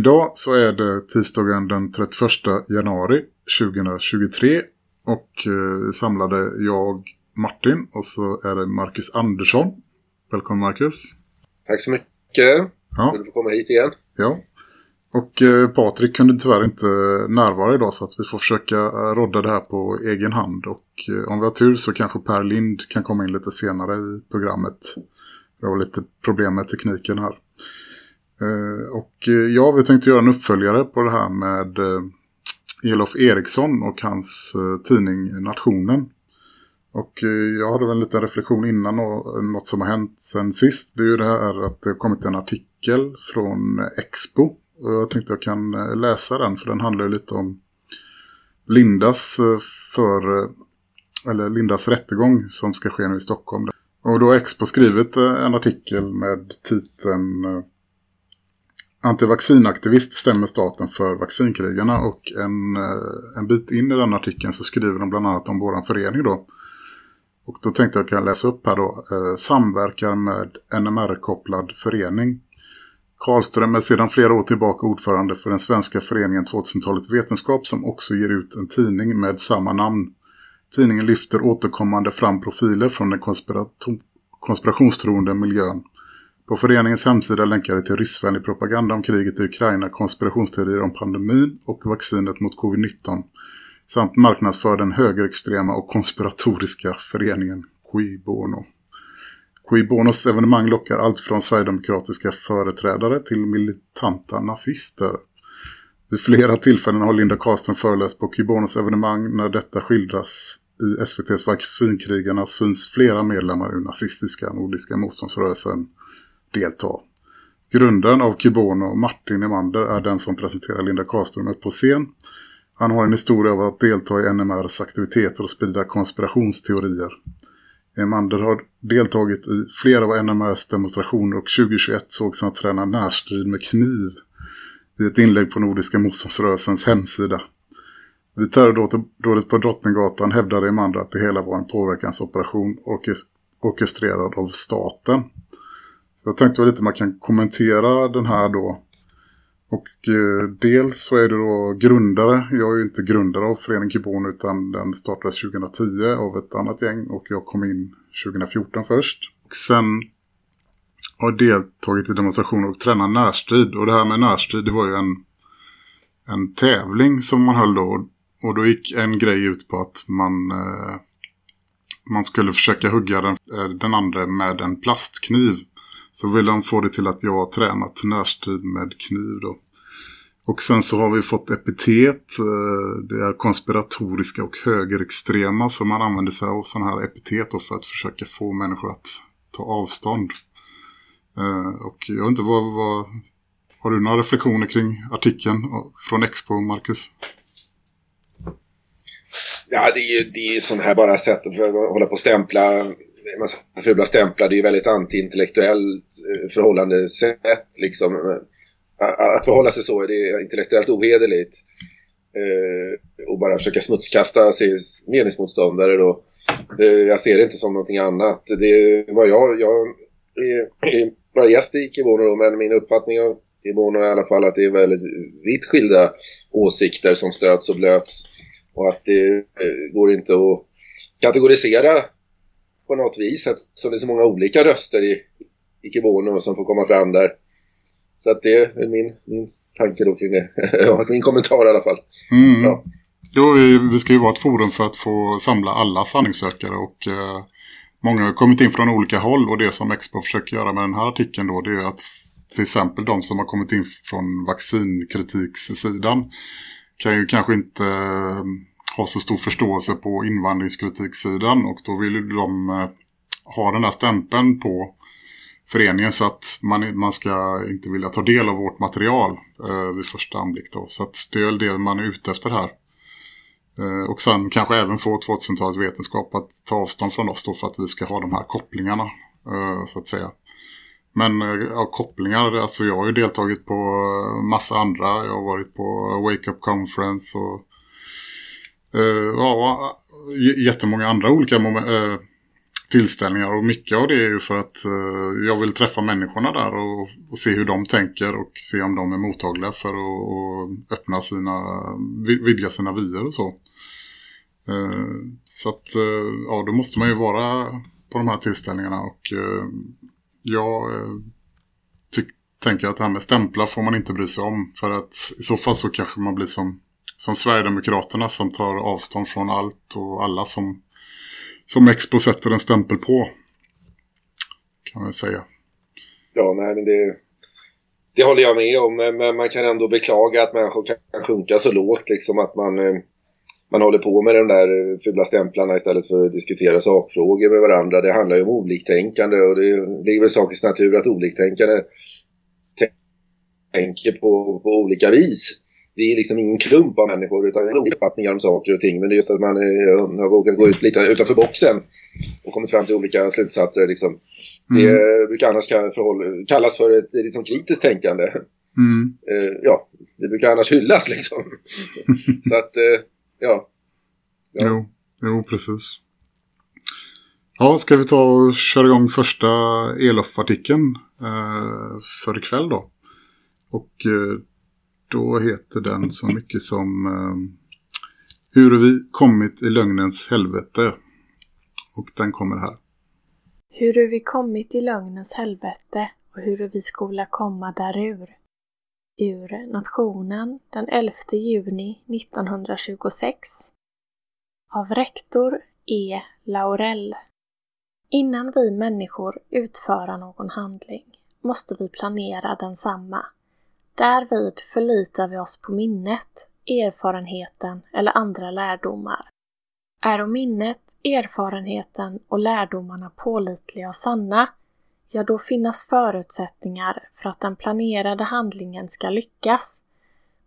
Idag så är det tisdagen den 31 januari 2023 och eh, samlade jag Martin och så är det Marcus Andersson. Välkommen Marcus. Tack så mycket. Ja, Vill du komma hit igen? ja. Och eh, Patrik kunde tyvärr inte närvara idag så att vi får försöka eh, rodda det här på egen hand. Och om vi har tur så kanske Per Lind kan komma in lite senare i programmet. Det var lite problem med tekniken här. Eh, och eh, ja, vi tänkte göra en uppföljare på det här med eh, Elof Eriksson och hans tidning Nationen. Och jag hade väl en liten reflektion innan och något som har hänt sen sist. Det är ju det här att det har kommit en artikel från Expo. Och jag tänkte jag kan läsa den för den handlar ju lite om Lindas för eller Lindas rättegång som ska ske nu i Stockholm. Och då har Expo skrivit en artikel med titeln Antivaccinaktivist stämmer staten för vaccinkrigarna och en, eh, en bit in i den artikeln så skriver de bland annat om våran förening då. Och då tänkte jag kan läsa upp här då. Eh, samverkar med NMR-kopplad förening. Karlström är sedan flera år tillbaka ordförande för den svenska föreningen 2000-talets vetenskap som också ger ut en tidning med samma namn. Tidningen lyfter återkommande fram profiler från den konspirato- konspirationstroende miljön. På föreningens hemsida länkar det till ryssvänlig propaganda om kriget i Ukraina, konspirationsteorier om pandemin och vaccinet mot covid-19 samt marknadsför den högerextrema och konspiratoriska föreningen Qui Bono. Qui Bonos evenemang lockar allt från sverigedemokratiska företrädare till militanta nazister. Vid flera tillfällen har Linda Karlström föreläst på Qui Bonos evenemang när detta skildras i SVT's vaccinkrigarna syns flera medlemmar ur nazistiska nordiska motståndsrörelsen delta. Grundaren av Kibono, Martin Emander, är den som presenterar Linda Karlström upp på scen. Han har en historia av att delta i NMRs aktiviteter och sprida konspirationsteorier. Emander har deltagit i flera av NMRs demonstrationer och 2021 sågs han träna närstrid med kniv i ett inlägg på Nordiska motståndsrörelsens hemsida. Vid terrordådet på Drottninggatan hävdade Emander att det hela var en påverkansoperation orkestrerad av staten. Så jag tänkte väl lite man kan kommentera den här då. Och eh, dels så är det då grundare. Jag är ju inte grundare av Föreningen Kibon utan den startades 2010 av ett annat gäng och jag kom in 2014 först. Och sen har jag deltagit i demonstrationer och tränat närstrid. Och det här med närstrid det var ju en, en tävling som man höll då. Och då gick en grej ut på att man, eh, man skulle försöka hugga den, eh, den andra med en plastkniv. Så vill de få det till att jag har tränat närstrid med kniv då. Och sen så har vi fått epitet. Eh, det är konspiratoriska och högerextrema. Så man använder sig av sådana här epitet för att försöka få människor att ta avstånd. Eh, och jag vet inte vad, vad... Har du några reflektioner kring artikeln från Expo, Marcus? Ja, det är ju det är ju sån här bara sätt att hålla på och stämpla en massa fula stämplar. Det är ju väldigt antiintellektuellt eh, förhållandesätt liksom. Eh, att förhålla sig så, det är intellektuellt ohederligt. Eh, och bara försöka smutskasta sin meningsmotståndare då. Jag ser det inte som någonting annat. Det var jag, jag är, bara gäst i Kibono då, men min uppfattning av Kibono är i alla fall att det är väldigt vitt skilda åsikter som stöts och blöts. Och att det går inte att kategorisera på något vis eftersom det är så många olika röster i, i Kibono som får komma fram där. Så att det är min, min tanke då kring det. Min kommentar i alla fall. Mm. Ja. Jo, vi, vi ska ju vara ett forum för att få samla alla sanningssökare och eh, många har kommit in från olika håll och det som Expo försöker göra med den här artikeln då det är att till exempel de som har kommit in från vaccinkritiksidan kan ju kanske inte eh, har så stor förståelse på invandringskritiksidan och då vill de eh, ha den där stämpeln på föreningen så att man, man ska inte vilja ta del av vårt material eh, vid första anblick då. Så att det är väl det man är ute efter här. Eh, och sen kanske även få 2000-talets vetenskap att ta avstånd från oss då för att vi ska ha de här kopplingarna eh, så att säga. Men eh, ja, kopplingar, alltså jag har ju deltagit på eh, massa andra. Jag har varit på Wake Up Conference och Eh, ja, jättemånga andra olika eh, tillställningar. Och mycket av det är ju för att eh, jag vill träffa människorna där och, och se hur de tänker och se om de är mottagliga för att och öppna sina, vidga sina vyer och så. Så att ja, då måste man ju vara på de här tillställningarna och jag tänker att det här med stämplar får man inte bry sig om. För att i så fall så kanske man blir som, som Sverigedemokraterna som tar avstånd från allt och alla som, som Expo sätter en stämpel på. Kan man säga. Ja, nej, men det, det håller jag med om. Men man kan ändå beklaga att människor kan sjunka så lågt. Liksom att man, eh, man håller på med de där eh, fula stämplarna istället för att diskutera sakfrågor med varandra. Det handlar ju om oliktänkande och det ligger väl i sakens natur att oliktänkande tänker på, på olika vis. Det är liksom ingen klump av människor utan det är uppfattningar om saker och ting. Men det är just att man eh, har vågat gå ut lite utanför boxen och kommit fram till olika slutsatser. Liksom. Det Mm. brukar annars kallas för ett liksom kritiskt tänkande. Mm. Eh, ja, det brukar annars hyllas liksom. Så att, eh, ja. Ja. Jo, jo, precis. Ja, ska vi ta och köra igång första eloff-artikeln eh, för ikväll då. Och eh, då heter den så mycket som eh, Hur vi kommit i lögnens helvete. Och den kommer här. Hur vi kommit i lögnens helvete och hur vi skola komma därur. Ur Nationen den 11 juni 1926. Av rektor E. Laurell. Innan vi människor utföra någon handling måste vi planera densamma. Därvid förlitar vi oss på minnet, erfarenheten eller andra lärdomar. Är minnet, erfarenheten och lärdomarna pålitliga och sanna, ja då finnas förutsättningar för att den planerade handlingen ska lyckas.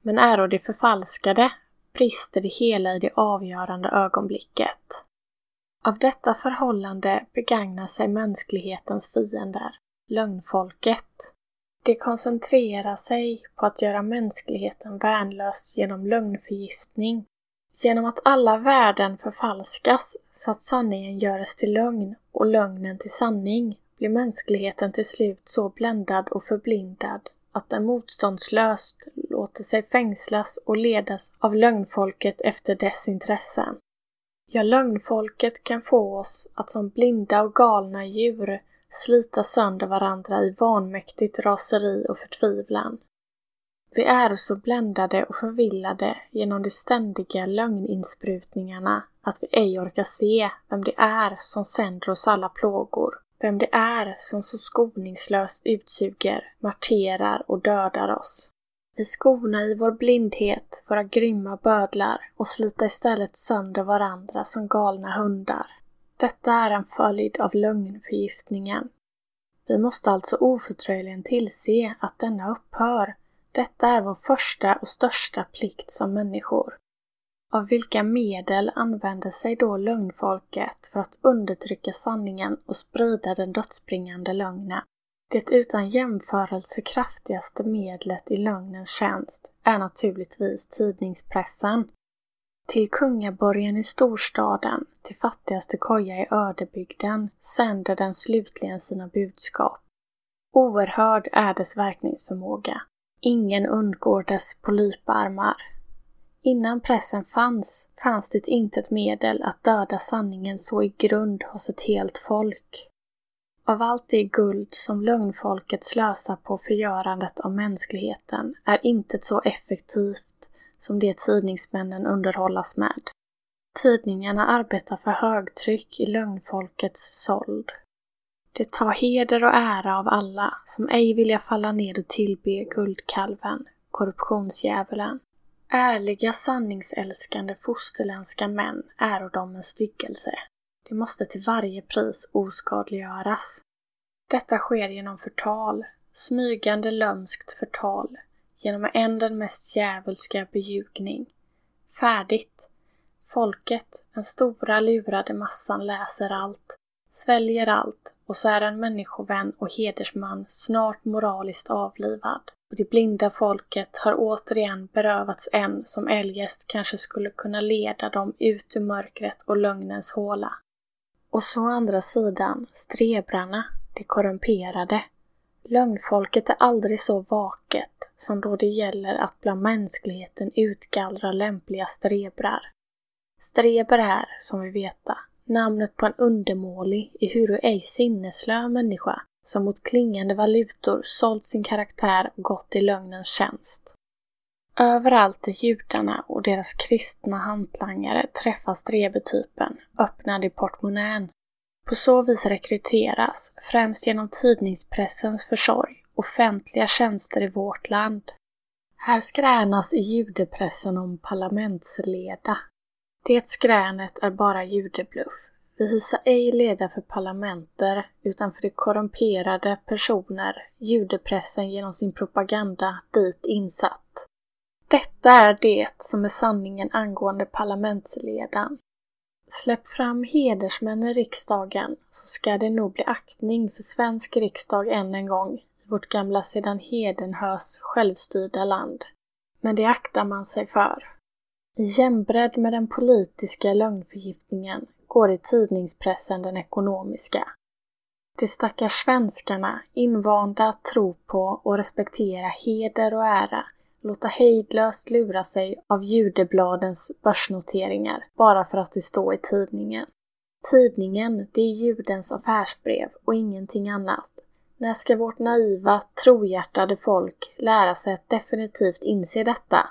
Men är det förfalskade, brister det hela i det avgörande ögonblicket. Av detta förhållande begagnar sig mänsklighetens fiender, lögnfolket. De koncentrerar sig på att göra mänskligheten värnlös genom lögnförgiftning Genom att alla värden förfalskas så att sanningen görs till lögn och lögnen till sanning blir mänskligheten till slut så bländad och förblindad att den motståndslöst låter sig fängslas och ledas av lögnfolket efter dess intressen. Ja, lögnfolket kan få oss att som blinda och galna djur slita sönder varandra i vanmäktigt raseri och förtvivlan. Vi är så bländade och förvillade genom de ständiga lögninsprutningarna att vi ej orkar se vem det är som sänder oss alla plågor, vem det är som så skoningslöst utsuger, marterar och dödar oss. Vi skona i vår blindhet våra grymma bödlar och slita istället sönder varandra som galna hundar. Detta är en följd av lögnförgiftningen. Vi måste alltså ofördröjligen tillse att denna upphör detta är vår första och största plikt som människor. Av vilka medel använder sig då lögnfolket för att undertrycka sanningen och sprida den dödsbringande lögnen? Det utan jämförelse kraftigaste medlet i lögnens tjänst är naturligtvis tidningspressen. Till kungaborgen i storstaden, till fattigaste koja i ödebygden sänder den slutligen sina budskap. Oerhörd är dess verkningsförmåga. Ingen undgår dess polyparmar. Innan pressen fanns, fanns det inte ett medel att döda sanningen så i grund hos ett helt folk. Av allt det guld som lögnfolket slösar på förgörandet av mänskligheten är intet så effektivt som de tidningsmännen underhållas med. Tidningarna arbetar för högtryck i lögnfolkets såld. Det tar heder och ära av alla som ej vilja falla ned och tillbe guldkalven, korruptionsdjävulen. Ärliga, sanningsälskande fosterländska män är de en styggelse. De måste till varje pris oskadliggöras. Detta sker genom förtal, smygande lömskt förtal, genom en den mest djävulska beljugning. Färdigt. Folket, den stora lurade massan, läser allt, sväljer allt och så är en människovän och hedersman snart moraliskt avlivad och det blinda folket har återigen berövats en som eljest kanske skulle kunna leda dem ut ur mörkret och lögnens håla. Och så andra sidan strebrarna, de korrumperade. Lögnfolket är aldrig så vaket som då det gäller att bland mänskligheten utgallra lämpliga strebrar. Streber är, som vi veta, namnet på en undermålig, ehuru ej sinneslö människa som mot klingande valutor sålt sin karaktär och gått i lögnens tjänst. Överallt där judarna och deras kristna hantlangare träffar strebetypen öppnar de portmonnän. På så vis rekryteras, främst genom tidningspressens försorg, offentliga tjänster i vårt land. Här skränas i judepressen om parlamentsleda. Det skränet är bara judebluff. Vi hysa ej leda för parlamenter utan för de korrumperade personer judepressen genom sin propaganda dit insatt. Detta är det som är sanningen angående parlamentsledan. Släpp fram hedersmän i riksdagen så ska det nog bli aktning för svensk riksdag än en gång i vårt gamla sedan hedenhös självstyrda land. Men det aktar man sig för. I jämbredd med den politiska lögnförgiftningen går i tidningspressen den ekonomiska. De stackars svenskarna, invanda att tro på och respektera heder och ära, låta hejdlöst lura sig av judebladens börsnoteringar bara för att det står i tidningen. Tidningen, det är judens affärsbrev och ingenting annat. När ska vårt naiva, trohjärtade folk lära sig att definitivt inse detta?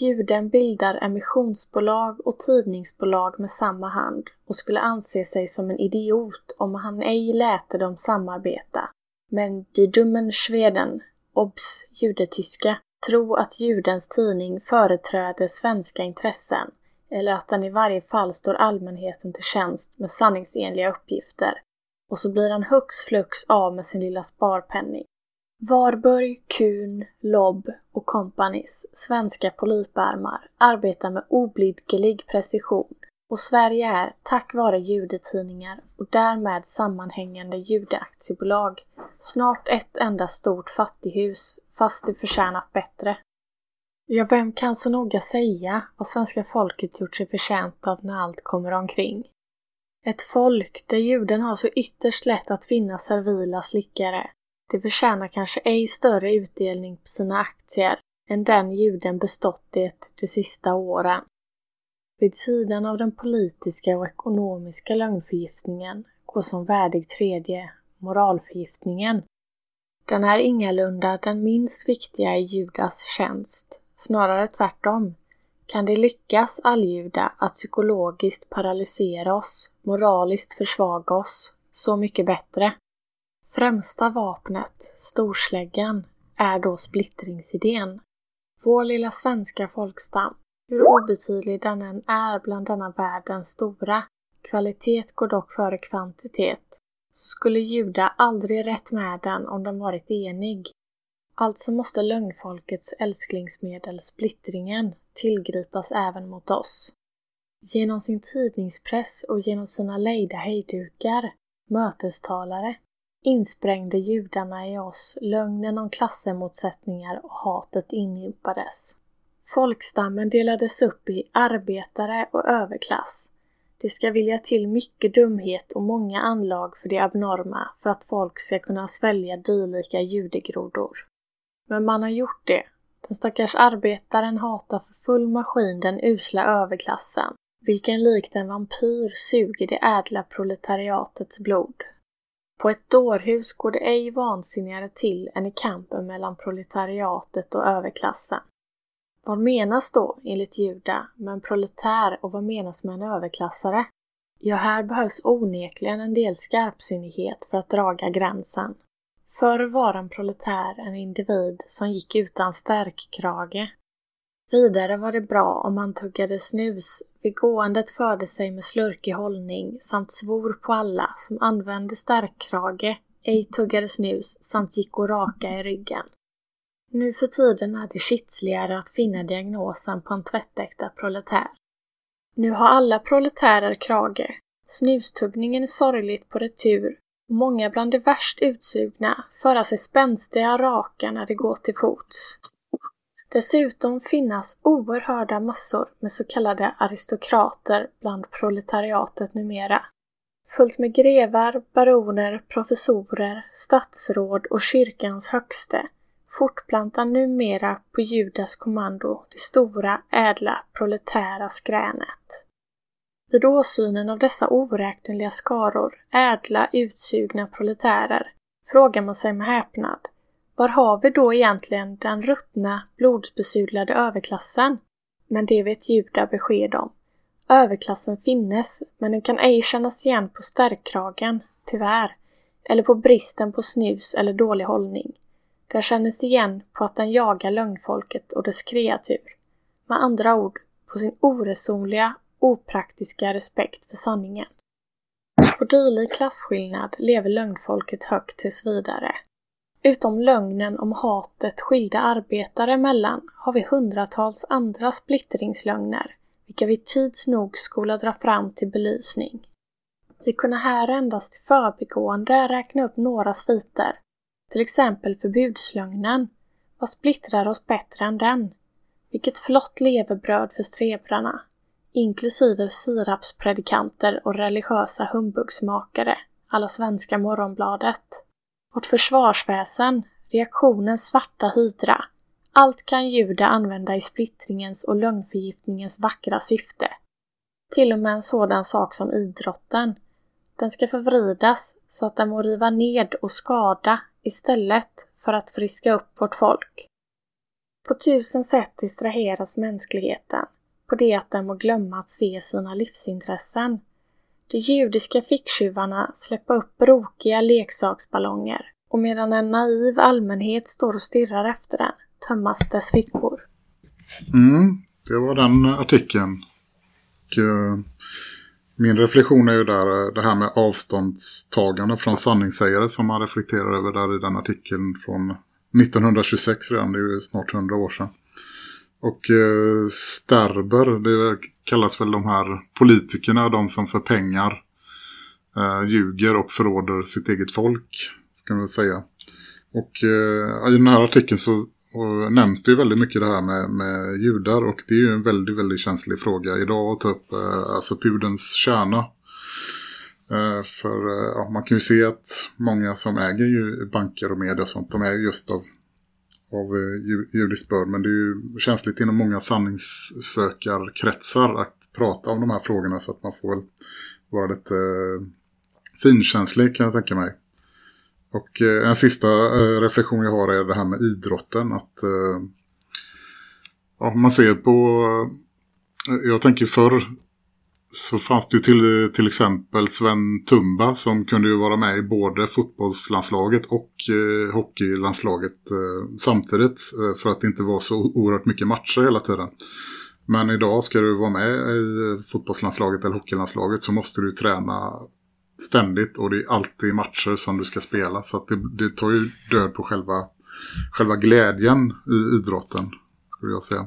Juden bildar emissionsbolag och tidningsbolag med samma hand och skulle anse sig som en idiot om han ej läte dem samarbeta. Men die dummen Schweden, obs judetyska, tro att judens tidning företräder svenska intressen eller att den i varje fall står allmänheten till tjänst med sanningsenliga uppgifter. Och så blir han hux flux av med sin lilla sparpenning. Varburg, Kuhn, Lobb och Companys svenska polypärmar arbetar med oblidgelig precision och Sverige är, tack vare judetidningar och därmed sammanhängande judeaktiebolag, snart ett enda stort fattighus, fast det förtjänat bättre. Ja, vem kan så noga säga vad svenska folket gjort sig förtjänt av när allt kommer omkring? Ett folk där juden har så ytterst lätt att finna servila slickare, det förtjänar kanske ej större utdelning på sina aktier än den juden bestått det de sista åren. Vid sidan av den politiska och ekonomiska lögnförgiftningen går som värdig tredje moralförgiftningen. Den är ingalunda den minst viktiga i Judas tjänst, snarare tvärtom. Kan det lyckas alljuda att psykologiskt paralysera oss, moraliskt försvaga oss, så mycket bättre. Främsta vapnet, storsläggan, är då splittringsidén. Vår lilla svenska folkstam, hur obetydlig den än är bland denna världens stora, kvalitet går dock före kvantitet, så skulle Juda aldrig rätt med den om den varit enig. Alltså måste lögnfolkets älsklingsmedel, splittringen, tillgripas även mot oss. Genom sin tidningspress och genom sina lejda hejdukar, mötestalare, insprängde judarna i oss lögnen om klassemotsättningar och hatet inympades. Folkstammen delades upp i arbetare och överklass. Det ska vilja till mycket dumhet och många anlag för det abnorma för att folk ska kunna svälja dylika judegrodor. Men man har gjort det. Den stackars arbetaren hatar för full maskin den usla överklassen, vilken likt en vampyr suger det ädla proletariatets blod. På ett dårhus går det ej vansinnigare till än i kampen mellan proletariatet och överklassen. Vad menas då, enligt Juda, med en proletär och vad menas med en överklassare? Ja, här behövs onekligen en del skarpsinnighet för att draga gränsen. Förr var en proletär en individ som gick utan stärkkrage. Vidare var det bra om man tuggade snus, vid gåendet förde sig med slurkig hållning samt svor på alla som använde stärkkrage, ej tuggade snus samt gick och raka i ryggen. Nu för tiden är det kitsligare att finna diagnosen på en tvättäkta proletär. Nu har alla proletärer krage. Snustuggningen är sorgligt på retur och många bland de värst utsugna föra sig spänstiga raka när de går till fots. Dessutom finnas oerhörda massor med så kallade aristokrater bland proletariatet numera. Fullt med grevar, baroner, professorer, statsråd och kyrkans högste fortplantar numera på Judas kommando det stora, ädla, proletära skränet. Vid åsynen av dessa oräkneliga skaror ädla, utsugna proletärer frågar man sig med häpnad var har vi då egentligen den ruttna, blodsbesudlade överklassen? Men det vet Juda besked om. Överklassen finnes, men den kan ej kännas igen på stärkkragen, tyvärr, eller på bristen på snus eller dålig hållning. Den kändes igen på att den jagar lögnfolket och dess kreatur. Med andra ord, på sin oresonliga, opraktiska respekt för sanningen. På dylik klasskillnad lever lögnfolket högt tills vidare. Utom lögnen om hatet skilda arbetare emellan har vi hundratals andra splittringslögner, vilka vi tids nog skola dra fram till belysning. Vi kunna här endast i förbigående räkna upp några sviter, till exempel förbudslögnen. Vad splittrar oss bättre än den? Vilket flott levebröd för strebrarna, inklusive sirapspredikanter och religiösa humbugsmakare, alla svenska Morgonbladet. Vårt försvarsväsen, reaktionens svarta hydra. Allt kan juda använda i splittringens och lögnförgiftningens vackra syfte. Till och med en sådan sak som idrotten. Den ska förvridas så att den må riva ned och skada istället för att friska upp vårt folk. På tusen sätt distraheras mänskligheten på det att den må glömma att se sina livsintressen de judiska ficktjuvarna släppa upp brokiga leksaksballonger och medan en naiv allmänhet står och stirrar efter den tömmas dess fickor. Mm, det var den artikeln. Och, uh, min reflektion är ju där eh, det här med avståndstagande från sanningssägare som man reflekterar över där i den artikeln från 1926 redan, det är ju snart 100 år sedan. Och eh, Sterber, det kallas väl de här politikerna, de som för pengar eh, ljuger och förråder sitt eget folk, ska man säga. Och eh, i den här artikeln så och nämns det ju väldigt mycket det här med, med judar och det är ju en väldigt, väldigt känslig fråga idag att ta upp eh, alltså pudens kärna. Eh, för eh, ja, man kan ju se att många som äger ju banker och media och sånt, de är just av av eh, judisk börd. Men det är ju känsligt inom många sanningssökarkretsar att prata om de här frågorna så att man får väl vara lite eh, finkänslig kan jag tänka mig. Och eh, en sista eh, reflektion jag har är det här med idrotten. Att eh, ja, man ser på... Jag tänker förr så fanns det ju till, till exempel Sven Tumba som kunde ju vara med i både fotbollslandslaget och eh, hockeylandslaget eh, samtidigt eh, för att det inte var så oerhört mycket matcher hela tiden. Men idag ska du vara med i fotbollslandslaget eller hockeylandslaget så måste du träna ständigt och det är alltid matcher som du ska spela så det, det tar ju död på själva, själva glädjen i idrotten skulle jag säga.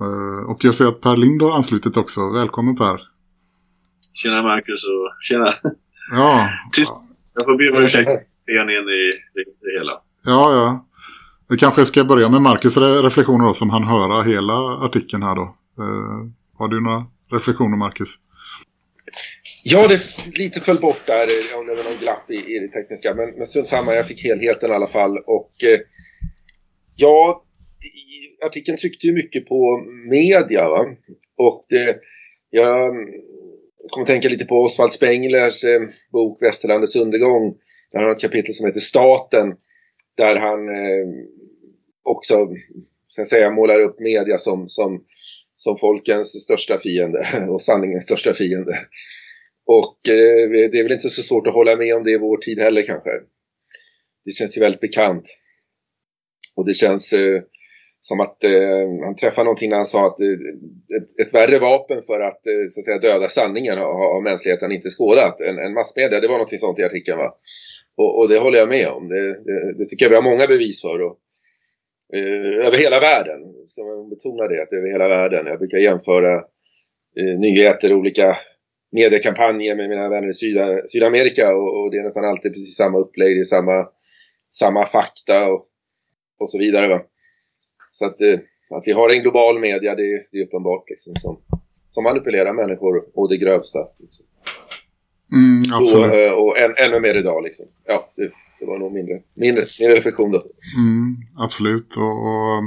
Uh, och jag ser att Per Lind har anslutit också. Välkommen Per. Tjena Marcus och tjena. Ja. Tyst. Jag får be om ursäkt igen in i det hela. Ja, ja. Vi kanske ska börja med Marcus reflektioner då, som han höra hela artikeln här då. Uh, har du några reflektioner Marcus? Ja, det lite föll bort där eh, om det var någon glapp i, i det tekniska. Men, men strunt samma, jag fick helheten i alla fall. Och eh, ja, artikeln tryckte ju mycket på media. Va? Och det, jag kommer tänka lite på Oswald Spenglers eh, bok Västerlandets undergång. Där han har ett kapitel som heter Staten. Där han eh, också ska jag säga, målar upp media som, som, som folkens största fiende och sanningens största fiende. Och eh, det är väl inte så svårt att hålla med om det i vår tid heller kanske. Det känns ju väldigt bekant. Och det känns eh, som att eh, han träffade någonting när han sa att eh, ett, ett värre vapen för att, eh, så att säga, döda sanningen har, har mänskligheten inte skådat än, än massmedia. Det var någonting sånt i artikeln va? Och, och det håller jag med om. Det, det, det tycker jag vi har många bevis för. Och, eh, över hela världen, ska man betona det, att det är över hela världen. Jag brukar jämföra eh, nyheter, olika mediekampanjer med mina vänner i Syda, Sydamerika och, och, det är nästan alltid precis samma upplägg, det är samma, samma fakta och, och så vidare. Va? Så att, eh, att vi har en global media, det, det är uppenbart liksom, som, som manipulerar människor och det grövsta. Liksom. Mm, absolut. Och, eh, och än, ännu mer idag liksom. Ja, det, det var nog mindre, mindre, mindre reflektion då. Mm, absolut. Och, och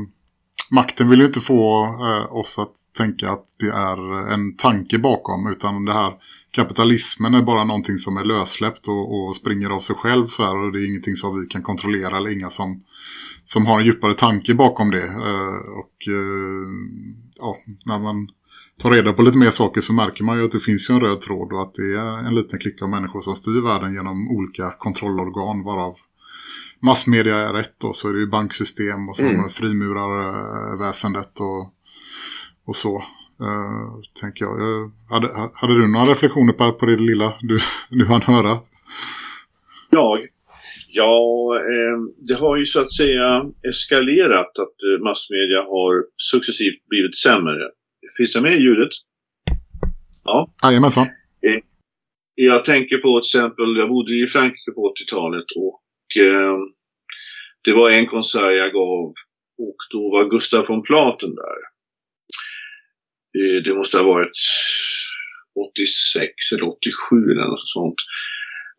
makten vill ju inte få eh, oss att tänka att det är en tanke bakom utan det här kapitalismen är bara någonting som är lössläppt och, och springer av sig själv så här och det är ingenting som vi kan kontrollera eller inga som, som har en djupare tanke bakom det. Eh, och eh, ja, när man tar reda på lite mer saker så märker man ju att det finns ju en röd tråd och att det är en liten klick av människor som styr världen genom olika kontrollorgan varav massmedia är rätt och så är det ju banksystem och så Mm. frimurarväsendet och, och så. Uh, tänker jag. Uh, hade, hade du några reflektioner på, på det lilla du, du hann höra? Jag? Ja, eh, det har ju så att säga eskalerat att eh, massmedia har successivt blivit sämre. Finns det med i ljudet? Ja. Jajamensan. Jag tänker på till exempel, jag bodde i Frankrike på 80-talet och eh, det var en konsert jag gav och då var Gustav von Platen där. Eh, det måste ha varit 86 eller 87 eller något sånt.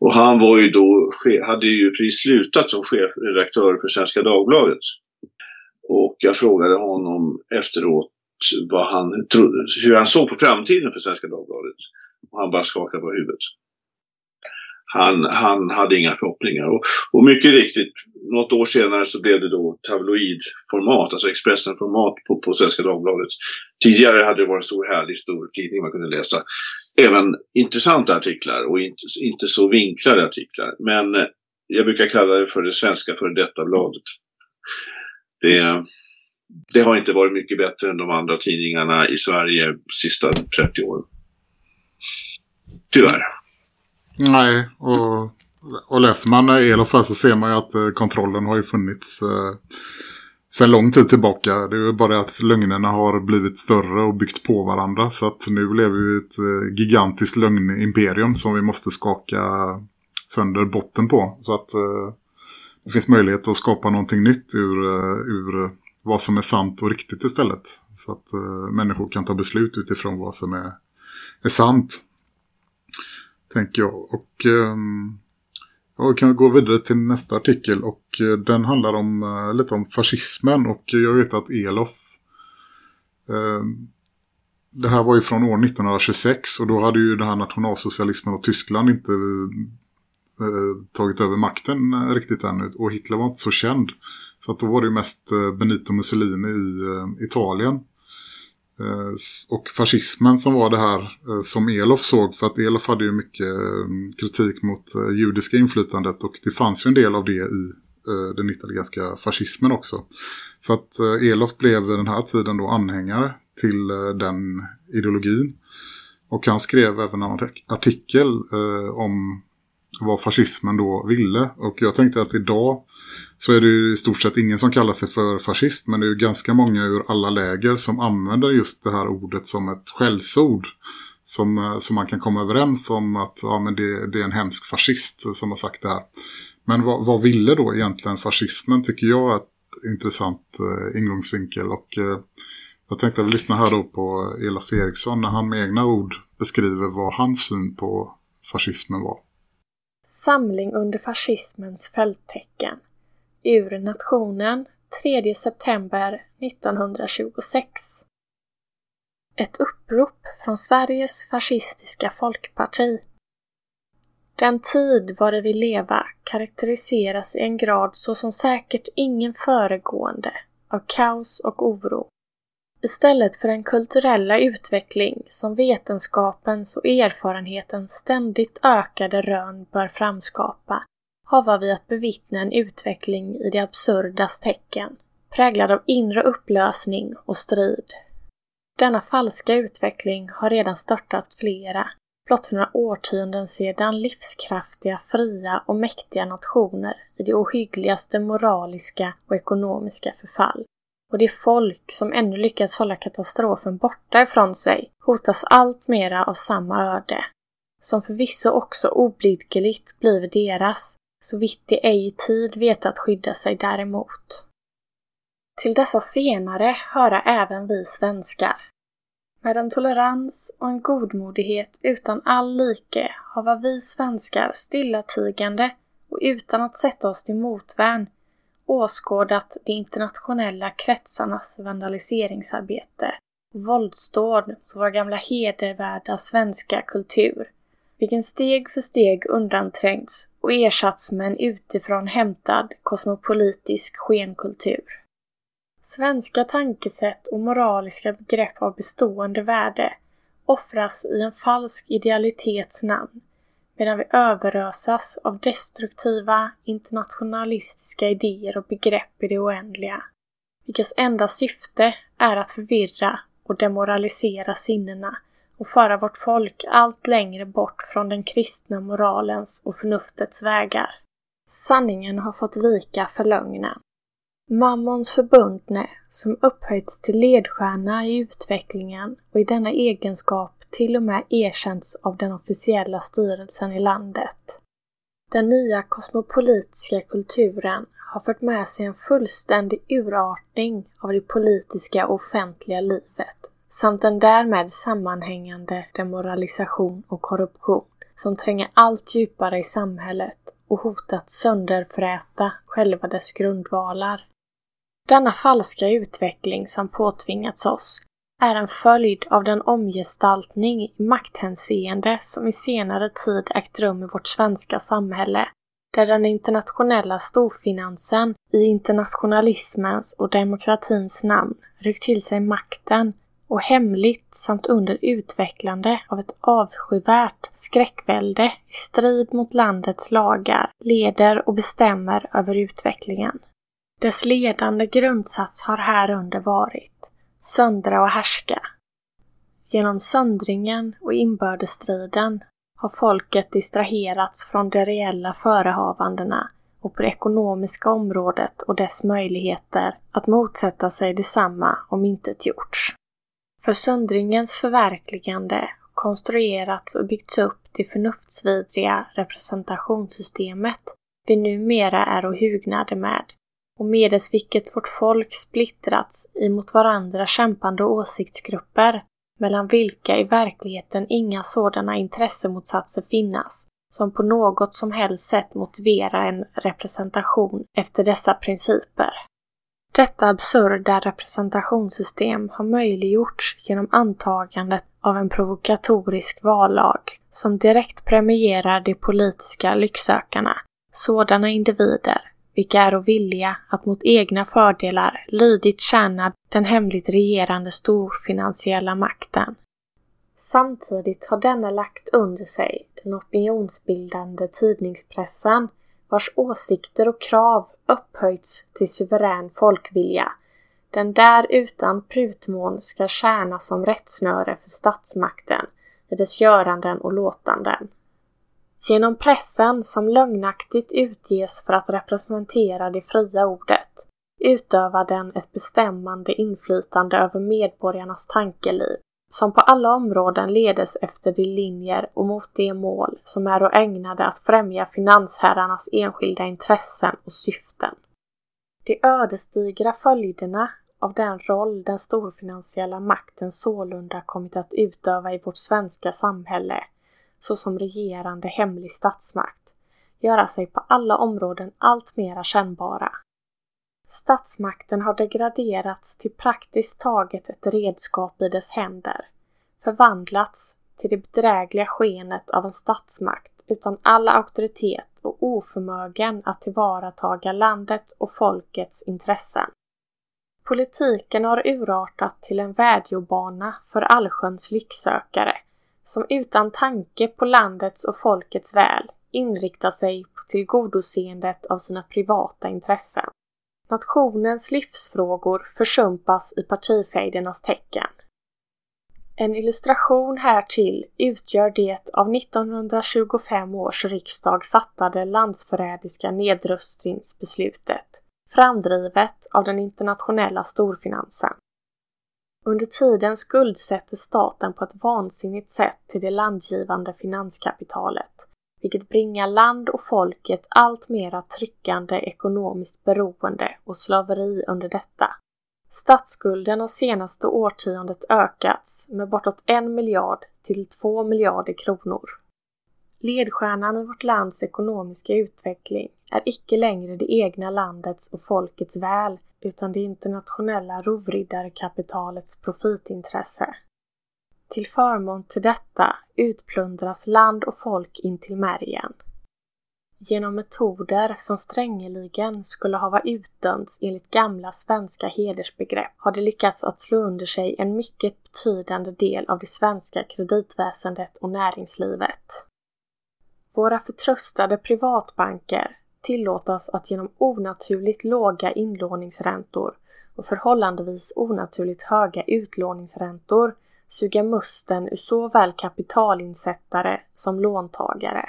Och han var ju då, hade ju precis slutat som chefredaktör för Svenska Dagbladet. Och jag frågade honom efteråt vad han trodde, hur han såg på framtiden för Svenska Dagbladet. Och han bara skakade på huvudet. Han, han hade inga förhoppningar. Och, och mycket riktigt, något år senare så blev det då tabloidformat, alltså Expressen-format på, på Svenska Dagbladet. Tidigare hade det varit en stor härlig stor tidning man kunde läsa. Även intressanta artiklar och inte, inte så vinklade artiklar. Men eh, jag brukar kalla det för det svenska före detta bladet. Det, det har inte varit mycket bättre än de andra tidningarna i Sverige de sista 30 åren. Tyvärr. Nej, och, och läser man Elof här så ser man ju att eh, kontrollen har ju funnits eh, sedan lång tid tillbaka. Det är ju bara att lögnerna har blivit större och byggt på varandra. Så att nu lever vi i ett eh, gigantiskt lögnimperium som vi måste skaka sönder botten på. Så att eh, det finns möjlighet att skapa någonting nytt ur, eh, ur vad som är sant och riktigt istället. Så att eh, människor kan ta beslut utifrån vad som är, är sant. Tänker jag. Och ehm, vi kan gå vidare till nästa artikel. Och eh, den handlar om eh, lite om fascismen. Och jag vet att Elof ehm, det här var ju från år 1926 och då hade ju den här nationalsocialismen och Tyskland inte eh, tagit över makten eh, riktigt ännu och Hitler var inte så känd. Så att då var det ju mest eh, Benito Mussolini i eh, Italien. Eh, och fascismen som var det här eh, som Elof såg för att Elof hade ju mycket eh, kritik mot judiska inflytandet och det fanns ju en del av det i den italienska fascismen också. Så att Elof blev vid den här tiden då anhängare till den ideologin. Och han skrev även en artikel om vad fascismen då ville. Och jag tänkte att idag så är det ju i stort sett ingen som kallar sig för fascist. Men det är ju ganska många ur alla läger som använder just det här ordet som ett skällsord. Som, eh, som man kan komma överens om att ja, men det, det är en hemsk fascist som har sagt det här. Men vad, vad ville då egentligen fascismen tycker jag är ett intressant eh, ingångsvinkel. Och eh, jag tänkte att vi lyssnar här då på Elaf Eriksson när han med egna ord beskriver vad hans syn på fascismen var. Samling under fascismens fälttecken. Ur Nationen 3 september 1926. Ett upprop från Sveriges fascistiska folkparti. Den tid vari vi leva karaktäriseras i en grad såsom säkert ingen föregående av kaos och oro. Istället för den kulturella utveckling som vetenskapens och erfarenhetens ständigt ökade rön bör framskapa, hava vi att bevittna en utveckling i det absurdas tecken, präglad av inre upplösning och strid. Denna falska utveckling har redan störtat flera, blott för några årtionden sedan livskraftiga, fria och mäktiga nationer i det ohyggligaste moraliska och ekonomiska förfall. Och det folk som ännu lyckats hålla katastrofen borta ifrån sig hotas allt mera av samma öde, som förvisso också oblidkeligt blir deras, så vitt de ej i tid vet att skydda sig däremot. Till dessa senare höra även vi svenskar. Med en tolerans och en godmodighet utan all like hava vi svenskar stillatigande och utan att sätta oss till motvärn åskådat de internationella kretsarnas vandaliseringsarbete och våldsdåd på vår gamla hedervärda svenska kultur, vilken steg för steg undanträngts och ersatts med en utifrån hämtad kosmopolitisk skenkultur. Svenska tankesätt och moraliska begrepp av bestående värde offras i en falsk idealitets namn medan vi överösas av destruktiva internationalistiska idéer och begrepp i det oändliga, vilkas enda syfte är att förvirra och demoralisera sinnena och föra vårt folk allt längre bort från den kristna moralens och förnuftets vägar. Sanningen har fått vika för lögnen. Mammons förbundne, som upphöjts till ledstjärna i utvecklingen och i denna egenskap till och med erkänts av den officiella styrelsen i landet. Den nya kosmopolitiska kulturen har fört med sig en fullständig urartning av det politiska och offentliga livet samt en därmed sammanhängande demoralisation och korruption som tränger allt djupare i samhället och hotat sönderfräta själva dess grundvalar. Denna falska utveckling som påtvingats oss är en följd av den omgestaltning i makthänseende som i senare tid ägt rum i vårt svenska samhälle, där den internationella storfinansen i internationalismens och demokratins namn ryckt till sig makten och hemligt samt under utvecklande av ett avskyvärt skräckvälde i strid mot landets lagar leder och bestämmer över utvecklingen. Dess ledande grundsats har härunder varit söndra och härska. Genom söndringen och inbördesstriden har folket distraherats från de reella förehavandena och på det ekonomiska området och dess möjligheter att motsätta sig detsamma om inte gjorts. För söndringens förverkligande konstruerats och byggts upp det förnuftsvidriga representationssystemet vi numera är ohugnade med och medes vilket vårt folk splittrats i mot varandra kämpande åsiktsgrupper, mellan vilka i verkligheten inga sådana intressemotsatser finnas, som på något som helst sätt motivera en representation efter dessa principer. Detta absurda representationssystem har möjliggjorts genom antagandet av en provokatorisk vallag som direkt premierar de politiska lycksökarna, sådana individer vilka är villiga att mot egna fördelar lydigt tjäna den hemligt regerande storfinansiella makten. Samtidigt har denna lagt under sig den opinionsbildande tidningspressen vars åsikter och krav upphöjts till suverän folkvilja. Den där utan prutmån ska tjäna som rättsnöre för statsmakten i dess göranden och låtanden. Genom pressen som lögnaktigt utges för att representera det fria ordet utövar den ett bestämmande inflytande över medborgarnas tankeliv som på alla områden ledes efter de linjer och mot de mål som är ägnade att främja finansherrarnas enskilda intressen och syften. De ödesdigra följderna av den roll den storfinansiella makten sålunda kommit att utöva i vårt svenska samhälle såsom regerande hemlig statsmakt göra sig på alla områden allt mera kännbara. Statsmakten har degraderats till praktiskt taget ett redskap i dess händer, förvandlats till det bedrägliga skenet av en statsmakt utan all auktoritet och oförmögen att tillvarataga landet och folkets intressen. Politiken har urartat till en vädjobana för allsköns lycksökare som utan tanke på landets och folkets väl inriktar sig på tillgodoseendet av sina privata intressen. Nationens livsfrågor försumpas i partifejdernas tecken. En illustration härtill utgör det av 1925 års riksdag fattade landsförrädiska nedrustningsbeslutet, framdrivet av den internationella storfinansen. Under tiden skuldsätter staten på ett vansinnigt sätt till det landgivande finanskapitalet, vilket bringar land och folk i ett allt mera tryckande ekonomiskt beroende och slaveri under detta. Statsskulden har senaste årtiondet ökats med bortåt en miljard till två miljarder kronor. Ledstjärnan i vårt lands ekonomiska utveckling är icke längre det egna landets och folkets väl utan det internationella rovriddarkapitalets profitintresse. Till förmån till detta utplundras land och folk in till märgen. Genom metoder som strängeligen skulle ha varit utdömts enligt gamla svenska hedersbegrepp har det lyckats att slå under sig en mycket betydande del av det svenska kreditväsendet och näringslivet. Våra förtröstade privatbanker tillåtas att genom onaturligt låga inlåningsräntor och förhållandevis onaturligt höga utlåningsräntor suga musten ur såväl kapitalinsättare som låntagare.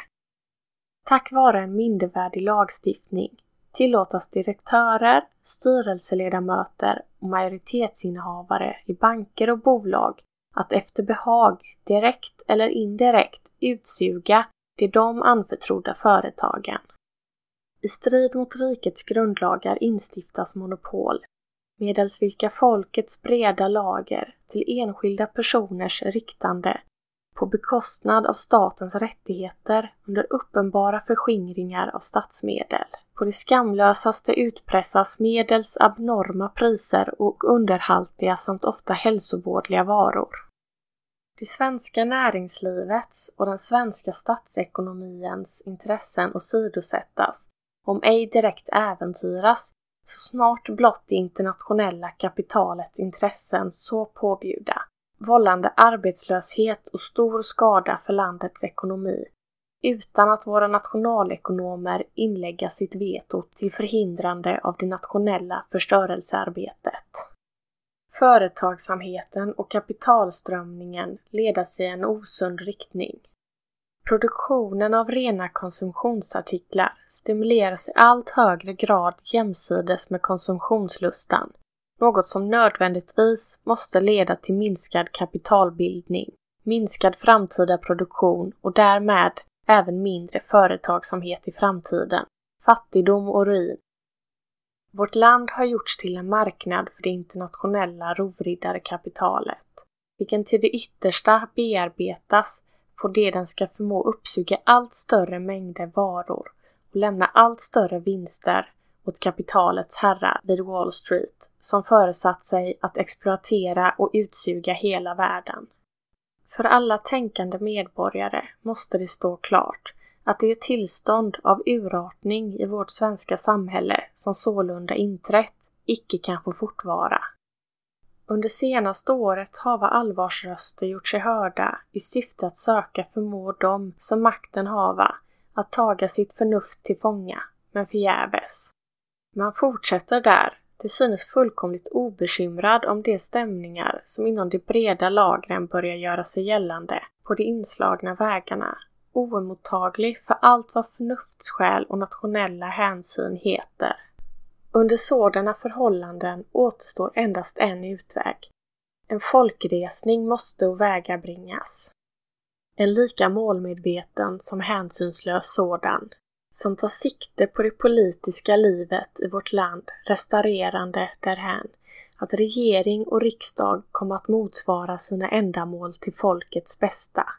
Tack vare en mindervärdig lagstiftning tillåtas direktörer, styrelseledamöter och majoritetsinnehavare i banker och bolag att efter behag direkt eller indirekt utsuga de anförtrodda företagen. I strid mot rikets grundlagar instiftas monopol, medels vilka folkets breda lager till enskilda personers riktande på bekostnad av statens rättigheter under uppenbara förskingringar av statsmedel. På det skamlösaste utpressas medels abnorma priser och underhaltiga samt ofta hälsovådliga varor. Det svenska näringslivets och den svenska statsekonomiens intressen åsidosättas, om ej direkt äventyras, så snart blott det internationella kapitalets intressen så påbjuda vållande arbetslöshet och stor skada för landets ekonomi utan att våra nationalekonomer inlägga sitt veto till förhindrande av det nationella förstörelsearbetet. Företagsamheten och kapitalströmningen ledas i en osund riktning. Produktionen av rena konsumtionsartiklar stimuleras i allt högre grad jämsides med konsumtionslustan något som nödvändigtvis måste leda till minskad kapitalbildning, minskad framtida produktion och därmed även mindre företagsamhet i framtiden, fattigdom och ruin. Vårt land har gjorts till en marknad för det internationella rovriddarkapitalet, vilken till det yttersta bearbetas på det den ska förmå uppsuga allt större mängder varor och lämna allt större vinster åt kapitalets herrar vid Wall Street som föresatt sig att exploatera och utsuga hela världen. För alla tänkande medborgare måste det stå klart att det tillstånd av urartning i vårt svenska samhälle som sålunda inträtt icke kan få fortvara. Under senaste året hava allvarsröster gjort sig hörda i syfte att söka förmå dem som makten hava att taga sitt förnuft till fånga, men förgäves. Man fortsätter där till synes fullkomligt obekymrad om de stämningar som inom de breda lagren börjar göra sig gällande på de inslagna vägarna, oemottaglig för allt vad förnuftsskäl och nationella hänsyn heter. Under sådana förhållanden återstår endast en utväg. En folkresning måste åvägabringas. En lika målmedveten som hänsynslös sådan som tar sikte på det politiska livet i vårt land restaurerande därhän att regering och riksdag kommer att motsvara sina ändamål till folkets bästa.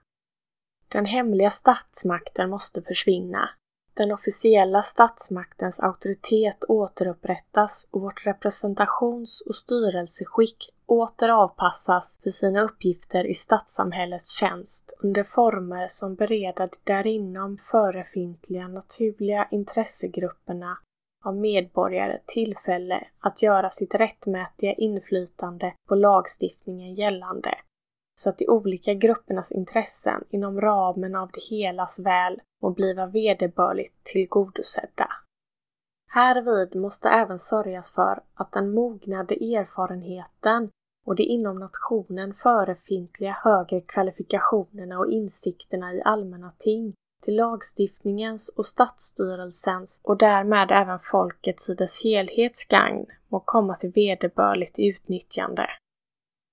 Den hemliga statsmakten måste försvinna. Den officiella statsmaktens auktoritet återupprättas och vårt representations och styrelseskick åter avpassas för sina uppgifter i stadssamhällets tjänst under former som bereder de därinom förefintliga naturliga intressegrupperna av medborgare tillfälle att göra sitt rättmätiga inflytande på lagstiftningen gällande, så att de olika gruppernas intressen inom ramen av det helas väl må bliva vederbörligt tillgodosedda. Härvid måste även sörjas för att den mognade erfarenheten och de inom nationen förefintliga högre kvalifikationerna och insikterna i allmänna ting till lagstiftningens och statsstyrelsens och därmed även folkets i dess helhets gagn må komma till vederbörligt utnyttjande.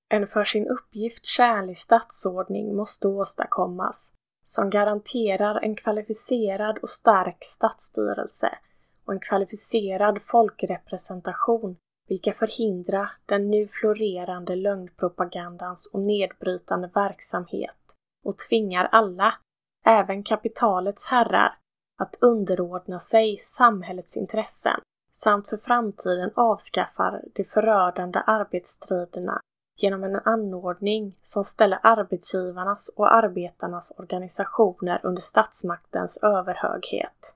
En för sin uppgift kärlig statsordning måste åstadkommas som garanterar en kvalificerad och stark statsstyrelse och en kvalificerad folkrepresentation vilka förhindra den nu florerande lögnpropagandans och nedbrytande verksamhet och tvingar alla, även kapitalets herrar, att underordna sig samhällets intressen samt för framtiden avskaffar de förödande arbetsstriderna genom en anordning som ställer arbetsgivarnas och arbetarnas organisationer under statsmaktens överhöghet.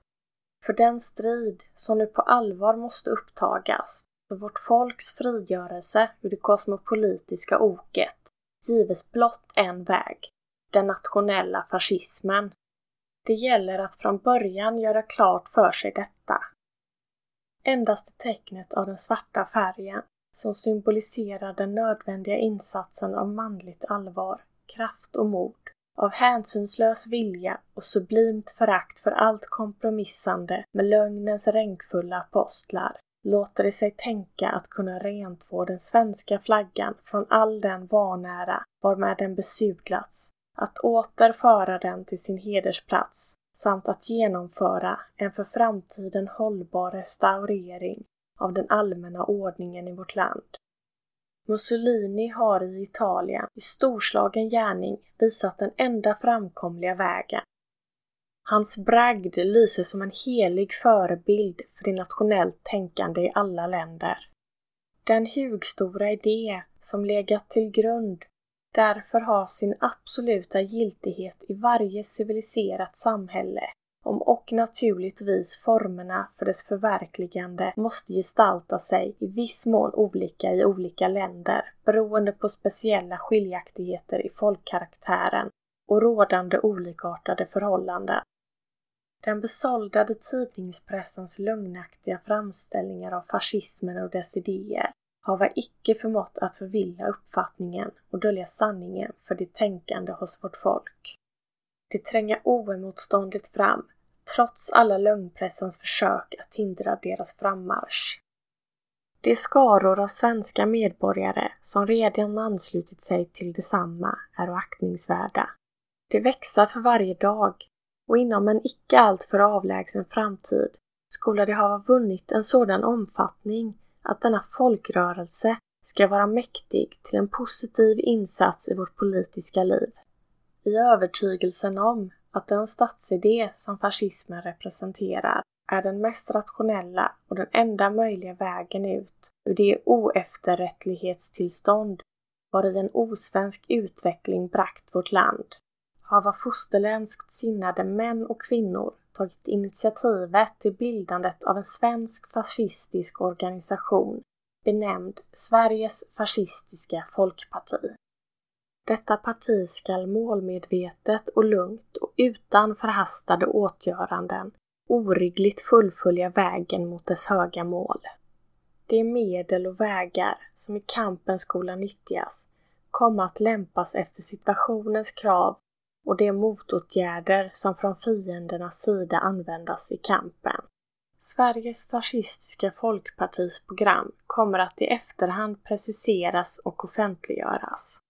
För den strid som nu på allvar måste upptagas för vårt folks frigörelse ur det kosmopolitiska oket gives blott en väg, den nationella fascismen. Det gäller att från början göra klart för sig detta. Endast tecknet av den svarta färgen som symboliserar den nödvändiga insatsen av manligt allvar, kraft och mod, av hänsynslös vilja och sublimt förakt för allt kompromissande med lögnens regnfulla apostlar, låter det sig tänka att kunna rentvå den svenska flaggan från all den vanära varmed den besudlats, att återföra den till sin hedersplats samt att genomföra en för framtiden hållbar restaurering av den allmänna ordningen i vårt land. Mussolini har i Italien i storslagen gärning visat den enda framkomliga vägen. Hans bragd lyser som en helig förebild för det nationellt tänkande i alla länder. Den hugstora idé som legat till grund därför har sin absoluta giltighet i varje civiliserat samhälle om och naturligtvis formerna för dess förverkligande måste gestalta sig i viss mån olika i olika länder beroende på speciella skiljaktigheter i folkkaraktären och rådande olikartade förhållanden. Den besåldade tidningspressens lögnaktiga framställningar av fascismen och dess idéer hava icke förmått att förvilla uppfattningen och dölja sanningen för det tänkande hos vårt folk. Det tränger oemotståndligt fram trots alla lögnpressens försök att hindra deras frammarsch. De skaror av svenska medborgare som redan anslutit sig till detsamma är aktningsvärda. De växer för varje dag och inom en icke alltför avlägsen framtid skulle de ha vunnit en sådan omfattning att denna folkrörelse ska vara mäktig till en positiv insats i vårt politiska liv. I övertygelsen om att den statsidé som fascismen representerar är den mest rationella och den enda möjliga vägen ut ur det oefterrättlighetstillstånd vari en osvensk utveckling bragt vårt land hava fosterländskt sinnade män och kvinnor tagit initiativet till bildandet av en svensk fascistisk organisation benämnd Sveriges fascistiska folkparti. Detta parti skall målmedvetet och lugnt och utan förhastade åtgöranden oryggligt fullfölja vägen mot dess höga mål. De medel och vägar som i kampen skola nyttjas komma att lämpas efter situationens krav och de motåtgärder som från fiendernas sida användas i kampen. Sveriges fascistiska folkpartis program kommer att i efterhand preciseras och offentliggöras.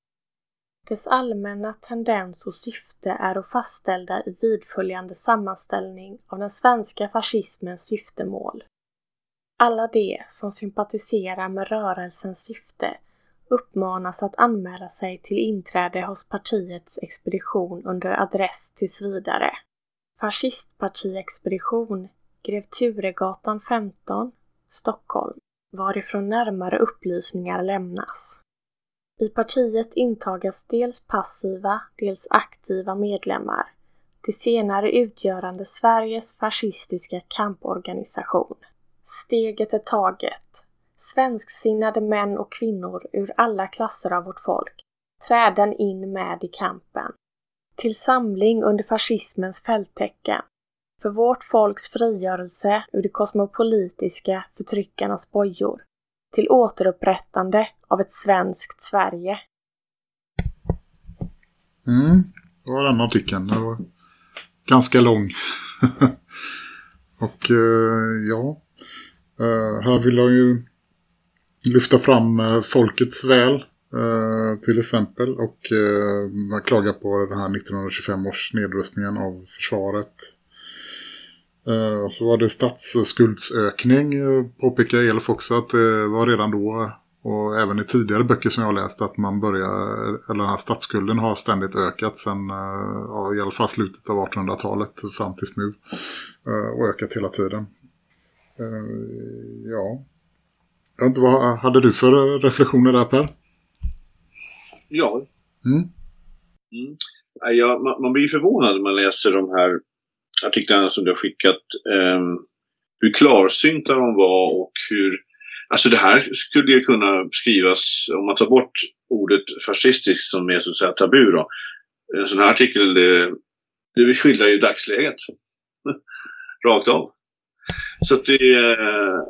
Dess allmänna tendens och syfte är att fastställda i vidföljande sammanställning av den svenska fascismens syftemål. Alla de som sympatiserar med rörelsens syfte uppmanas att anmäla sig till inträde hos partiets expedition under adress tills vidare. Fascistpartiexpedition Grev Turegatan 15, Stockholm, varifrån närmare upplysningar lämnas. I partiet intagas dels passiva, dels aktiva medlemmar, de senare utgörande Sveriges fascistiska kamporganisation. Steget är taget. Svensksinnade män och kvinnor ur alla klasser av vårt folk träden in med i kampen. Till samling under fascismens fälttecken. för vårt folks frigörelse ur de kosmopolitiska förtryckarnas bojor till återupprättande av ett svenskt Sverige. Mm, det var den artikeln. Den var ganska lång. och eh, ja, eh, här vill jag ju lyfta fram eh, folkets väl eh, till exempel. Och eh, man klagar på den här 1925 års nedrustningen av försvaret. Eh, så var det statsskuldsökning eh, påpekar Elf också att det var redan då och även i tidigare böcker som jag läst att man börjar, eller den här statsskulden har ständigt ökat sedan eh, ja, i alla fall slutet av 1800-talet fram tills nu. Och ökat hela tiden. Ja. Jag inte, vad hade du för reflektioner där Per? Ja. Mm. Mm. Ja, man, man blir förvånad när man läser de här artiklarna som du har skickat. ehm, hur klarsynta de var och hur... Alltså det här skulle ju kunna skrivas, om man tar bort ordet fascistisk som är så att säga tabu då. En sån här artikel, det, det skildrar ju dagsläget. Rakt av. Så att det... eh,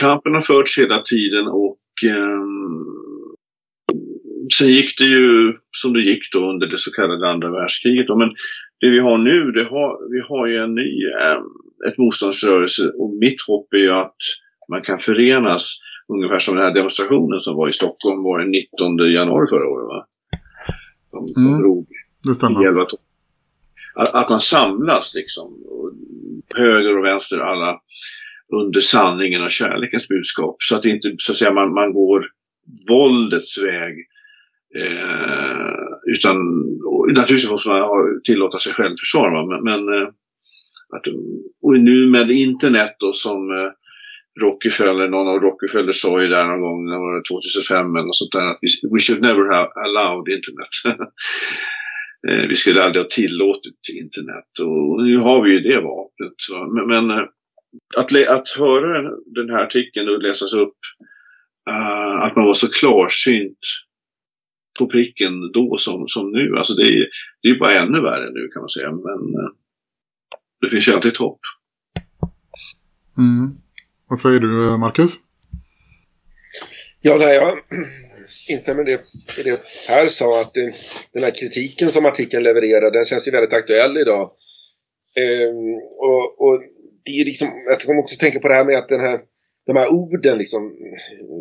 kampen har förts hela tiden och ehm, sen gick det ju som det gick då under det så kallade andra världskriget. Då. Men det vi har nu, det har, vi har ju en ny, eh, ett motståndsrörelse och mitt hopp är ju att man kan förenas ungefär som den här demonstrationen som var i Stockholm var den 19 januari förra året va? De, Mm. drog Det stämmer. Att, att man samlas liksom. Höger och vänster alla under sanningen och kärlekens budskap. Så att inte så att säga, man, man går våldets väg. Eh, utan naturligtvis måste man tillåta sig självförsvar. Va? Men, men eh, att, och nu med internet då som eh, Rockefeller, någon av Rockefeller sa ju där någon gång, var det 2005 eller något sånt där, att vi, we should never have allowed internet. Eh, vi skulle aldrig ha tillåtit internet och nu har vi ju det vapnet. va. Men, men eh, att, att höra den, den här artikeln och läsas upp, eh, att man var så klarsynt på pricken då som, som nu. Alltså det är, det är bara ännu värre nu kan man säga. Men eh, det finns ju alltid ett hopp. Mm. Vad säger du Marcus? Ja, nej, jag instämmer i det, i det Per sa att det, den här kritiken som artikeln levererar, den känns ju väldigt aktuell idag. Ehm, och, och det är liksom, jag kommer också tänka på det här med att den här, de här orden, liksom,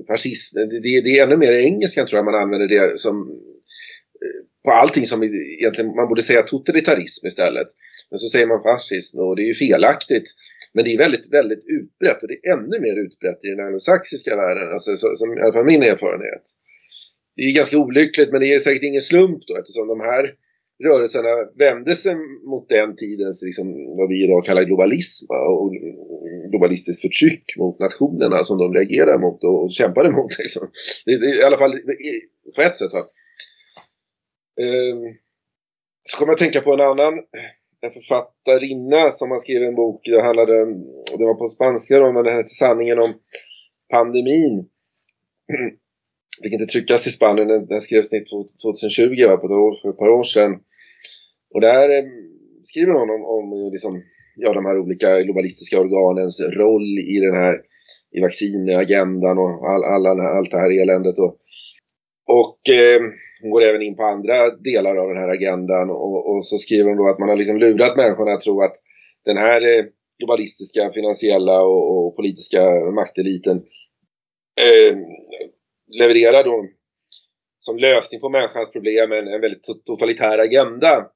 fascism, det, det, är ännu mer i engelskan tror jag man använder det som eh, på allting som egentligen, man borde säga totalitarism istället. Men så säger man fascism och det är ju felaktigt. Men det är väldigt, väldigt utbrett och det är ännu mer utbrett i den anglosaxiska världen, alltså, så, som i alla fall min erfarenhet. Det är ganska olyckligt men det är säkert ingen slump då eftersom de här rörelserna vände sig mot den tidens, liksom, vad vi idag kallar globalism och globalistiskt förtryck mot nationerna som de reagerade mot och kämpade mot. Liksom. Det, det, I alla fall på ett sätt. Va. Ehm, så kommer jag att tänka på en annan en författarinna som har skrivit en bok. Det, handlade, om- det var på spanska då, men det hette Sanningen om pandemin. Fick inte tryckas i Spanien, den, den skrevs 2020 va, på ett år, för ett par år sedan. Och där eh, skriver hon om, om liksom, ja, de här olika globalistiska organens roll i den här i vaccinagendan och all, alla, allt det här eländet. Och, och eh, hon går även in på andra delar av den här agendan och, och så skriver hon då att man har liksom lurat människorna att tro att den här eh, globalistiska, finansiella och, och politiska makteliten eh, levererar då som lösning på människans problem en, en väldigt to- totalitär agenda.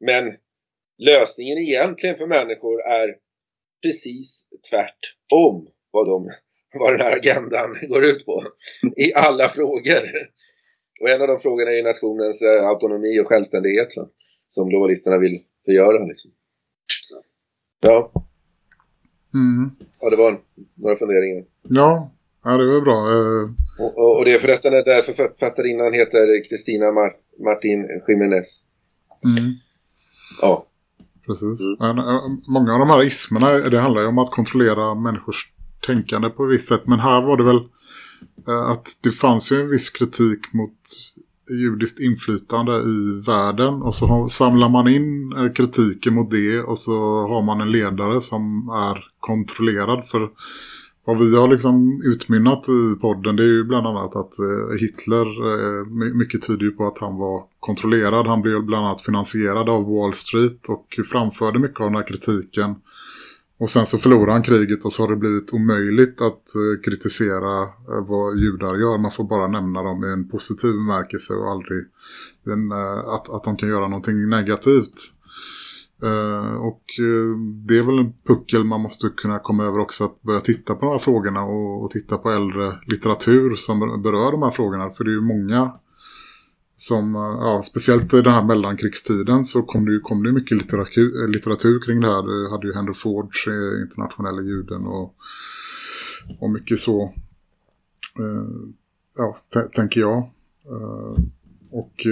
Men lösningen egentligen för människor är precis tvärtom vad, de, vad den här agendan går ut på. I alla frågor. Och en av de frågorna är nationens eh, autonomi och självständighet som globalisterna vill förgöra. Liksom. Ja, Mm. ja, det var några funderingar. Ja, ja, det var bra. Eh, Och, och, och det är förresten är därför författarinnan heter Kristina Mar- Martin Jiménez. Mm. Ja. Precis. Men, eh, många av de här ismerna, det handlar ju om att kontrollera människors tänkande på ett visst sätt. Men här var det väl eh, att det fanns ju en viss kritik mot judiskt inflytande i världen och så samlar man in kritiken mot det och så har man en ledare som är kontrollerad för vad vi har liksom utmynnat i podden det är ju bland annat att eh, Hitler, eh, mycket tyder ju på att han var kontrollerad. Han blev bland annat finansierad av Wall Street och framförde mycket av den här kritiken. Och sen så förlorar han kriget och så har det blivit omöjligt att eh, kritisera eh, vad judar gör. Man får bara nämna dem i en positiv bemärkelse och aldrig en, eh, att, att de kan göra någonting negativt. Eh, och eh, det är väl en puckel man måste kunna komma över också att börja titta på de här frågorna och, och titta på äldre litteratur som berör de här frågorna. För det är ju många som, eh, ja, speciellt den här mellankrigstiden så kom det ju kom det ju mycket litteratur, litteratur kring det här. Det hade ju Henry Fords internationella juden och, och mycket så. Ja, tänker jag. Och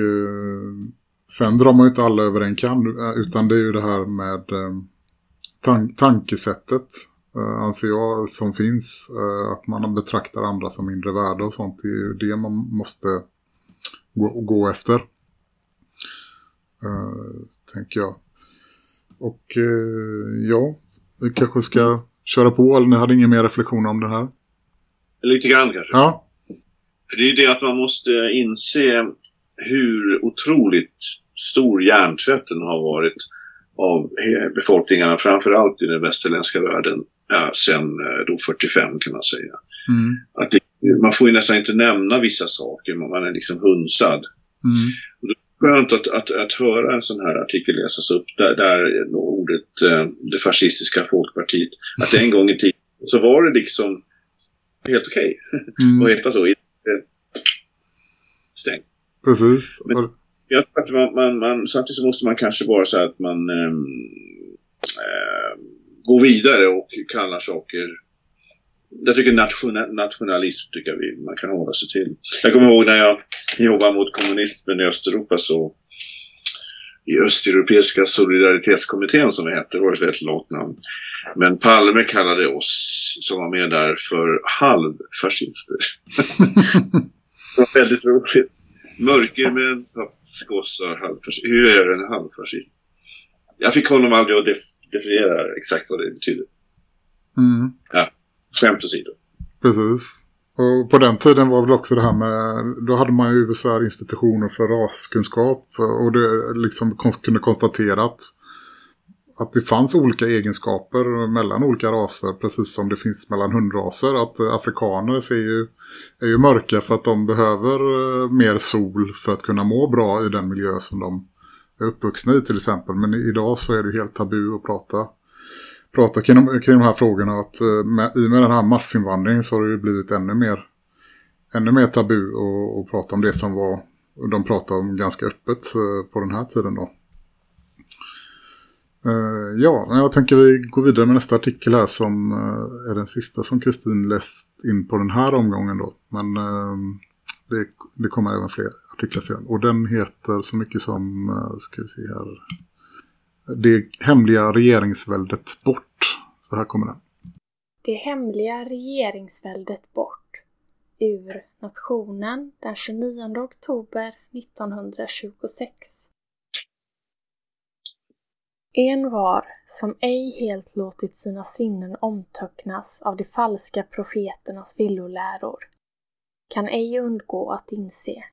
sen drar man ju inte alla över en kam eh, utan det är ju det här med eh, tan tankesättet eh, anser jag som finns. Att man betraktar andra som mindre värda och sånt. Det är ju det man måste gå, gå efter. Tänker jag. Och ja, vi kanske ska köra på. Eller ni hade ingen mer reflektion om det här? Lite grann kanske. Ja, För det är ju det att man måste inse hur otroligt stor hjärntvätten har varit av befolkningarna, framförallt i den västerländska världen, ja, sen eh, då 45 kan man säga. mm, Att det, man får ju nästan inte nämna vissa saker, man är liksom hunsad. mm, Skönt att, att, att höra en sån här artikel läsas upp där, där ordet eh, det fascistiska folkpartiet, att en gång i tiden så var det liksom helt okej att mm, heta så. Stängt. Precis. Men- Jag tror att man, man, man, samtidigt så måste man kanske vara så här att man eh, går vidare och kallar saker jag tycker nationa, nationalism tycker jag vi, man kan hålla sig till. Jag kommer ihåg när jag jobbade mot kommunismen i Östeuropa så i Östeuropeiska solidaritetskommittén som det hette, det var ett väldigt långt namn. Men Palme kallade oss som var med där för halvfascister. det var väldigt roligt. Mörkermän, pappskossar, halvfascister. Hur är en halvfascist? Jag fick honom aldrig att def- definiera exakt vad det betyder. mm. Skämt åsido. Precis. Och på den tiden var väl också det här med, då hade man ju så här institutioner för raskunskap och det liksom kunde konstatera att, att det fanns olika egenskaper mellan olika raser, precis som det finns mellan hundraser. Att eh, afrikaner ser ju, är ju mörka för att de behöver eh, mer sol för att kunna må bra i den miljö som de är uppvuxna i till exempel. Men idag så är det helt tabu att prata prata kring de, kring de här frågorna att eh, med, i och med den här massinvandringen så har det ju blivit ännu mer ännu mer tabu att, att prata om det som var de pratade om ganska öppet på den här tiden då. Eh, ja, jag tänker vi går vidare med nästa artikel här som eh, är den sista som Kristin läst in på den här omgången då. Men ehm, det, det kommer även fler artiklar sen. Och den heter så mycket som, eh, ska vi se här, det hemliga regeringsväldet bort. Så här kommer den. Det hemliga regeringsväldet bort ur Nationen den 29 oktober 1926. En var som ej helt låtit sina sinnen omtöcknas av de falska profeternas villoläror kan ej undgå att inse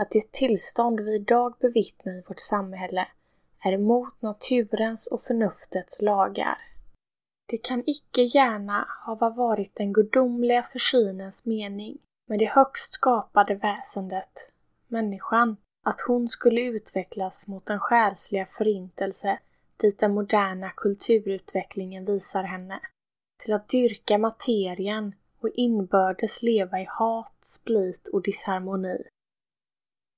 att det tillstånd vi idag bevittnar i vårt samhälle är emot naturens och förnuftets lagar. Det kan icke gärna hava varit den gudomliga försynens mening med det högst skapade väsendet, människan, att hon skulle utvecklas mot den själsliga förintelse dit den moderna kulturutvecklingen visar henne, till att dyrka materien och inbördes leva i hat, split och disharmoni.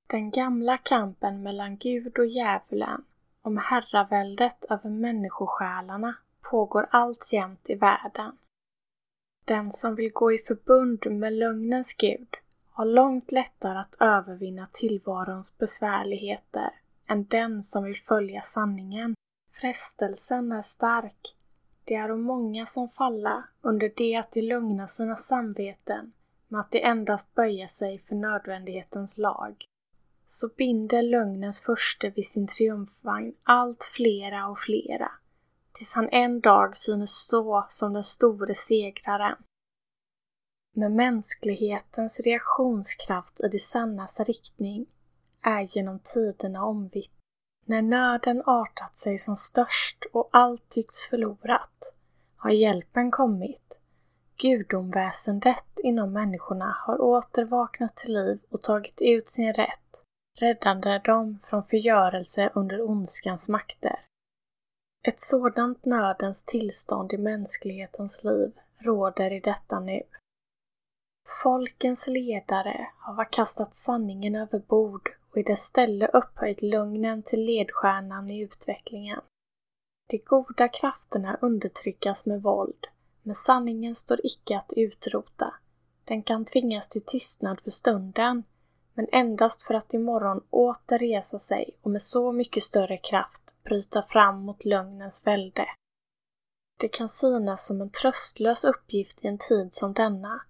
Den gamla kampen mellan Gud och djävulen om herraväldet över människosjälarna pågår alltjämt i världen. Den som vill gå i förbund med lögnens gud har långt lättare att övervinna tillvarons besvärligheter än den som vill följa sanningen. Frestelsen är stark. Det är många som falla under det att de lugnar sina samveten med att de endast böjer sig för nödvändighetens lag. så binder lögnens furste vid sin triumfvagn allt flera och flera, tills han en dag synes stå som den store segraren. Men mänsklighetens reaktionskraft i det sannas riktning är genom tiderna omvitt. När nöden artat sig som störst och allt tycks förlorat har hjälpen kommit. Gudomväsendet inom människorna har åter vaknat till liv och tagit ut sin rätt, räddande dem från förgörelse under ondskans makter. Ett sådant nödens tillstånd i mänsklighetens liv råder i detta nu. Folkens ledare har kastat sanningen över bord och i dess ställe upphöjt lögnen till ledstjärnan i utvecklingen. De goda krafterna undertryckas med våld, men sanningen står icke att utrota. Den kan tvingas till tystnad för stunden, men endast för att imorgon åter resa sig och med så mycket större kraft bryta fram mot lögnens välde. Det kan synas som en tröstlös uppgift i en tid som denna,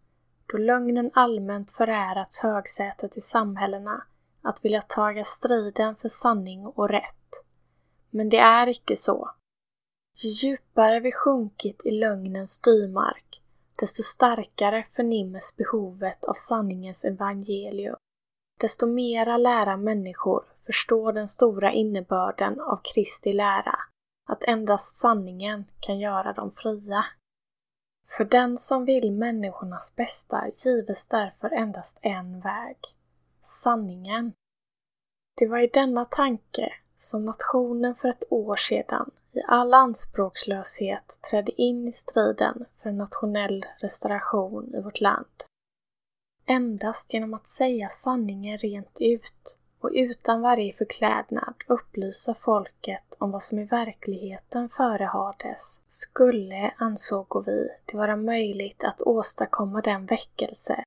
då lögnen allmänt förärats högsätet i samhällena, att vilja taga striden för sanning och rätt. Men det är icke så. Ju djupare vi sjunkit i lögnens styrmark, desto starkare förnimmes behovet av sanningens evangelium. Desto mera lära människor förstå den stora innebörden av Kristi lära, att endast sanningen kan göra dem fria. För den som vill människornas bästa gives därför endast en väg, sanningen. Det var i denna tanke som nationen för ett år sedan i all anspråkslöshet trädde in i striden för en nationell restauration i vårt land. Endast genom att säga sanningen rent ut och utan varje förklädnad upplysa folket om vad som i verkligheten förehades skulle, ansåg vi, det vara möjligt att åstadkomma den väckelse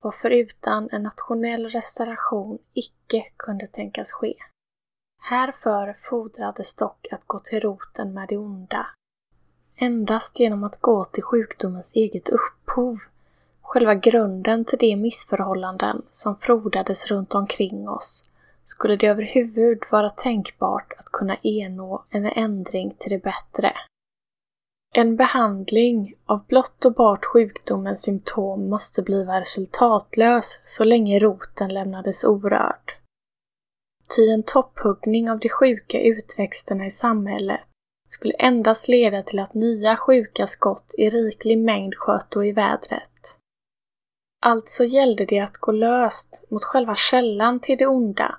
varför utan en nationell restauration icke kunde tänkas ske. Härför fordrades dock att gå till roten med det onda. Endast genom att gå till sjukdomens eget upphov, själva grunden till de missförhållanden som frodades runt omkring oss, skulle det överhuvud vara tänkbart att kunna ernå en ändring till det bättre. En behandling av blott och bart sjukdomens symptom måste bliva resultatlös så länge roten lämnades orörd. Ty en topphuggning av de sjuka utväxterna i samhället skulle endast leda till att nya sjuka skott i riklig mängd sköt då i vädret. Alltså gällde det att gå löst mot själva källan till det onda,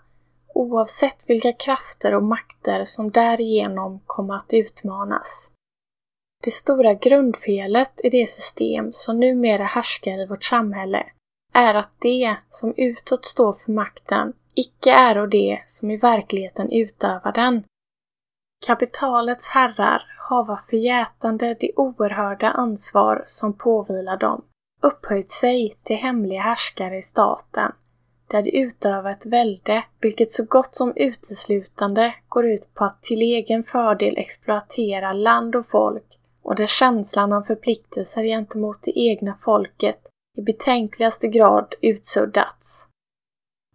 oavsett vilka krafter och makter som därigenom kommer att utmanas. Det stora grundfelet i det system som numera härskar i vårt samhälle är att det som utåt står för makten icke är det som i verkligheten utövar den. Kapitalets herrar hava förgätande det oerhörda ansvar som påvilar dem, upphöjt sig till hemliga härskare i staten, där de utövar ett välde vilket så gott som uteslutande går ut på att till egen fördel exploatera land och folk och där känslan av förpliktelser gentemot det egna folket i betänkligaste grad utsuddats.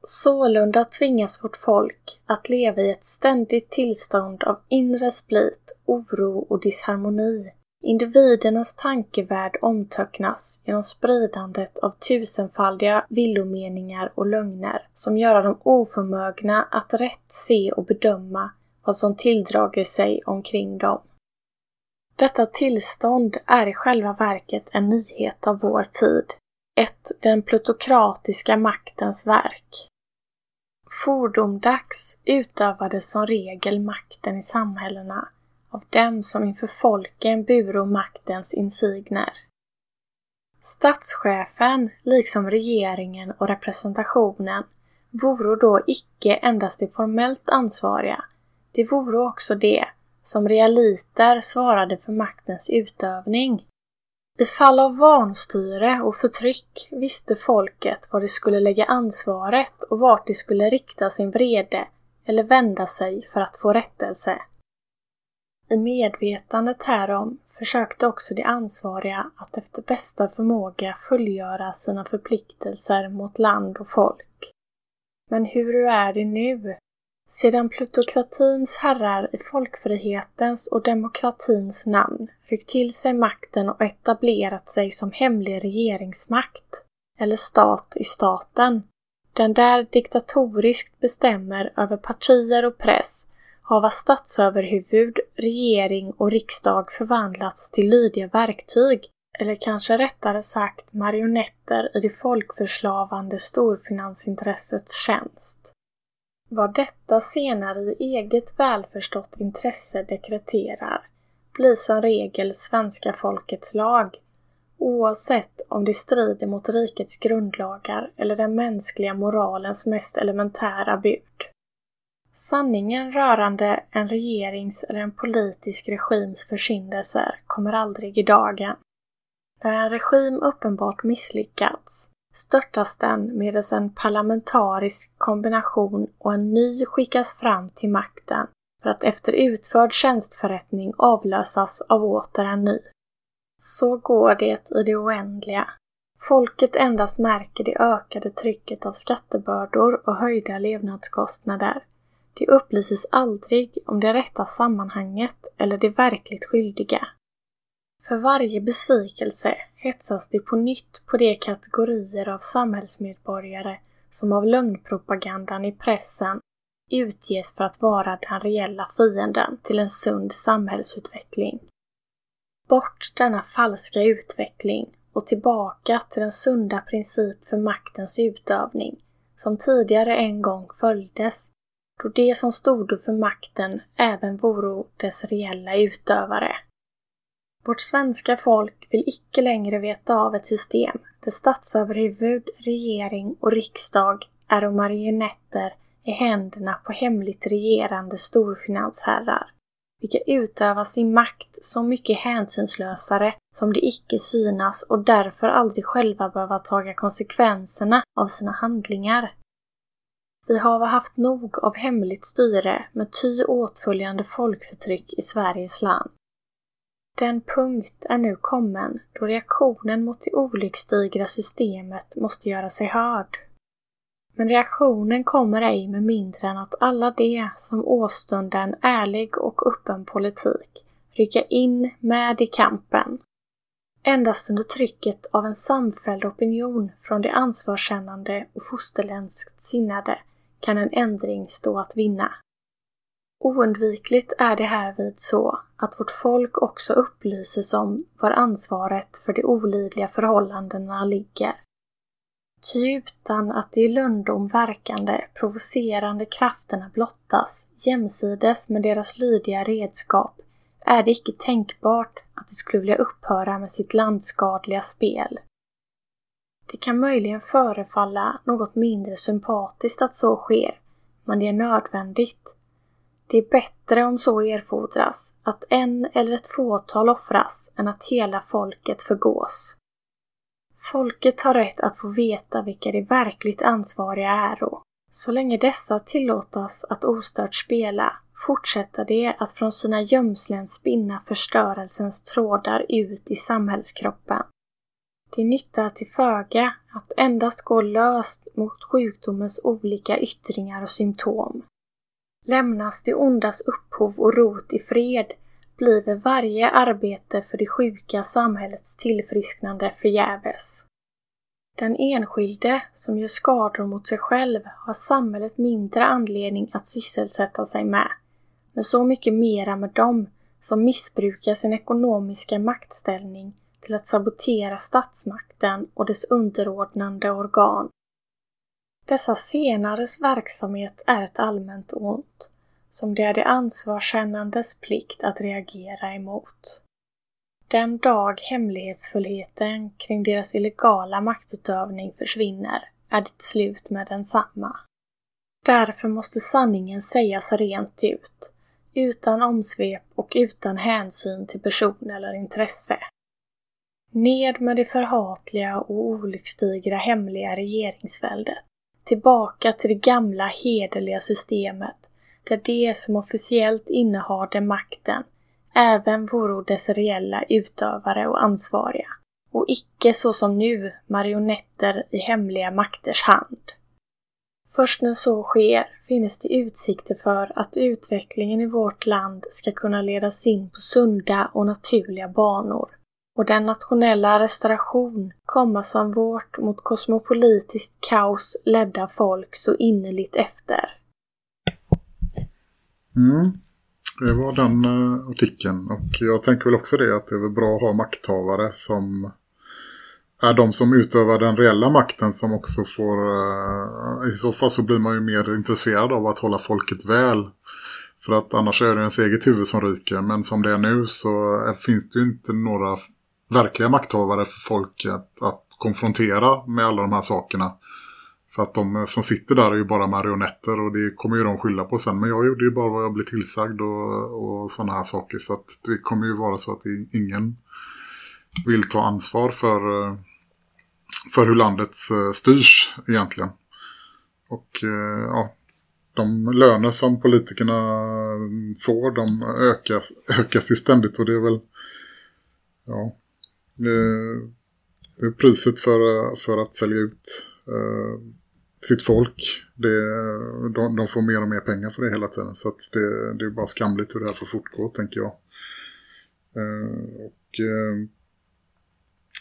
Sålunda tvingas vårt folk att leva i ett ständigt tillstånd av inre split, oro och disharmoni. Individernas tankevärld omtöcknas genom spridandet av tusenfaldiga villomeningar och lögner som gör dem oförmögna att rätt se och bedöma vad som tilldrager sig omkring dem. Detta tillstånd är i själva verket en nyhet av vår tid, ett den plutokratiska maktens verk. Fordomdags utövades som regel makten i samhällena av dem som inför folken buro maktens insigner. Statschefen, liksom regeringen och representationen, voro då icke endast de formellt ansvariga, det voro också det som realiter svarade för maktens utövning. I fall av vanstyre och förtryck visste folket var de skulle lägga ansvaret och vart de skulle rikta sin vrede eller vända sig för att få rättelse. I medvetandet härom försökte också de ansvariga att efter bästa förmåga fullgöra sina förpliktelser mot land och folk. Men hur är det nu? Sedan plutokratins herrar i folkfrihetens och demokratins namn ryckt till sig makten och etablerat sig som hemlig regeringsmakt, eller stat i staten, den där diktatoriskt bestämmer över partier och press, hava statsöverhuvud, regering och riksdag förvandlats till lydiga verktyg, eller kanske rättare sagt marionetter i det folkförslavande storfinansintressets tjänst. Vad detta senare i eget välförstått intresse dekreterar blir som regel svenska folkets lag, oavsett om det strider mot rikets grundlagar eller den mänskliga moralens mest elementära bud. Sanningen rörande en regerings eller en politisk regims försyndelser kommer aldrig i dagen. När en regim uppenbart misslyckats störtas den medan en parlamentarisk kombination och en ny skickas fram till makten för att efter utförd tjänstförrättning avlösas av åter en ny. Så går det i det oändliga. Folket endast märker det ökade trycket av skattebördor och höjda levnadskostnader. Det upplyses aldrig om det rätta sammanhanget eller det verkligt skyldiga. För varje besvikelse hetsas det på nytt på de kategorier av samhällsmedborgare som av lögnpropagandan i pressen utges för att vara den reella fienden till en sund samhällsutveckling. Bort denna falska utveckling och tillbaka till den sunda princip för maktens utövning som tidigare en gång följdes, då de som stod för makten även voro dess reella utövare. Vårt svenska folk vill icke längre veta av ett system där statsöverhuvud, regering och riksdag är marionetter i händerna på hemligt regerande storfinansherrar, vilka utövar sin makt så mycket hänsynslösare som de icke synas och därför aldrig själva behöva taga konsekvenserna av sina handlingar. Vi har haft nog av hemligt styre med ty åtföljande folkförtryck i Sveriges land. Den punkt är nu kommen då reaktionen mot det olycksdigra systemet måste göra sig hörd. Men reaktionen kommer ej med mindre än att alla de som åstundar en ärlig och öppen politik rycka in med i kampen. Endast under trycket av en samfälld opinion från de ansvarskännande och fosterländskt sinnade kan en ändring stå att vinna. Oundvikligt är det härvid så att vårt folk också upplyses om var ansvaret för de olidliga förhållandena ligger. Ty utan att de i lönndom verkande, provocerande krafterna blottas jämsides med deras lydiga redskap är det icke tänkbart att de skulle vilja upphöra med sitt landskadliga spel. Det kan möjligen förefalla något mindre sympatiskt att så sker, men det är nödvändigt det är bättre om så erfordras att en eller ett fåtal offras än att hela folket förgås. Folket har rätt att få veta vilka de verkligt ansvariga äro. Så länge dessa tillåtas att ostört spela fortsätter de att från sina gömslen spinna förstörelsens trådar ut i samhällskroppen. Det nyttar till föga att endast gå löst mot sjukdomens olika yttringar och symptom. Lämnas det ondas upphov och rot i fred bliver varje arbete för det sjuka samhällets tillfrisknande förgäves. Den enskilde som gör skador mot sig själv har samhället mindre anledning att sysselsätta sig med, men så mycket mera med dem som missbrukar sin ekonomiska maktställning till att sabotera statsmakten och dess underordnande organ dessa senares verksamhet är ett allmänt ont, som det är de ansvarskännandes plikt att reagera emot. Den dag hemlighetsfullheten kring deras illegala maktutövning försvinner är det slut med densamma. Därför måste sanningen sägas rent ut, utan omsvep och utan hänsyn till person eller intresse. Ned med det förhatliga och olycksdigra hemliga regeringsväldet tillbaka till det gamla hederliga systemet där de som officiellt innehade makten även vore dess reella utövare och ansvariga och icke så som nu marionetter i hemliga makters hand. Först när så sker finns det utsikter för att utvecklingen i vårt land ska kunna ledas in på sunda och naturliga banor och den nationella restauration komma som vårt mot kosmopolitiskt kaos ledda folk så innerligt efter. Mm. Det var den uh, artikeln och jag tänker väl också det att det är väl bra att ha makthavare som är de som utövar den reella makten som också får uh, i så fall så blir man ju mer intresserad av att hålla folket väl för att annars är det ens eget huvud som ryker men som det är nu så eh, finns det ju inte några verkliga makthavare för folk att konfrontera med alla de här sakerna för att de som sitter där är ju bara marionetter och det kommer ju de skylla på sen. Men jag gjorde ju bara vad jag blev tillsagd och, och sådana här saker. Så att det kommer ju vara så att ingen vill ta ansvar för, eh, för hur landet eh, styrs egentligen. Och eh, ja, de löner som politikerna får de ökas, ökas ju ständigt och det är väl ja, det priset för, för att sälja ut eh, sitt folk. Det, de, de, får mer och mer pengar för det hela tiden. Så att det, det är bara skamligt hur det här får fortgå, tänker jag. Eh, och eh,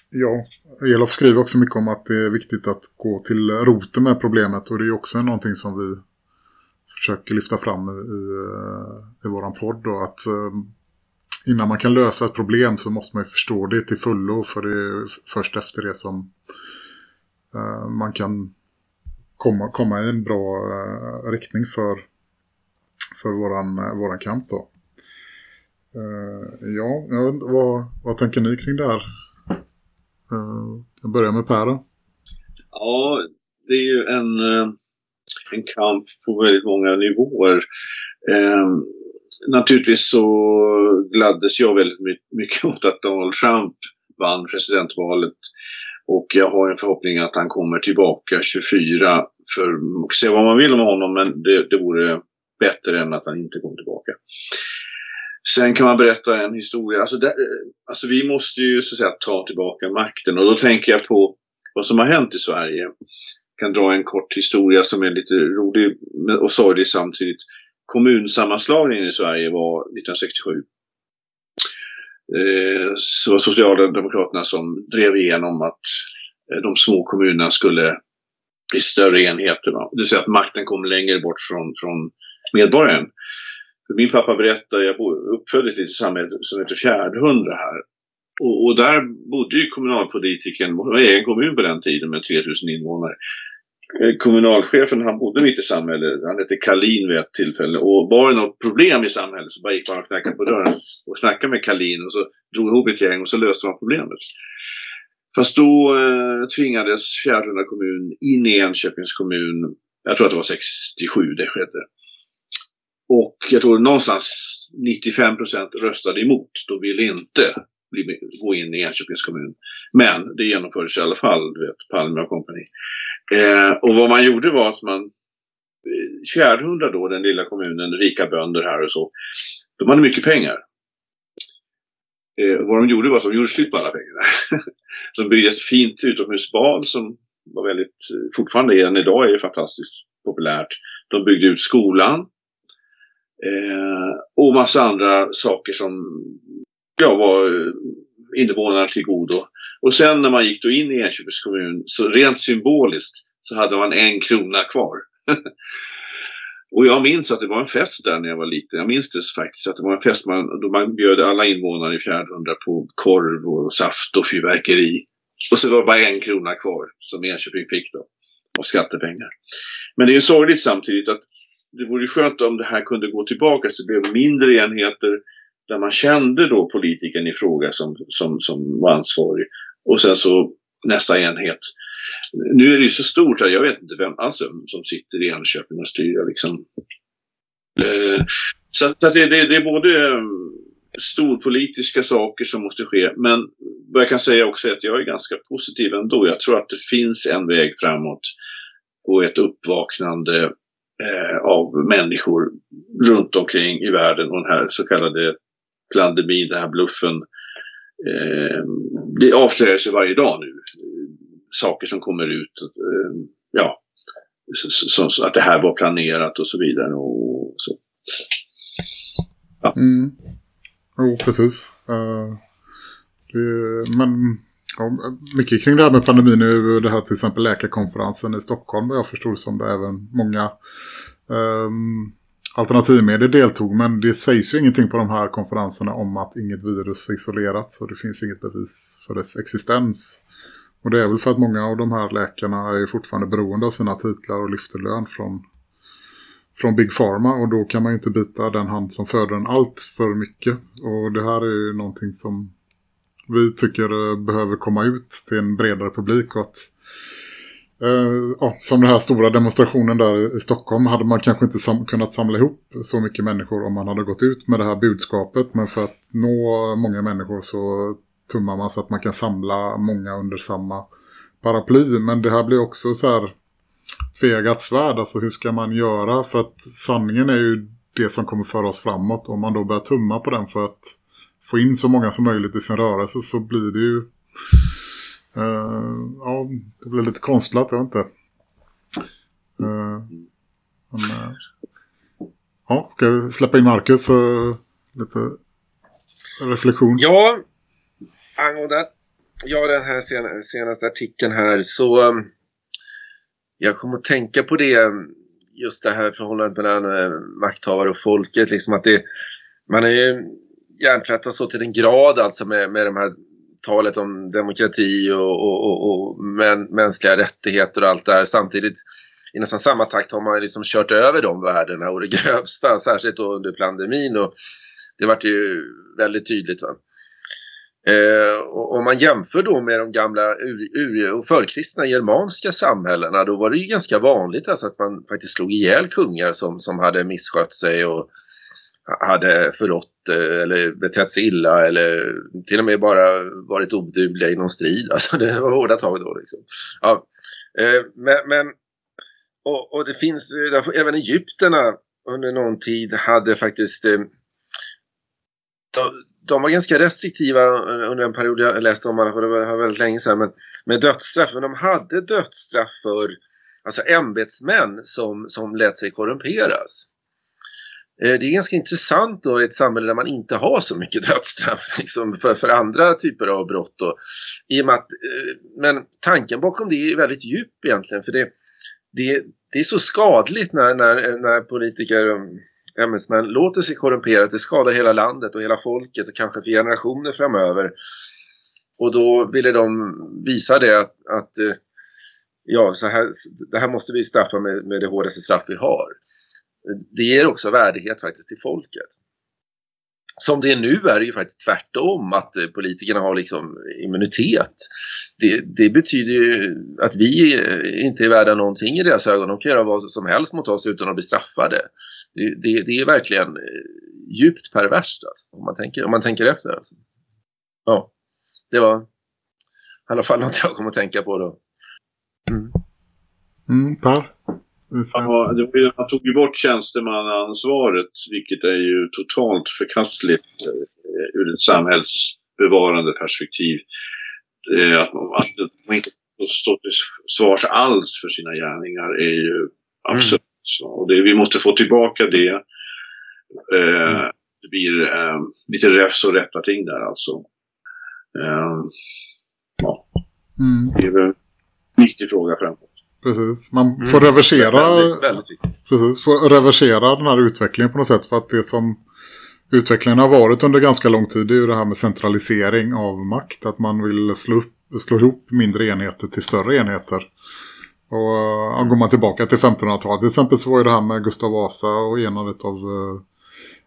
ja, Elof skriver också mycket om att det är viktigt att gå till roten med problemet. Och det är också någonting som vi försöker lyfta fram i, i, i våran podd. Då, att eh, innan man kan lösa ett problem så måste man ju förstå det till fullo. För det är först efter det som uh, man kan komma, komma i en bra uh, riktning för, för våran, uh, våran kamp då. ja, jag vet inte, vad, vad tänker ni kring det här? jag börjar med Per Ja, det är ju en, en kamp på väldigt många nivåer. Naturligtvis så gladdes jag väldigt mycket åt att Donald Trump vann presidentvalet. Och jag har en förhoppning att han kommer tillbaka 24. För man kan säga vad man vill om honom men det, det vore bättre än att han inte kom tillbaka. Sen kan man berätta en historia. Alltså, där, alltså vi måste ju så att säga ta tillbaka makten. Och då tänker jag på vad som har hänt i Sverige. Jag kan dra en kort historia som är lite rolig och sorglig samtidigt kommunsammanslagningen i Sverige var 1967. Eh, så var Socialdemokraterna som drev igenom att eh, de små kommunerna skulle bli större enheter. Va? Det vill säga att makten kom längre bort från, från medborgaren. För min pappa berättade, jag uppföddes i ett samhälle som heter Fjärdhundra här. Och, och, där bodde ju kommunalpolitiken, det var egen kommun på den tiden med 3000 invånare. Eh, kommunalchefen han bodde mitt i samhället. Han hette Kalin vid ett tillfälle. Och var det något problem i samhället så bara gick man och knackade på dörren och snackade med Kalin och så drog ihop ett gäng och så löste man problemet. Fast då eh, tvingades Fjärdhundra kommun in i Enköpings kommun. Jag tror att det var 67 det skedde. Och jag tror någonstans 95 procent röstade emot. De ville inte bli, gå in i Enköpings kommun. Men det genomfördes i alla fall, du vet, Palme och kompani. Eh, och vad man gjorde var att man, eh, Fjärdhundra då, den lilla kommunen, rika bönder här och så, de hade mycket pengar. Eh, vad de gjorde var att de gjorde slut på alla pengarna. de byggde ett fint utomhusbad som var väldigt, eh, fortfarande än idag är fantastiskt populärt. De byggde ut skolan. Eh, och massa andra saker som ja, var eh, invånarna till godo. Och sen när man gick då in i Enköpings kommun, så rent symboliskt, så hade man en krona kvar. och jag minns att det var en fest där när jag var liten. Jag minns det faktiskt att det var en fest man, då man bjöd alla invånare i Fjärdhundra på korv och saft och fyrverkeri. Och så var det bara en krona kvar som Enköping fick då, av skattepengar. Men det är ju sorgligt samtidigt att det vore skönt om det här kunde gå tillbaka så det blev mindre enheter där man kände då politikern i fråga som, som, som var ansvarig. Och sen så nästa enhet. Nu är det ju så stort att jag vet inte vem alltså, som sitter i Enköping och styr. Liksom. Eh, så att det, det, det är både eh, storpolitiska saker som måste ske. Men vad jag kan säga också är att jag är ganska positiv ändå. Jag tror att det finns en väg framåt och ett uppvaknande eh, av människor runt omkring i världen och den här så kallade pandemin, den här bluffen. Eh, det avslöjas ju varje dag nu. Eh, saker som kommer ut. Eh, ja, så, så, att det här var planerat och så vidare. Och, så. Mm. Jo, precis. Uh, det, men ja, mycket kring det här med pandemin är det här till exempel läkarkonferensen i Stockholm. Jag förstod som det även många um, alternativmedier deltog. Men det sägs ju ingenting på de här konferenserna om att inget virus är isolerat. Så det finns inget bevis för dess existens. Och det är väl för att många av de här läkarna är fortfarande beroende av sina titlar och lyfter lön från, från Big Pharma. Och då kan man ju inte bita den hand som föder den allt för mycket. Och det här är ju någonting som vi tycker eh, behöver komma ut till en bredare publik. Och att, Eh, ja, som den här stora demonstrationen där i Stockholm hade man kanske inte sam kunnat samla ihop så mycket människor om man hade gått ut med det här budskapet. Men för att nå många människor så tummar man så att man kan samla många under samma paraply. Men det här blir också så här tvegat svärd. Alltså hur ska man göra? För att sanningen är ju det som kommer föra oss framåt. Om man då börjar tumma på den för att få in så många som möjligt i sin rörelse så blir det ju... Uh, ja, det blev lite konstlat, jag vet inte. Uh, men, uh, ja, ska jag släppa in Marcus uh, lite reflektion? Ja, angående ja, den här sen, senaste artikeln här så um, jag kommer att tänka på det um, just det här förhållandet mellan uh, makthavare och folket liksom att det man är ju hjärntvättad så till den grad alltså med, med de här talet om demokrati och, och, och, och män, mänskliga rättigheter och allt det här samtidigt i nästan samma takt har man liksom kört över de värdena och det grövsta, särskilt då under pandemin och det vart ju väldigt tydligt. Va? Eh, om man jämför då med de gamla ur, ur, och förkristna germanska samhällena då var det ju ganska vanligt alltså att man faktiskt slog ihjäl kungar som, som hade misskött sig och hade förrått eh, eller betett sig illa eller till och med bara varit odugliga i någon strid. Alltså det var hårda tag då liksom. Ja. Eh, men, men och, och, det finns, eh, även egyptierna under någon tid hade faktiskt de, de var ganska restriktiva under en period jag läste om, det var väldigt länge sedan, men med dödsstraff. Men de hade dödsstraff för alltså ämbetsmän som, som lät sig korrumperas. Eh, det är ganska intressant då i ett samhälle där man inte har så mycket dödsstraff liksom, för, för andra typer av brott. Då, i och med att, eh, men tanken bakom det är väldigt djup egentligen för det, det, det är så skadligt när, när, när politiker ämbetsmän låter sig korrumperas. Det skadar hela landet och hela folket och kanske för generationer framöver. Och då ville de visa det att, att eh, ja, så här, det här måste vi straffa med, med det hårdaste straff vi har. Det ger också värdighet faktiskt till folket. Som det är nu är det ju faktiskt tvärtom att eh, politikerna har liksom immunitet. Det, det, betyder ju att vi eh, inte är värda någonting i deras ögon. De kan göra vad som helst mot oss utan att bli straffade. Det, det, det är verkligen eh, djupt perverst alltså, om, man tänker, om man tänker efter. Alltså. Ja, det var i alla fall något jag kom att tänka på då. Mm. Mm, per? Ja, man tog ju bort tjänstemannaansvaret, vilket är ju totalt förkastligt eh, ur ett samhällsbevarande perspektiv. Eh, att, man, att man inte står till svars alls för sina gärningar är ju absolut mm. så. Och det, vi måste få tillbaka det. Eh, mm. Det blir eh, lite räfs och rätta ting där alltså. Eh, ja. Mm. Det är väl en viktig fråga framåt. Precis, man mm. får reversera väldigt, väldigt precis, får reversera den här utvecklingen på något sätt för att det som utvecklingen har varit under ganska lång tid är ju det här med centralisering av makt. Att man vill slå, upp, slå ihop mindre enheter till större enheter. Och ja, går man tillbaka till 1500-talet till exempel så var ju det här med Gustav Vasa och enandet av uh,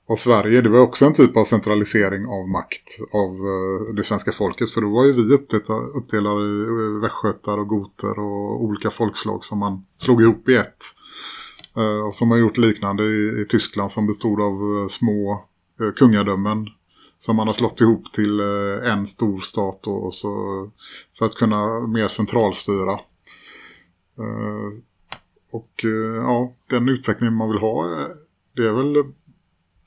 av Sverige. Det var också en typ av centralisering av makt av eh, det svenska folket. För då var ju vi uppdelade i eh, västgötar och goter och olika folkslag som man slog ihop i ett. Eh, och som har gjort liknande i, Tyskland som bestod av små kungadömen som man har slått ihop till en stor stat och, och så för att kunna mer centralstyra. och ja, den utvecklingen man vill ha det är väl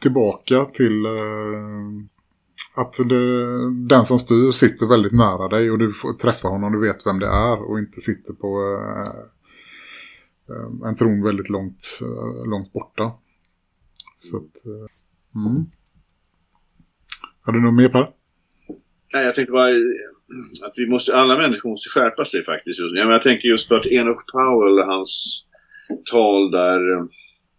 tillbaka till eh, att det, den som styr sitter väldigt nära dig och du får träffa honom och du vet vem det är och inte sitter på, eh, eh en tron väldigt långt, eh, långt borta. Så att, eh, mm. Har du något mer Per? Nej, jag tänkte bara eh, att vi måste, alla människor måste skärpa sig faktiskt. Jag tänker just på att Enoch Powell, hans tal där,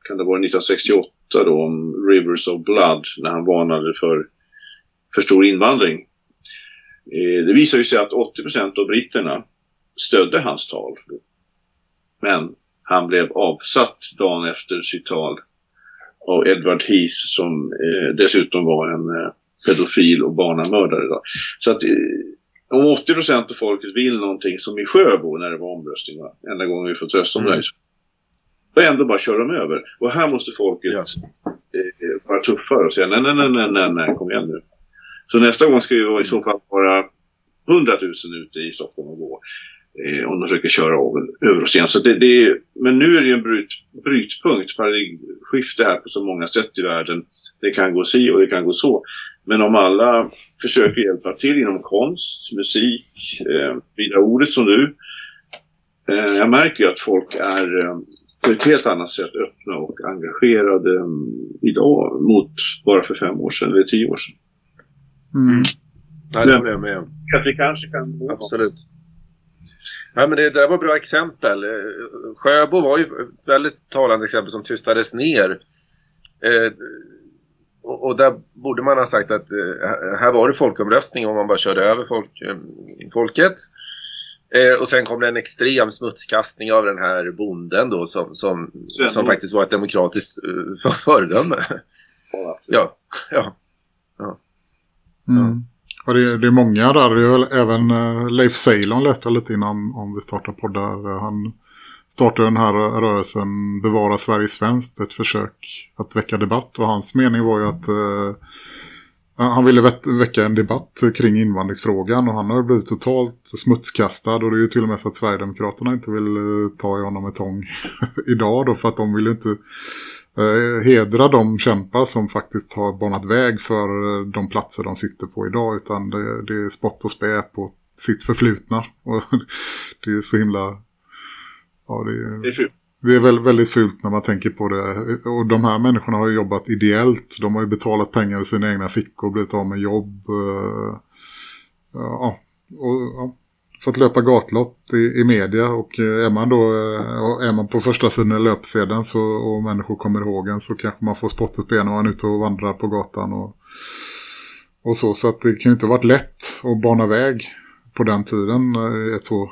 kan det vara 1968 då, om Rivers of Blood, när han varnade för för stor invandring. Eh, det visar ju sig att 80% av britterna stödde hans tal. Men han blev avsatt dagen efter sitt tal av Edward Heath som eh, dessutom var en eh, pedofil och barnamördare. Då. Så att om 80% av folket vill någonting som i Sjöbo när det var omröstning, va? enda gången vi fått rösta om Mm. det här, och ändå bara köra dem över. Och här måste folket Ja. eh, vara tuffare och säga nej, nej, nej, nej, nej, nej, kom igen nu. Så nästa gång ska ju i så fall vara 100 000 ute i Stockholm och gå. Eh, om de försöker köra över, över oss igen. Så det, det är, men nu är det ju en bryt, brytpunkt, paradigmskifte här på så många sätt i världen. Det kan gå si och det kan gå så. Men om alla försöker hjälpa till inom konst, musik, eh, vidare ordet som du. Eh, jag märker ju att folk är eh, på ett helt annat sätt öppna och engagerade mm, idag mot bara för fem år sedan eller tio år sedan. Mm. Nej, det håller jag med om. Att vi kanske kan Absolut. Nej, men det där var bra exempel. Sjöbo var ju ett väldigt talande exempel som tystades ner. Eh, och, och där borde man ha sagt att eh, här var det folkomröstning om man bara körde över folk, eh, folket. Eh, och sen kom det en extrem smutskastning av den här bonden då som, som, Sven som faktiskt var ett demokratiskt för- föredöme. ja, ja. Mm. Och det, det är många där. Det är även eh, Leif Ceylon läste jag lite innan om vi startar poddar. Han startade den här rörelsen Bevara Sverige svenskt. Ett försök att väcka debatt. Och hans mening var ju att eh, han ville vä- väcka en debatt kring invandringsfrågan. Och han har blivit totalt smutskastad. Och det är ju till och med så att Sverigedemokraterna inte vill eh, ta i honom med tång idag. Då, för att de vill ju inte eh, hedra de kämpar som faktiskt har banat väg för eh, de platser de sitter på idag utan det, det är spott och spä på sitt förflutna och det är så himla ja det Det är det är väl, väldigt fult när man tänker på det. Och de här människorna har ju jobbat ideellt. De har ju betalat pengar i sina egna fickor blivit av med jobb. Eh, ja, och, ja. Fått löpa gatlott i, i media. Och eh, är man då eh, är man på första sidan i löpsedeln så, och människor kommer ihåg en så kanske man får spottet på en när man är ute och vandrar på gatan och, och så. Så att det kan ju inte ha varit lätt att bana väg på den tiden i ett så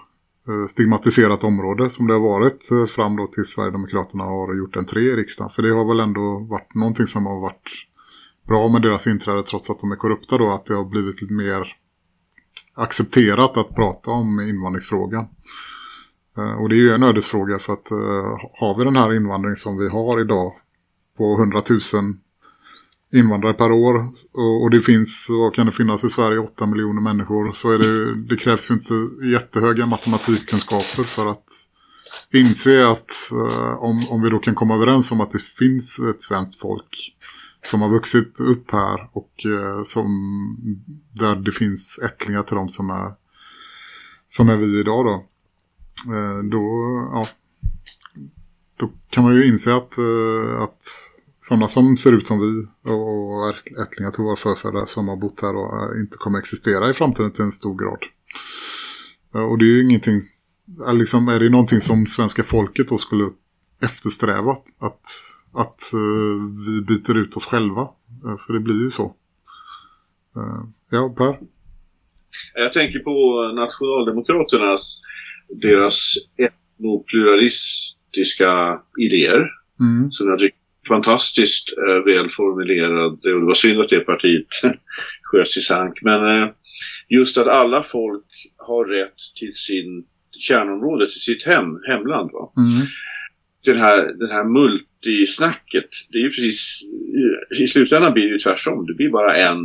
Eh, stigmatiserat område som det har varit eh, fram då till Sverigedemokraterna har gjort en tre i riksdagen. För det har väl ändå varit någonting som har varit bra med deras inträde trots att de är korrupta då att det har blivit lite mer accepterat att prata om invandringsfrågan. Eh, och det är ju en ödesfråga för att har vi den här invandring som vi har idag på 100 000 invandrare per år. Och, och det finns, vad kan det finnas i Sverige, 8 miljoner människor. Så är det, det krävs ju inte jättehöga matematikkunskaper för att inse att eh, om, om vi då kan komma överens om att det finns ett svenskt folk som har vuxit upp här och eh, som där det finns ättlingar till dem som är som är vi idag då. Eh, då, ja, då kan man ju inse att, eh, att sådana som ser ut som vi och ättlingar till våra förfäder som har bott här och inte kommer existera i framtiden till en stor grad. Eh, och det är ju ingenting, är liksom, är det någonting som svenska folket då skulle eftersträva att, att, eh, vi byter ut oss själva. Eh, för det blir ju så. Eh, ja, Per? Jag tänker på Nationaldemokraternas, deras etnopluralistiska idéer. Mm. Som jag tycker fantastiskt eh, välformulerade. Och det var synd att det partiet sköts i sank. Men eh, just att alla folk har rätt till sin kärnområde, till sitt hem, hemland. Va? Mm. Den här, den här multisnacket, det är ju precis, i slutändan blir det ju tvärtom. Det blir bara en,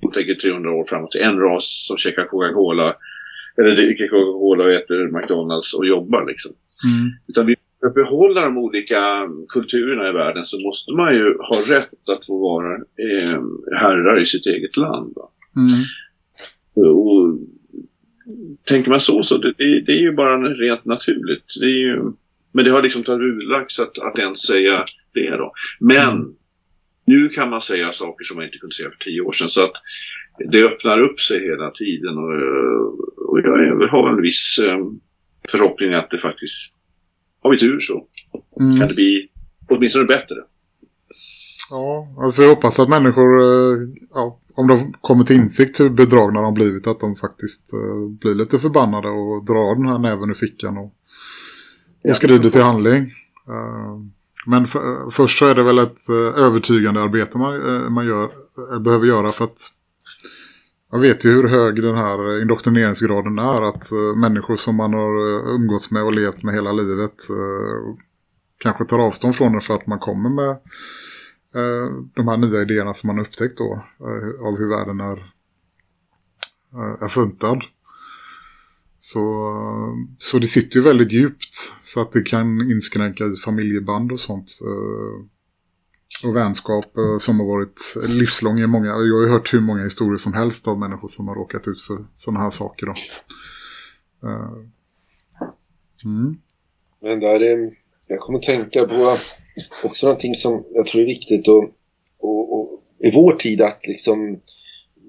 jag tänker 300 år framåt, en ras som käkar Coca-Cola, eller dricker Coca-Cola och äter McDonalds och jobbar liksom. Mm. Utan vi, för att behålla de olika kulturerna i världen så måste man ju ha rätt att få vara eh, herrar i sitt eget land. Mm. Och, tänker man så så, det, det, är ju bara rent naturligt. Det ju, Men det har liksom tabulagts att, att ens säga det då. Men nu kan man säga saker som man inte kunde säga för tio år sedan. Så att det öppnar upp sig hela tiden och, och jag har en viss eh, förhoppning att det faktiskt, har vi tur så, Mm. kan det bli åtminstone bättre. Ja, jag får hoppas att människor, eh, ja, om de kommer till insikt hur bedragna de blivit, att de faktiskt eh, blir lite förbannade och drar den här näven ur fickan och, och skrider till handling. Eh, Men för, först så är det väl ett övertygande arbete man, man gör, eh, behöver göra för att jag vet ju hur hög den här indoktrineringsgraden är. Att eh, människor som man har eh, umgåtts med och levt med hela livet eh, kanske tar avstånd från det för att man kommer med de här nya idéerna som man har upptäckt då. Av hur världen är, är funtad. Så, så det sitter ju väldigt djupt så att det kan inskränka i familjeband och sånt och vänskap eh, som har varit livslång i många. Jag har ju hört hur många historier som helst av människor som har råkat ut för sådana här saker då. Eh, mm. Men där är, jag kommer att tänka på också någonting som jag tror är viktigt och, och, och i vår tid att liksom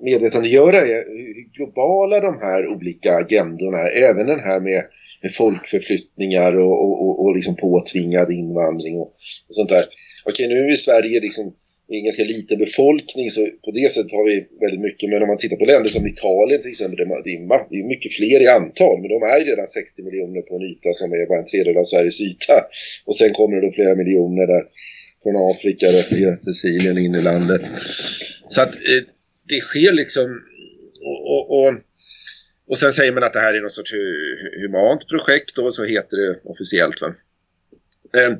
medvetandegöra är hur globala de här olika agendorna är. Även den här med, med folkförflyttningar och, och, och, och liksom påtvingad invandring och, och sånt där. Okej, nu är vi i Sverige liksom en ganska liten befolkning så på det sättet har vi väldigt mycket. Men om man tittar på länder som Italien till exempel, det är, mycket fler i antal. Men de är ju redan 60 miljoner på en yta som är bara en tredjedel av Sveriges yta. Och sen kommer det då flera miljoner där från Afrika, där via Sicilien in i landet. Så att eh, det sker liksom och, och, och, och sen säger man att det här är något sorts humant projekt och så heter det officiellt va. Eh,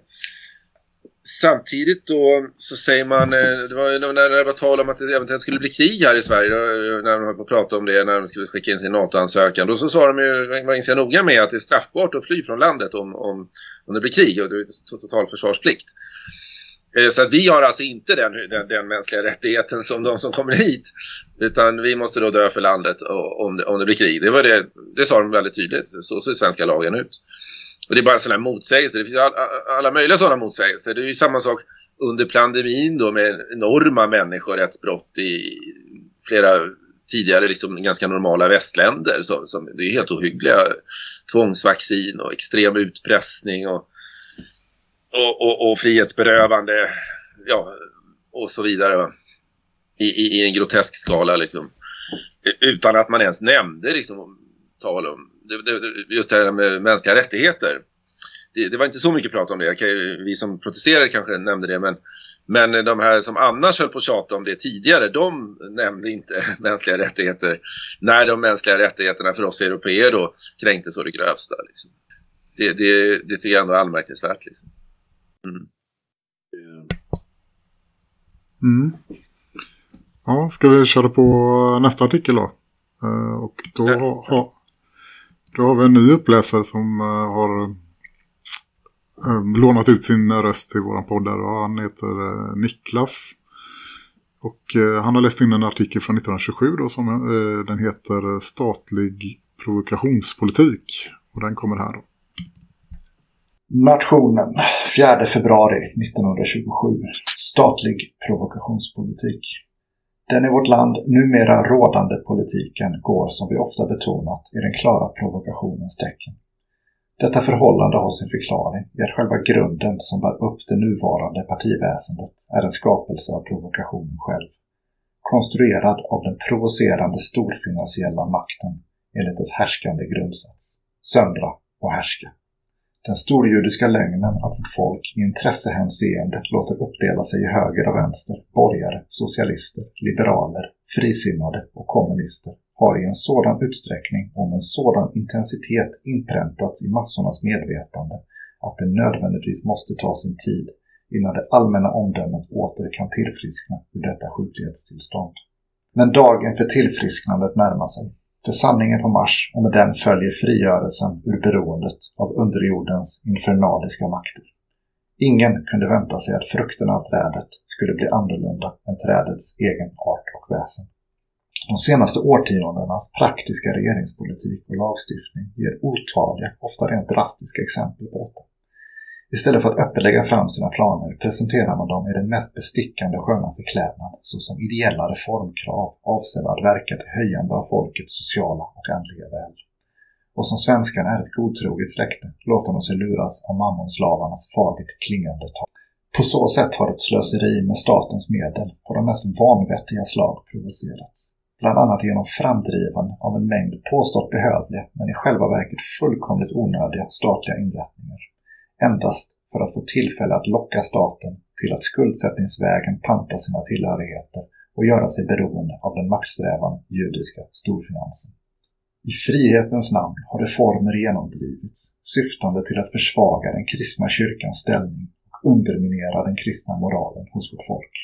Samtidigt då så säger man, eh, det var ju när det var tal om att det eventuellt skulle bli krig här i Sverige, då, eh, när de höll på att prata om det, när de skulle skicka in sin NATO-ansökan, då så sa de ju, var ganska noga med att det är straffbart att fly från landet om, om, om det blir krig och det är total försvarsplikt. Eh, så att vi har alltså inte den, den, den mänskliga rättigheten som de som kommer hit. Utan vi måste då dö för landet om det, om det blir krig. Det, var det, det sa de väldigt tydligt. Så ser svenska lagen ut. Och det är bara en sån här motsägelse. Det finns all, alla möjliga sådana motsägelser. Det är ju samma sak under pandemin då med enorma människorättsbrott i flera tidigare liksom ganska normala västländer. Som, som, det är helt ohyggliga tvångsvaccin och extrem utpressning och och, och, och frihetsberövande ja, och så vidare. va. I, i, I en grotesk skala liksom. Utan att man ens nämnde liksom, tal om just det här med mänskliga rättigheter. Det, det var inte så mycket prat om det. Vi som protesterade kanske nämnde det. Men, men de här som annars höll på att tjata om det tidigare, de nämnde inte mänskliga rättigheter. När de mänskliga rättigheterna för oss europeer då kränktes så det grövsta. Liksom. Det, det, det tycker jag ändå är anmärkningsvärt. Liksom. Mm. Mm. Ja, ska vi köra på nästa artikel då? Eh, och då, ha, då har vi en ny uppläsare som eh, har eh, lånat ut sin röst till våran podd där. Och han heter eh, Niklas. Och han har läst in en artikel från 1927 då som den heter Statlig provokationspolitik. Och den kommer här då. Nationen, 4 februari 1927. Statlig provokationspolitik. Den i vårt land numera rådande politiken går, som vi ofta betonat, i den klara provokationens tecken. Detta förhållande har sin förklaring i att själva grunden som bär upp det nuvarande partiväsendet är en skapelse av provokationen själv. Konstruerad av den provocerande storfinansiella makten enligt dess härskande grundsats. Söndra och härska. Den storjudiska lögnen att vårt folk i intressehänseende låter uppdela sig i höger och vänster, borgare, socialister, liberaler, frisinnade och kommunister har i en sådan utsträckning och med en sådan intensitet inpräntats i massornas medvetande att det nödvändigtvis måste ta sin tid innan det allmänna omdömet åter kan tillfriskna ur detta sjuklighetstillstånd. Men dagen för tillfrisknandet närmar sig. För sanningen på Mars och med den följer frigörelsen ur beroendet av underjordens infernaliska makter. Ingen kunde vänta sig att frukterna av trädet skulle bli annorlunda än trädets egen art och väsen. De senaste årtiondenas praktiska regeringspolitik och lagstiftning ger otaliga, ofta rent drastiska exempel på detta. Istället för att öppet lägga fram sina planer presenterar man dem i den mest bestickande sköna förklädnad såsom ideella reformkrav avsedda att verka till höjande av folkets sociala och andliga väl. Och som svenskarna är ett godtroget släkte låter de sig luras av mammonslavarnas fagert klingande tal. På så sätt har ett slöseri med statens medel på de mest vanvettiga slag provocerats. Bland annat genom framdrivande av en mängd påstått behövliga men i själva verket fullkomligt onödiga statliga inrättningar. Endast för att få tillfälle att locka staten till att skuldsättningsvägen panta sina tillhörigheter och göra sig beroende av den maktsträvande judiska storfinansen. I frihetens namn har reformer genomdrivits syftande till att försvaga den kristna kyrkans ställning och underminera den kristna moralen hos vårt folk.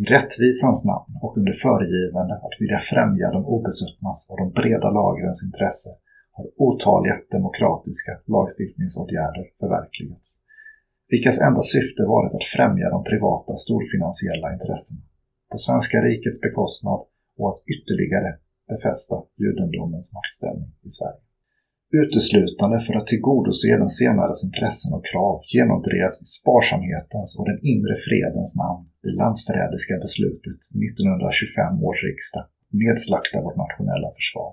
I rättvisans namn och under föregivande att vilja främja de obesuttnas och de breda lagrens intresse har otaliga demokratiska lagstiftningsåtgärder förverkligats, vilkas enda syfte varit att främja de privata storfinansiella intressena på svenska rikets bekostnad och att ytterligare befästa judendomens maktställning i Sverige. Uteslutande för att tillgodose den senares intressen och krav genomdrevs i sparsamhetens och den inre fredens namn det landsförrädiska beslutet vid 1925 års riksdag nedslakta vårt nationella försvar.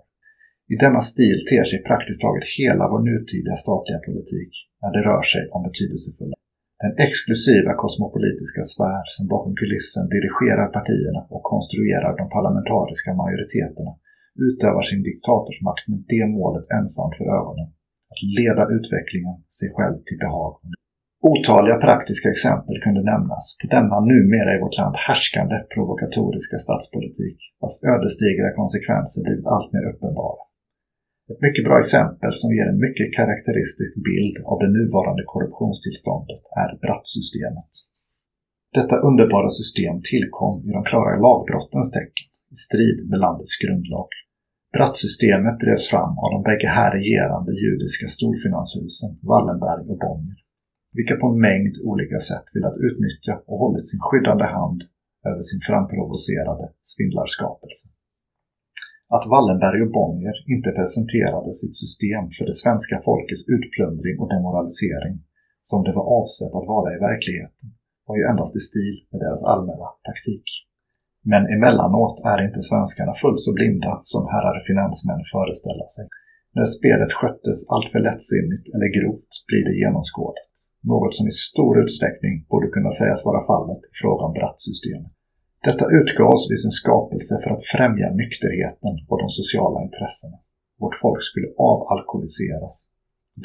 I denna stil ter sig praktiskt taget hela vår nutida statliga politik när det rör sig om betydelsefulla. Den exklusiva kosmopolitiska sfär som bakom kulissen dirigerar partierna och konstruerar de parlamentariska majoriteterna utövar sin diktatorsmakt med det målet ensamt för ögonen. Att leda utvecklingen sig själv till behag. Otaliga praktiska exempel kunde nämnas på denna numera i vårt land härskande provokatoriska statspolitik vars ödesdigra konsekvenser blivit alltmer uppenbara. Ett mycket bra exempel som ger en mycket karaktäristisk bild av det nuvarande korruptionstillståndet är brattsystemet. Detta underbara system tillkom i de klara lagbrottens tecken i strid med landets grundlag. Brattsystemet drevs fram av de bägge här regerande judiska storfinanshusen Wallenberg och Bonnier, vilka på en mängd olika sätt velat utnyttja och hållit sin skyddande hand över sin framprovocerade svindlarskapelse. Att Wallenberg och Bonnier inte presenterade sitt system för det svenska folkets utplundring och demoralisering som det var avsett att vara i verkligheten var ju endast i stil med deras allmänna taktik. Men emellanåt är inte svenskarna fullt så blinda som herrar finansmän föreställer sig. När spelet sköttes alltför lättsinnigt eller grovt blir det genomskådat. Något som i stor utsträckning borde kunna sägas vara fallet i fråga om brattsystemet. Detta utgavs vid sin skapelse för att främja nykterheten och de sociala intressena. Vårt folk skulle avalkoholiseras,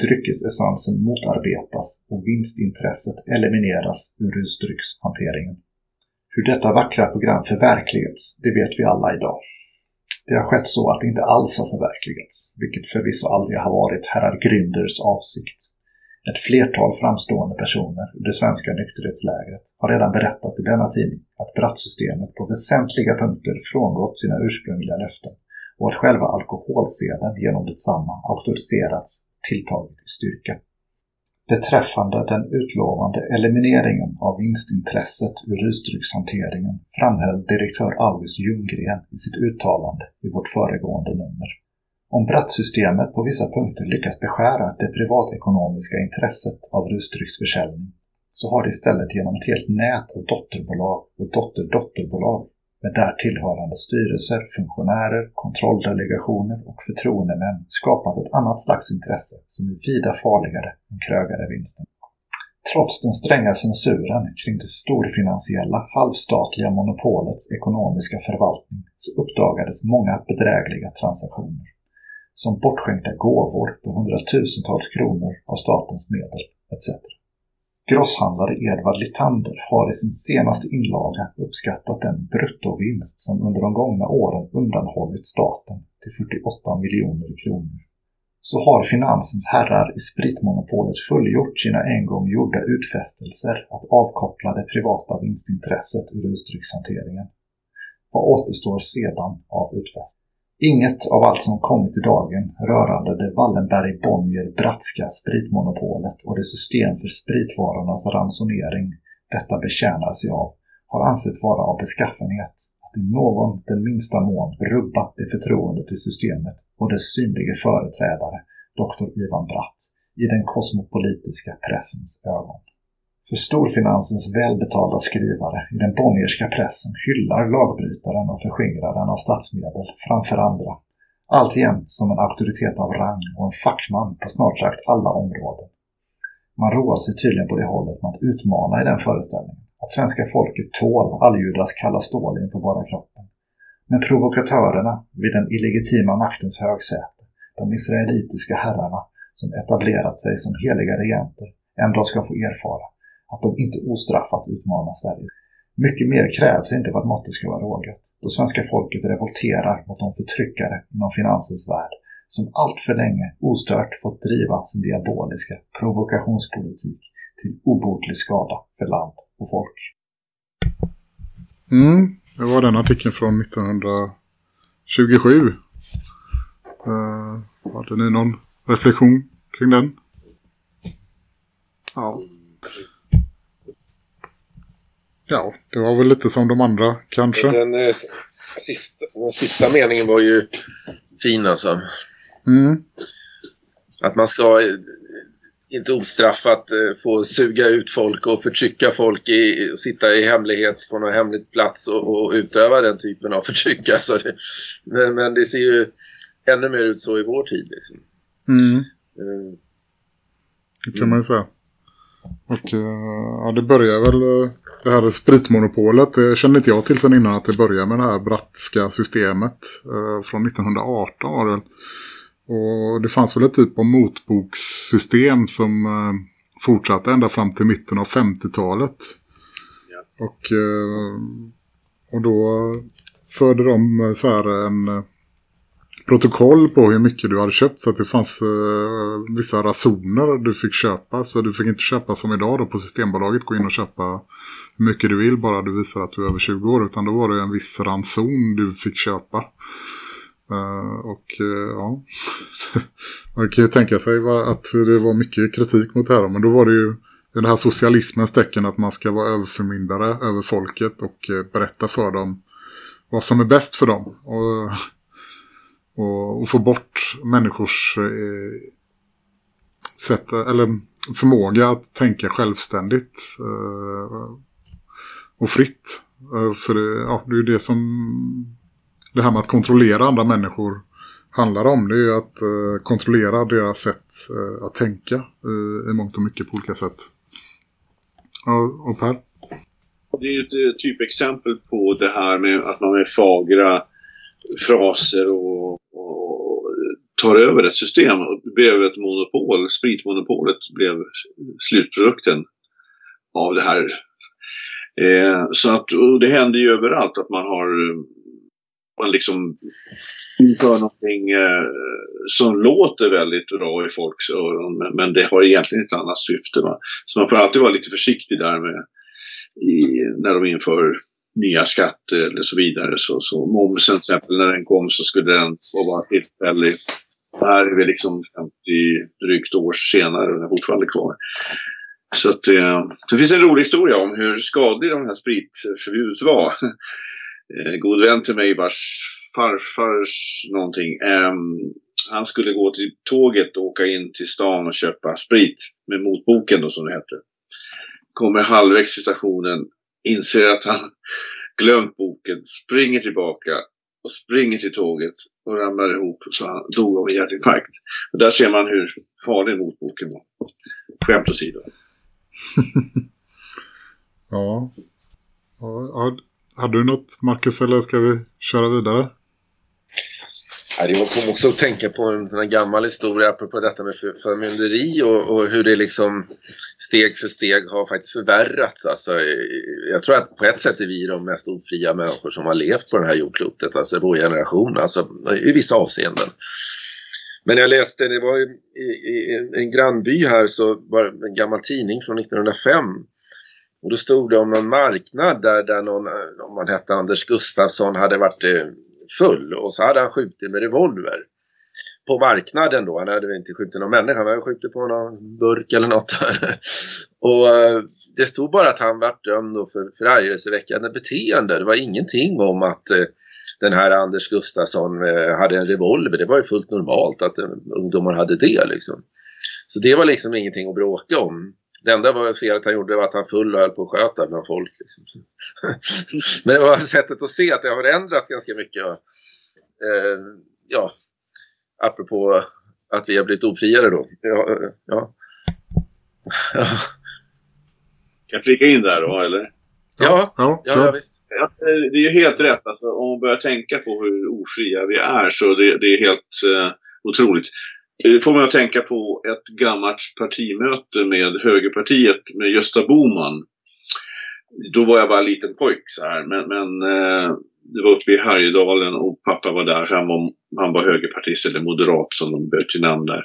dryckesessensen motarbetas och vinstintresset elimineras ur rusdryckshanteringen. Hur detta vackra program förverkligats, det vet vi alla idag. Det har skett så att det inte alls har förverkligats, vilket förvisso aldrig har varit herrar Gründers avsikt. Ett flertal framstående personer ur det svenska nykterhetslägret har redan berättat i denna tidning att brattsystemet på väsentliga punkter frångått sina ursprungliga löften och att själva alkoholseden genom detsamma auktoriserats tilltagit i styrka. Beträffande den utlovande elimineringen av vinstintresset ur rusdryckshanteringen framhöll direktör August Ljunggren i sitt uttalande i vårt föregående nummer. Om brattsystemet på vissa punkter lyckas beskära det privatekonomiska intresset av rusdrycksförsäljning så har det istället genom ett helt nät av dotterbolag och dotterdotterbolag med där tillhörande styrelser, funktionärer, kontrolldelegationer och förtroendemän skapat ett annat slags intresse som är vida farligare än krögarevinsten. Trots den stränga censuren kring det storfinansiella halvstatliga monopolets ekonomiska förvaltning så uppdagades många bedrägliga transaktioner som bortskänkta gåvor på hundratusentals kronor av statens medel etc. Grosshandlare Edvard Litander har i sin senaste inlaga uppskattat den bruttovinst som under de gångna åren undanhållit staten till 48 miljoner kronor. Så har finansens herrar i spritmonopolet fullgjort sina en gång gjorda utfästelser att avkoppla det privata vinstintresset ur rusdryckshanteringen. Vad återstår sedan av utfästelsen? Inget av allt som kommit i dagen rörande det Wallenberg-Bonnier-Brattska spritmonopolet och det system för spritvarornas ransonering detta betjänar sig av har ansetts vara av beskaffenhet att i någon den minsta mån rubba det förtroende till systemet och dess synlige företrädare, doktor Ivan Bratt, i den kosmopolitiska pressens ögon. För storfinansens välbetalda skrivare i den bonnierska pressen hyllar lagbrytaren och förskingraren av statsmedel framför andra. Alltjämt som en auktoritet av rang och en fackman på snart sagt alla områden. Man roar sig tydligen på det hållet med att utmana i den föreställningen. Att svenska folket tål alljudas kalla stål inför på bara kroppen. Men provokatörerna vid den illegitima maktens högsäte, de israelitiska herrarna som etablerat sig som heliga regenter, en dag ska få erfara att de inte ostraffat utmanar Sverige. Mycket mer krävs inte för att måttet ska vara rågat, då svenska folket revolterar mot de förtryckare inom finansens värld som allt för länge ostört fått driva sin diaboliska provokationspolitik till obotlig skada för land och folk. Mm, det var den artikeln från 1927. Uh, eh, hade ni någon reflektion kring den? Ja. Ja, det var väl lite som de andra kanske. Den, eh, sista, den sista meningen var ju fin alltså. Mm. Att man ska eh, inte ostraffat eh, få suga ut folk och förtrycka folk i, och sitta i hemlighet på någon hemlig plats och, och utöva den typen av förtryck. Alltså det, men, men det ser ju ännu mer ut så i vår tid. Liksom. Mm. Eh, Det kan man ju säga. Och ja, det börjar väl det här spritmonopolet. Det kände inte jag till sen innan att det börjar med det här brattska systemet eh, från 1918 var det. Och det fanns väl ett typ av motbokssystem som eh, fortsatte ända fram till mitten av 50-talet. Och, eh, och då förde de eh, så här en eh, protokoll på hur mycket du hade köpt så att det fanns eh, vissa rasoner du fick köpa. Så du fick inte köpa som idag då på Systembolaget gå in och köpa hur mycket du vill bara du visar att du är över 20 år. Utan då var det en viss ranson du fick köpa. Eh, och eh, ja. Man kan ju tänka sig att det var mycket kritik mot det här men då var det ju den här socialismens tecken att man ska vara överförmyndare över folket och eh, berätta för dem vad som är bäst för dem. Och och, och få bort människors eh, sätt, eller förmåga att tänka självständigt eh, och fritt. Eh, för det, ja, det är ju det som det här med att kontrollera andra människor handlar om. Det är ju att eh, kontrollera deras sätt eh, att tänka eh, i mångt och mycket på olika sätt. Ja, och Per? Det är ju ett eh, typexempel på det här med att man med fagra fraser och tar över ett system. Och blev ett monopol. Spritmonopolet blev slutprodukten av det här. Eh, så att, det händer ju överallt att man har eh, man liksom inför någonting eh, som låter väldigt bra i folks öron men, men det har egentligen ett annat syfte. Va? Så man får alltid vara lite försiktig där med i, när de inför nya skatter eller så vidare. Så, så momsen till exempel, när den kom så skulle den vara tillfällig. Här är vi liksom 50 drygt år senare och den är fortfarande kvar. Så att eh, det finns en rolig historia om hur skadlig de här spritförbudet var. Eh, god vän till mig vars farfars någonting. eh, han skulle gå till tåget och åka in till stan och köpa sprit med motboken då som det hette. Kommer halvvägs till stationen, inser att han glömt boken, springer tillbaka och springer till tåget och ramlar ihop så han dog av en hjärtinfarkt. Och där ser man hur farlig motboken var. Skämt åsido. Ja. ja. Har Hade du något, Marcus, eller ska vi köra vidare? Jag kom också att tänka på en sån här gammal historia apropå detta med förmynderi och, och hur det liksom steg för steg har faktiskt förvärrats. Alltså, eh, jag tror att på ett sätt är vi de mest ofria människor som har levt på det här jordklotet, alltså vår generation, alltså i vissa avseenden. Men jag läste, det var i, i, i en grannby här, så var en gammal tidning från 1905 och då stod det om någon marknad där, där någon, eh, om man hette Anders Gustafsson, hade varit eh, full och så hade han skjutit med revolver. På marknaden då, han hade väl inte skjutit någon människa, han hade skjutit på någon burk eller något. och eh, det stod bara att han vart dömd då för förargelseväckande beteende. Det var ingenting om att eh, den här Anders Gustafsson eh, hade en revolver. Det var ju fullt normalt att ungdomar hade det liksom. Så det var liksom ingenting att bråka om. Det enda var felet han gjorde var att han full och höll på att sköta bland folk. Liksom. Men det var sättet att se att det har förändrats ganska mycket. Eh, ja, apropå att vi har blivit ofriare då. Ja, ja. ja. Kan jag flika in där då, eller? Ja, Ja, ja, ja visst. Ja, eh, det är ju helt rätt. Alltså, om man börjar tänka på hur ofria vi är så det, det är helt eh, otroligt. Det får man att tänka på ett gammalt partimöte med Högerpartiet med Gösta Boman. Då var jag bara en liten pojk så här. Men, men eh, det var uppe i Härjedalen och pappa var där. Han, var, han var högerpartist eller moderat som de bytte till namn där.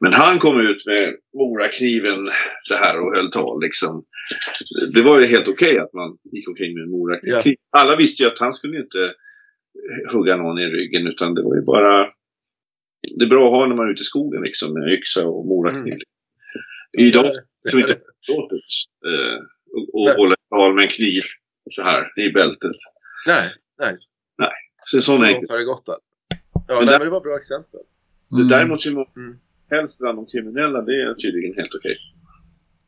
Men han kom ut med morakniven så här och höll tal liksom. Det var ju helt okej att man gick omkring med en morakniv. Ja. Alla visste ju att han skulle inte hugga någon i ryggen utan det var ju bara det är bra att ha när man är ute i skogen liksom med yxa och morakniv. Mm. Idag Det- som inte tillåtet eh, och, och Nej. hålla tal med en kniv så här i bältet. Nej, nej. Så en Så sån enkel. har det gått alltså. Ja, Men där- men det var bra exempel. Mm, Däremot så må- Mm. helst bland de kriminella, det är tydligen helt okej.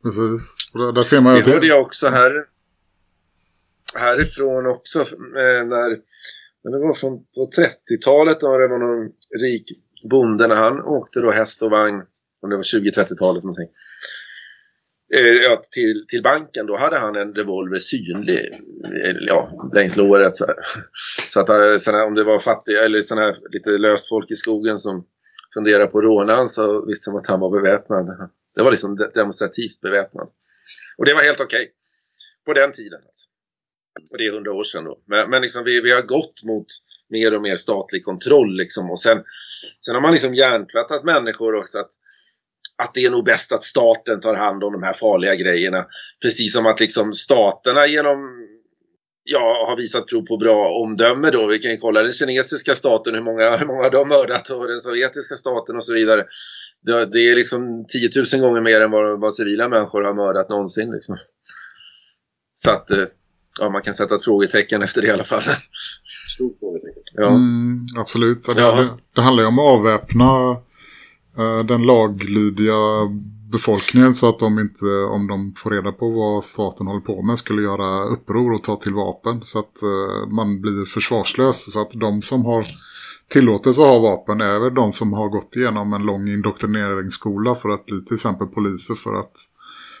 Precis. Där, där ser man ju Det hörde jag också här, härifrån också eh, när men det var från på 30-talet och det var någon rik Bonden när han åkte då häst och vagn, om det var 20-30-talet någonting. Eh, ja, till, till banken, då hade han en revolver synlig eh, ja, längs låret. Så, så att eh, såna, om det var fattiga eller såna här lite löst folk i skogen som funderade på rånan så visste de att han var beväpnad. Det var liksom demonstrativt beväpnad. Och det var helt okej. På den tiden. Alltså. Och det är hundra år sedan då. Men, men liksom vi, vi har gått mot mer och mer statlig kontroll liksom. Och sen, sen har man liksom hjärnplattat människor också att, att det är nog bäst att staten tar hand om de här farliga grejerna. Precis som att liksom staterna genom ja, har visat prov på bra omdöme då. Vi kan ju kolla den kinesiska staten, hur många, hur många de har mördat och den sovjetiska staten och så vidare. Det, det är liksom 10 000 gånger mer än vad, vad civila människor har mördat någonsin. Liksom. Så att eh, ja, man kan sätta ett frågetecken efter det i alla fall. Stort frågetecken. Ja. Mm, absolut. Det, Ja. det, det handlar ju om att avväpna eh, den laglydiga befolkningen så att de inte, om de får reda på vad staten håller på med, skulle göra uppror och ta till vapen. Så att eh, man blir försvarslös. Så att de som har tillåtelse att ha vapen är väl de som har gått igenom en lång indoktrineringsskola för att bli till exempel poliser för att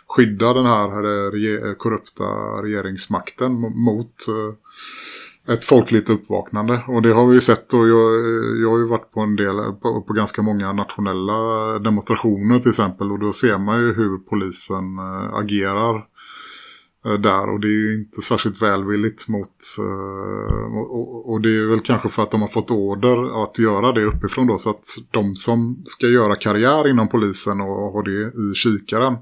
skydda den här rege- eh, korrupta regeringsmakten mot eh, ett folkligt uppvaknande. Och det har vi ju sett och jag, eh, jag har ju varit på en del, på, på ganska många nationella demonstrationer till exempel. Och då ser man ju hur polisen agerar där. Och det är ju inte särskilt välvilligt mot... Och, och- och det är väl kanske för att de har fått order att göra det uppifrån då. Så att de som ska göra karriär inom polisen och ha det i kikaren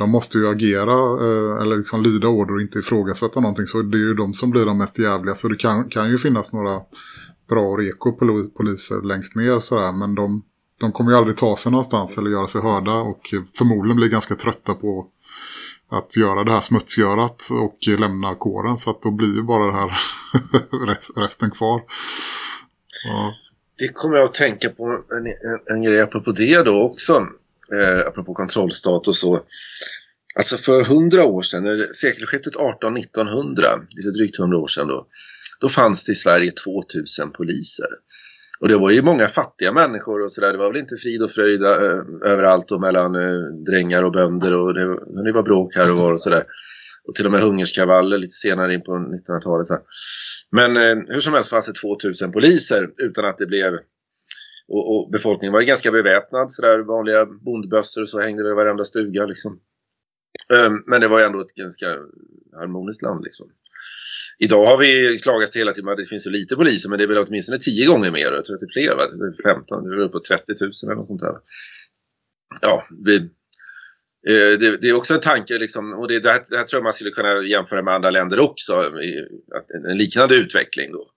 de måste ju agera eh, eller liksom lyda order och inte ifrågasätta någonting. Så det är ju de som blir de mest jävliga. Så det kan, kan ju finnas några bra reko poliser längst ner sådär. Men de, de kommer ju aldrig ta sig någonstans eller göra sig hörda. Och förmodligen blir ganska trötta på att göra det här smutsgörat och lämna kåren. Så att då blir ju bara det här resten kvar. Ja. Det kommer jag att tänka på en, en, en grej apropå det då också. Eh, apropå kontrollstat och så. Alltså för hundra år sedan, sekelskiftet 18-1900, lite drygt hundra år sedan då. Då fanns det i Sverige 2000 poliser. Och det var ju många fattiga människor och sådär. Det var väl inte frid och fröjd eh, överallt och mellan eh, drängar och bönder och det, var- det var bråk här och var och sådär. Och till och med hungerskravaller lite senare in på 1900-talet. Men eh, hur som helst fanns det 2000 poliser utan att det blev och, och befolkningen var ju ganska beväpnad sådär, vanliga bondbössor så hängde det i varenda stuga liksom. Ehm, men det var ändå ett ganska harmoniskt land liksom. Idag har vi klagats hela tiden att det finns så lite poliser men det är väl åtminstone 10 gånger mer. Jag tror att det är fler, va? 15, det är uppe på 30 000 eller något sånt där. Ja, vi, eh, det, det är också en tanke liksom, och det, det, här, det här tror jag man skulle kunna jämföra med andra länder också, i, att en, en liknande utveckling då.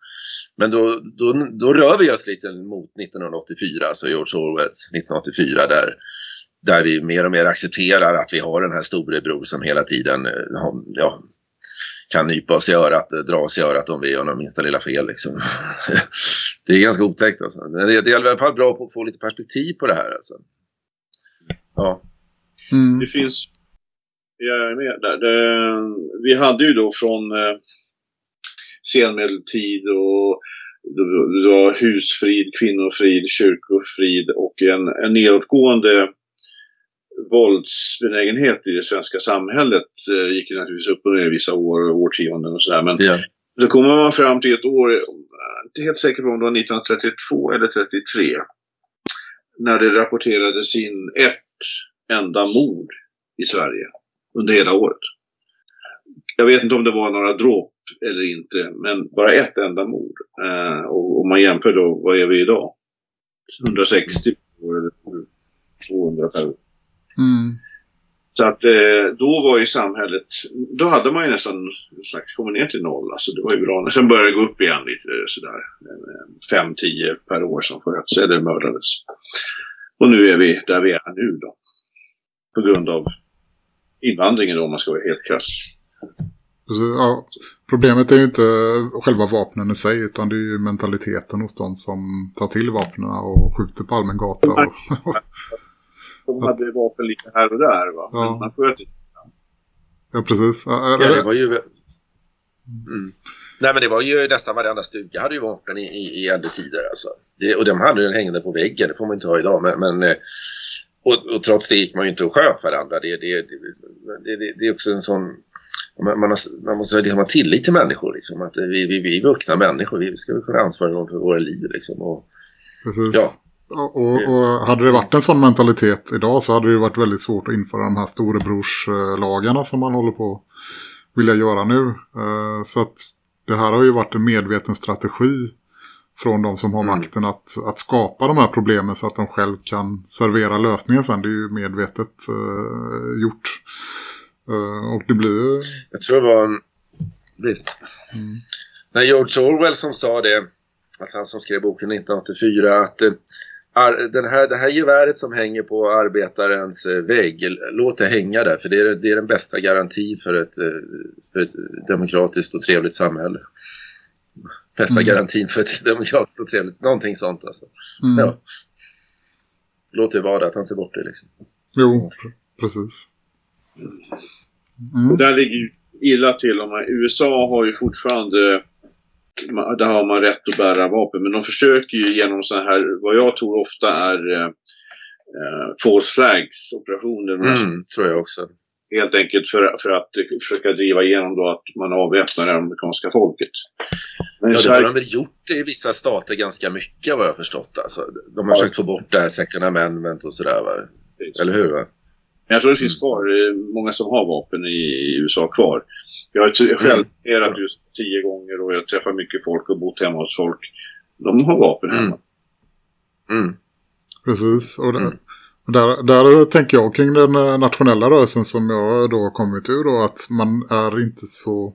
Men då, då, då rör vi oss lite mot 1984, alltså George Orwells 1984 där där vi mer och mer accepterar att vi har den här storebror som hela tiden eh, ja, kan nypa oss i örat, eh, dra oss i örat om vi gör något minsta lilla fel. Liksom. det är ganska otäckt. Alltså. Men det, det är i alla fall bra att få lite perspektiv på det här. Alltså. Ja. Mm. Det finns... Jag är med där. Det, vi hade ju då från eh, senmedeltid och det det var husfrid, kvinnofrid, kyrkofrid och en, en nedåtgående våldsbenägenhet i det svenska samhället eh, gick ju naturligtvis upp och ner i vissa år och årtionden och sådär. Men Ja. så kommer man fram till ett år, inte helt säker på om det var 1932 eller 33, när det rapporterades in ett enda mord i Sverige under hela året. Jag vet inte om det var några dråp eller inte, men bara ett enda mord. Eh, och om man jämför då, vad är vi idag? 160 per år eller 200 per år. Mm. Så att eh, då var ju samhället, då hade man ju nästan en slags, kommit ner till noll. Alltså det var ju bra. Sen började det gå upp igen lite sådär. 5-10 per år som sköts eller mördades. Och nu är vi där vi är nu då. På grund av invandringen då, om man ska vara helt krass. Ja, problemet är ju inte själva vapnen i sig utan det är ju mentaliteten hos de som tar till vapnen och skjuter på allmän gata. Och, De hade vapen lite här och där va. Ja. Men man sköt inte. ja, precis. Ja, Ja, det var ju... Mm. Nej men det var ju nästan varenda stuga hade ju vapen i, i, i äldre tider alltså. Det, och de hade den hängande på väggen, det får man inte ha idag. Men, men, eh, och, och trots det gick man ju inte och sköt varandra. Det, det, det, det, det är också en sån... Man, man, har, man måste liksom ha tillit till människor. Liksom, att vi, vi, vi är vuxna människor, vi ska kunna ansvara för våra liv. Liksom, och, Precis. Ja. Och, och, och hade det varit en sån mentalitet idag så hade det varit väldigt svårt att införa de här storebrorslagarna som man håller på att vilja göra nu. Eh, Så att det här har ju varit en medveten strategi från de som har Mm. makten att, att skapa de här problemen så att de själv kan servera lösningen sen. Det är ju medvetet eh, gjort. Eh, och det blir jag tror det var... en- Visst. Mm. När George Orwell som sa det, alltså han som skrev boken 1984, att eh, den här, det här geväret som hänger på arbetarens eh, vägg, låt det hänga där, för det är, det är den bästa garantin för ett, för ett demokratiskt och trevligt samhälle. Bästa Mm. garantin för ett demokratiskt och trevligt, någonting sånt alltså. Mm. Ja. Låt det vara där, ta inte bort det liksom. Jo, pre- Och Mm. där ligger ju illa till. Om man, USA har ju fortfarande, där har man rätt att bära vapen. Men de försöker ju genom så här, vad jag tror ofta är eh, false flags operationer. Mm, tror jag också. Helt enkelt för, för att försöka driva igenom då att man avväpnar det amerikanska folket. Men Ja, det här- har de väl gjort i vissa stater ganska mycket vad jag har förstått. Alltså, de har Ja. försökt få bort det här second amendment och sådär. Eller hur? Va? Men jag tror det finns kvar, eh, många som har vapen i USA kvar. Jag har själv varit just tio gånger och jag träffar mycket folk och bott hemma hos folk. De har vapen hemma. Mm. Mm. Precis, och där, Mm. där, där tänker jag kring den eh, nationella rörelsen som jag då har kommit ur då att man är inte så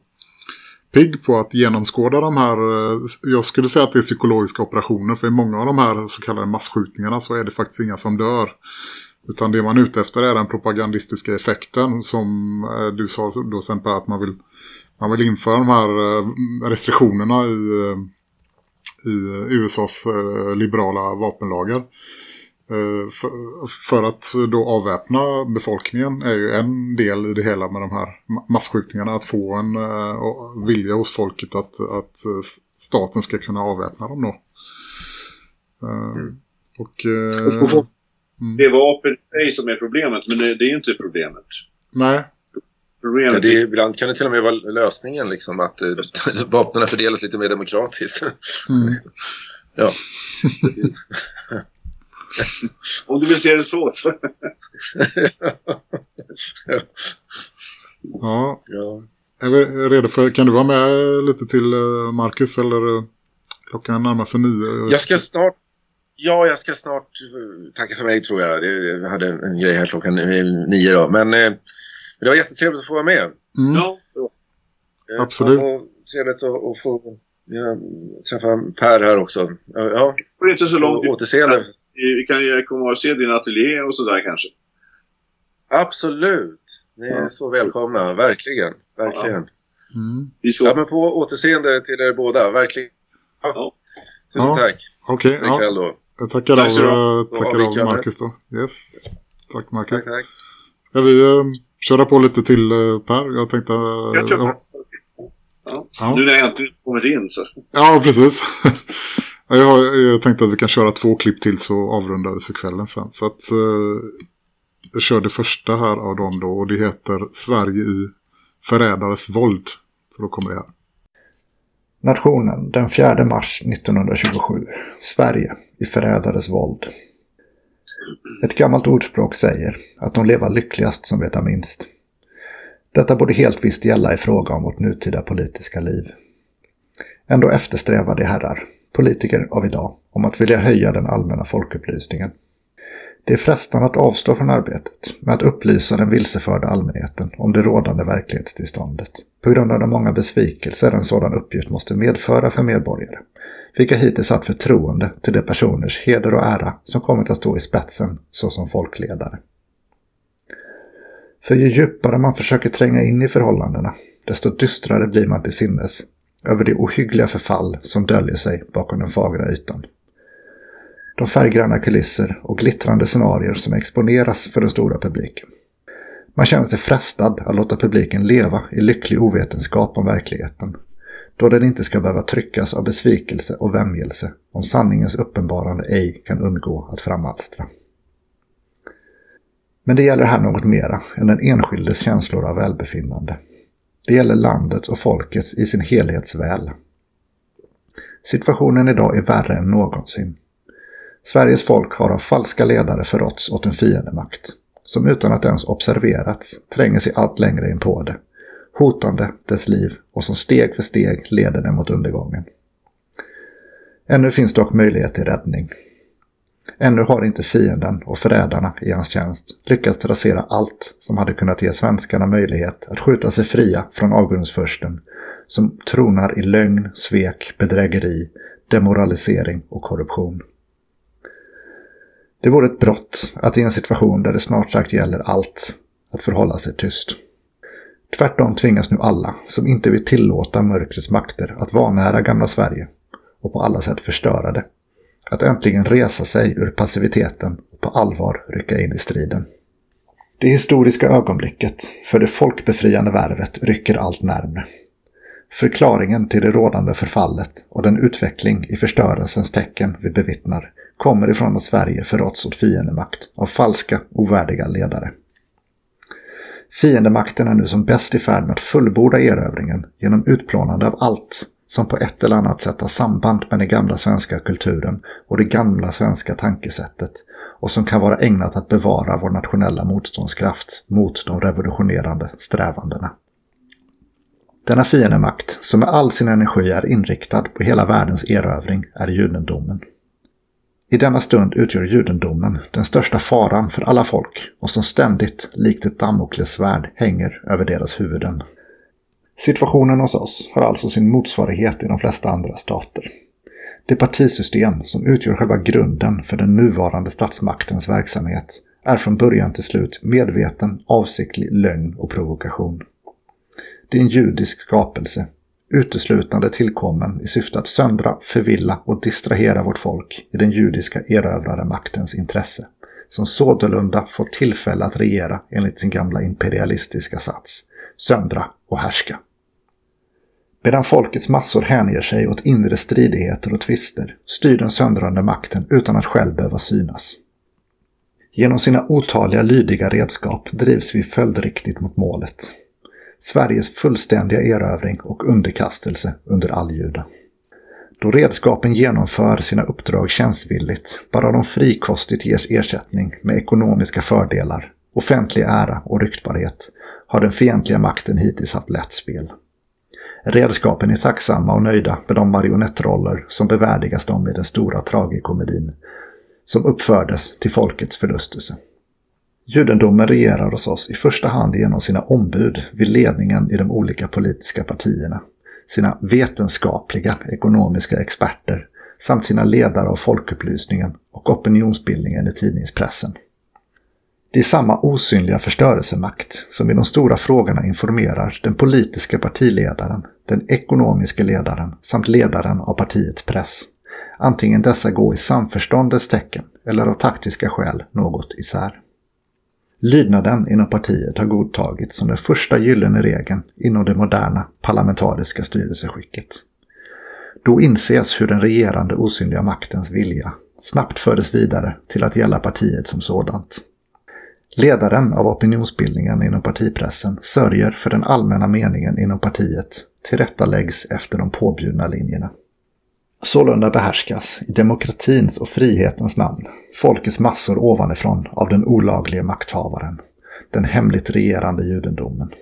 pigg på att genomskåda de här, eh, jag skulle säga att det är psykologiska operationer för i många av de här så kallade massskjutningarna så är det faktiskt inga som dör. Utan det man är ute efter är den propagandistiska effekten som eh, du sa då sen på att man vill, man vill införa de här eh, restriktionerna i, eh, i USAs liberala vapenlagar. För, för att då avväpna befolkningen är ju en del i det hela med de här ma- massskjutningarna. Att få en vilja hos folket att, att staten ska kunna avväpna dem då. Eh, Och... Och få- mm. Det är vapen i sig som är problemet, men det, det är inte problemet. Nej, Problemet Ja, det, är är- ibland kan det till och med vara lösningen, liksom, att eh, vapnen fördelas lite mer demokratiskt. mm. ja. om du vill se det så. så. ja. ja. Är vi redo för... Kan du vara med lite till eh, Marcus eller eh, klockan närmar sig nio? Jag ska snart... Ja, jag ska snart eh, tacka för mig tror jag. Jag hade en grej här klockan eh, nio då. Men eh, det var jättetrevligt att få vara med. Mm. Ja, så. Eh, Absolut. Och, och trevligt att, att få ja, träffa Per här också. Ja, Ja, det är inte så långt. och återseende. Vi kan ju komma och se din ateljé och sådär kanske. Absolut! Ni är Ja. så välkomna, verkligen. Verkligen. Mm. Vi ska... Ja, men på återseende till er båda, verkligen. Ja. Ja. Tusen Ja. tack Okej, för ja. då. Jag tackar Tack av, tackar Då av Marcus då. Yes. Tack Marcus. Tack, tack. Ska vi eh, köra på lite till eh, Per? Jag tänkte... eh, Jag tror- ja. Ja. Ja. Nu när jag äntligen kommit in så. Ja, precis. Ja, jag, jag tänkte att vi kan köra två klipp till så avrundar vi för kvällen sen. Så att eh, jag kör det första här av dem då och det heter Sverige i förrädares våld. Så då kommer det här. Nationen den 4 mars 1927. Sverige i förrädares våld. Ett gammalt ordspråk säger att de lever lyckligast som veta minst. Detta borde helt visst gälla i fråga om vårt nutida politiska liv. Ändå eftersträvar de herrar, politiker av idag, om att vilja höja den allmänna folkupplysningen. Det är frestande att avstå från arbetet med att upplysa den vilseförda allmänheten om det rådande verklighetstillståndet på grund av de många besvikelser en sådan uppgift måste medföra för medborgare, vilka hittills haft förtroende till de personers heder och ära som kommit att stå i spetsen såsom folkledare. För ju djupare man försöker tränga in i förhållandena, desto dystrare blir man till sinnes över det ohyggliga förfall som döljer sig bakom den fagra ytan. De färggranna kulisser och glittrande scenarier som exponeras för den stora publiken. Man känner sig frestad att låta publiken leva i lycklig ovetenskap om verkligheten, då den inte ska behöva tryckas av besvikelse och vämjelse om sanningens uppenbarande ej kan undgå att framalstra. Men det gäller här något mera än den enskildes känslor av välbefinnande. Det gäller landets och folkets i sin helhetsväl. Situationen idag är värre än någonsin. Sveriges folk har av falska ledare förråtts åt en fiendemakt, som utan att ens observerats tränger sig allt längre in på det, hotande dess liv och som steg för steg leder det mot undergången. Ännu finns dock möjlighet till räddning. Ännu har inte fienden och förrädarna i hans tjänst lyckats rasera allt som hade kunnat ge svenskarna möjlighet att skjuta sig fria från avgrundsförsten som tronar i lögn, svek, bedrägeri, demoralisering och korruption. Det vore ett brott att i en situation där det snart sagt gäller allt, att förhålla sig tyst. Tvärtom tvingas nu alla som inte vill tillåta mörkrets makter att vanära gamla Sverige och på alla sätt förstöra det, att äntligen resa sig ur passiviteten och på allvar rycka in i striden. Det historiska ögonblicket för det folkbefriande värvet rycker allt närmre. Förklaringen till det rådande förfallet och den utveckling i förstörelsens tecken vi bevittnar kommer ifrån att Sverige förråtts åt fiendemakt av falska, ovärdiga ledare. Fiendemakten är nu som bäst i färd med att fullborda erövringen genom utplånande av allt som på ett eller annat sätt har samband med den gamla svenska kulturen och det gamla svenska tankesättet och som kan vara ägnat att bevara vår nationella motståndskraft mot de revolutionerande strävandena. Denna fiendemakt, som med all sin energi är inriktad på hela världens erövring, är judendomen. I denna stund utgör judendomen den största faran för alla folk och som ständigt, likt ett damoklessvärd, hänger över deras huvuden. Situationen hos oss har alltså sin motsvarighet i de flesta andra stater. Det partisystem som utgör själva grunden för den nuvarande statsmaktens verksamhet är från början till slut medveten, avsiktlig lögn och provokation. Det är en judisk skapelse, uteslutande tillkommen i syfte att söndra, förvilla och distrahera vårt folk i den judiska erövrarmaktens intresse, som sålunda fått tillfälle att regera enligt sin gamla imperialistiska sats, söndra och härska. Medan folkets massor hänger sig åt inre stridigheter och tvister styr den söndrande makten utan att själv behöva synas. Genom sina otaliga lydiga redskap drivs vi följdriktigt mot målet. Sveriges fullständiga erövring och underkastelse under alljuda. Då redskapen genomför sina uppdrag tjänstvilligt, bara de frikostigt ges ersättning med ekonomiska fördelar, offentlig ära och ryktbarhet, har den fientliga makten hittills haft lätt spel. Redskapen är tacksamma och nöjda med de marionettroller som bevärdigas dem i den stora tragikomedin, som uppfördes till folkets förlustelse. Judendomen regerar hos oss i första hand genom sina ombud vid ledningen i de olika politiska partierna, sina vetenskapliga ekonomiska experter samt sina ledare av folkupplysningen och opinionsbildningen i tidningspressen. Det är samma osynliga förstörelsemakt som i de stora frågorna informerar den politiska partiledaren, den ekonomiska ledaren samt ledaren av partiets press. Antingen dessa går i samförståndets tecken eller av taktiska skäl något isär. Lydnaden inom partiet har godtagits som den första gyllene regeln inom det moderna parlamentariska styrelseskicket. Då inses hur den regerande osynliga maktens vilja snabbt fördes vidare till att gälla partiet som sådant. Ledaren av opinionsbildningen inom partipressen sörjer för den allmänna meningen inom partiet tillrättaläggs efter de påbjudna linjerna. Sålunda behärskas i demokratins och frihetens namn folkets massor ovanifrån av den olagliga makthavaren, den hemligt regerande judendomen.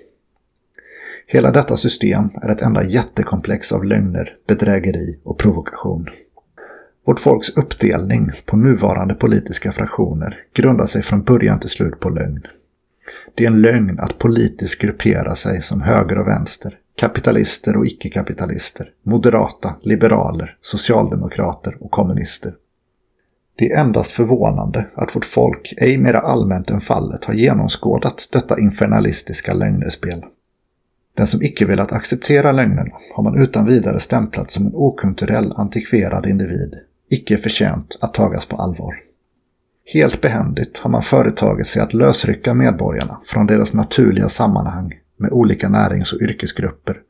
Hela detta system är ett enda jättekomplex av lögner, bedrägeri och provokation. Vårt folks uppdelning på nuvarande politiska fraktioner grundar sig från början till slut på lögn. Det är en lögn att politiskt gruppera sig som höger och vänster, kapitalister och icke-kapitalister, moderata, liberaler, socialdemokrater och kommunister. Det är endast förvånande att vårt folk ej mera allmänt än fallet har genomskådat detta infernalistiska lögnespel. Den som icke velat acceptera lögnerna har man utan vidare stämplat som en okulturell antikverad individ, icke förtjänt att tagas på allvar. Helt behändigt har man företagit sig att lösrycka medborgarna från deras naturliga sammanhang med olika närings och yrkesgrupper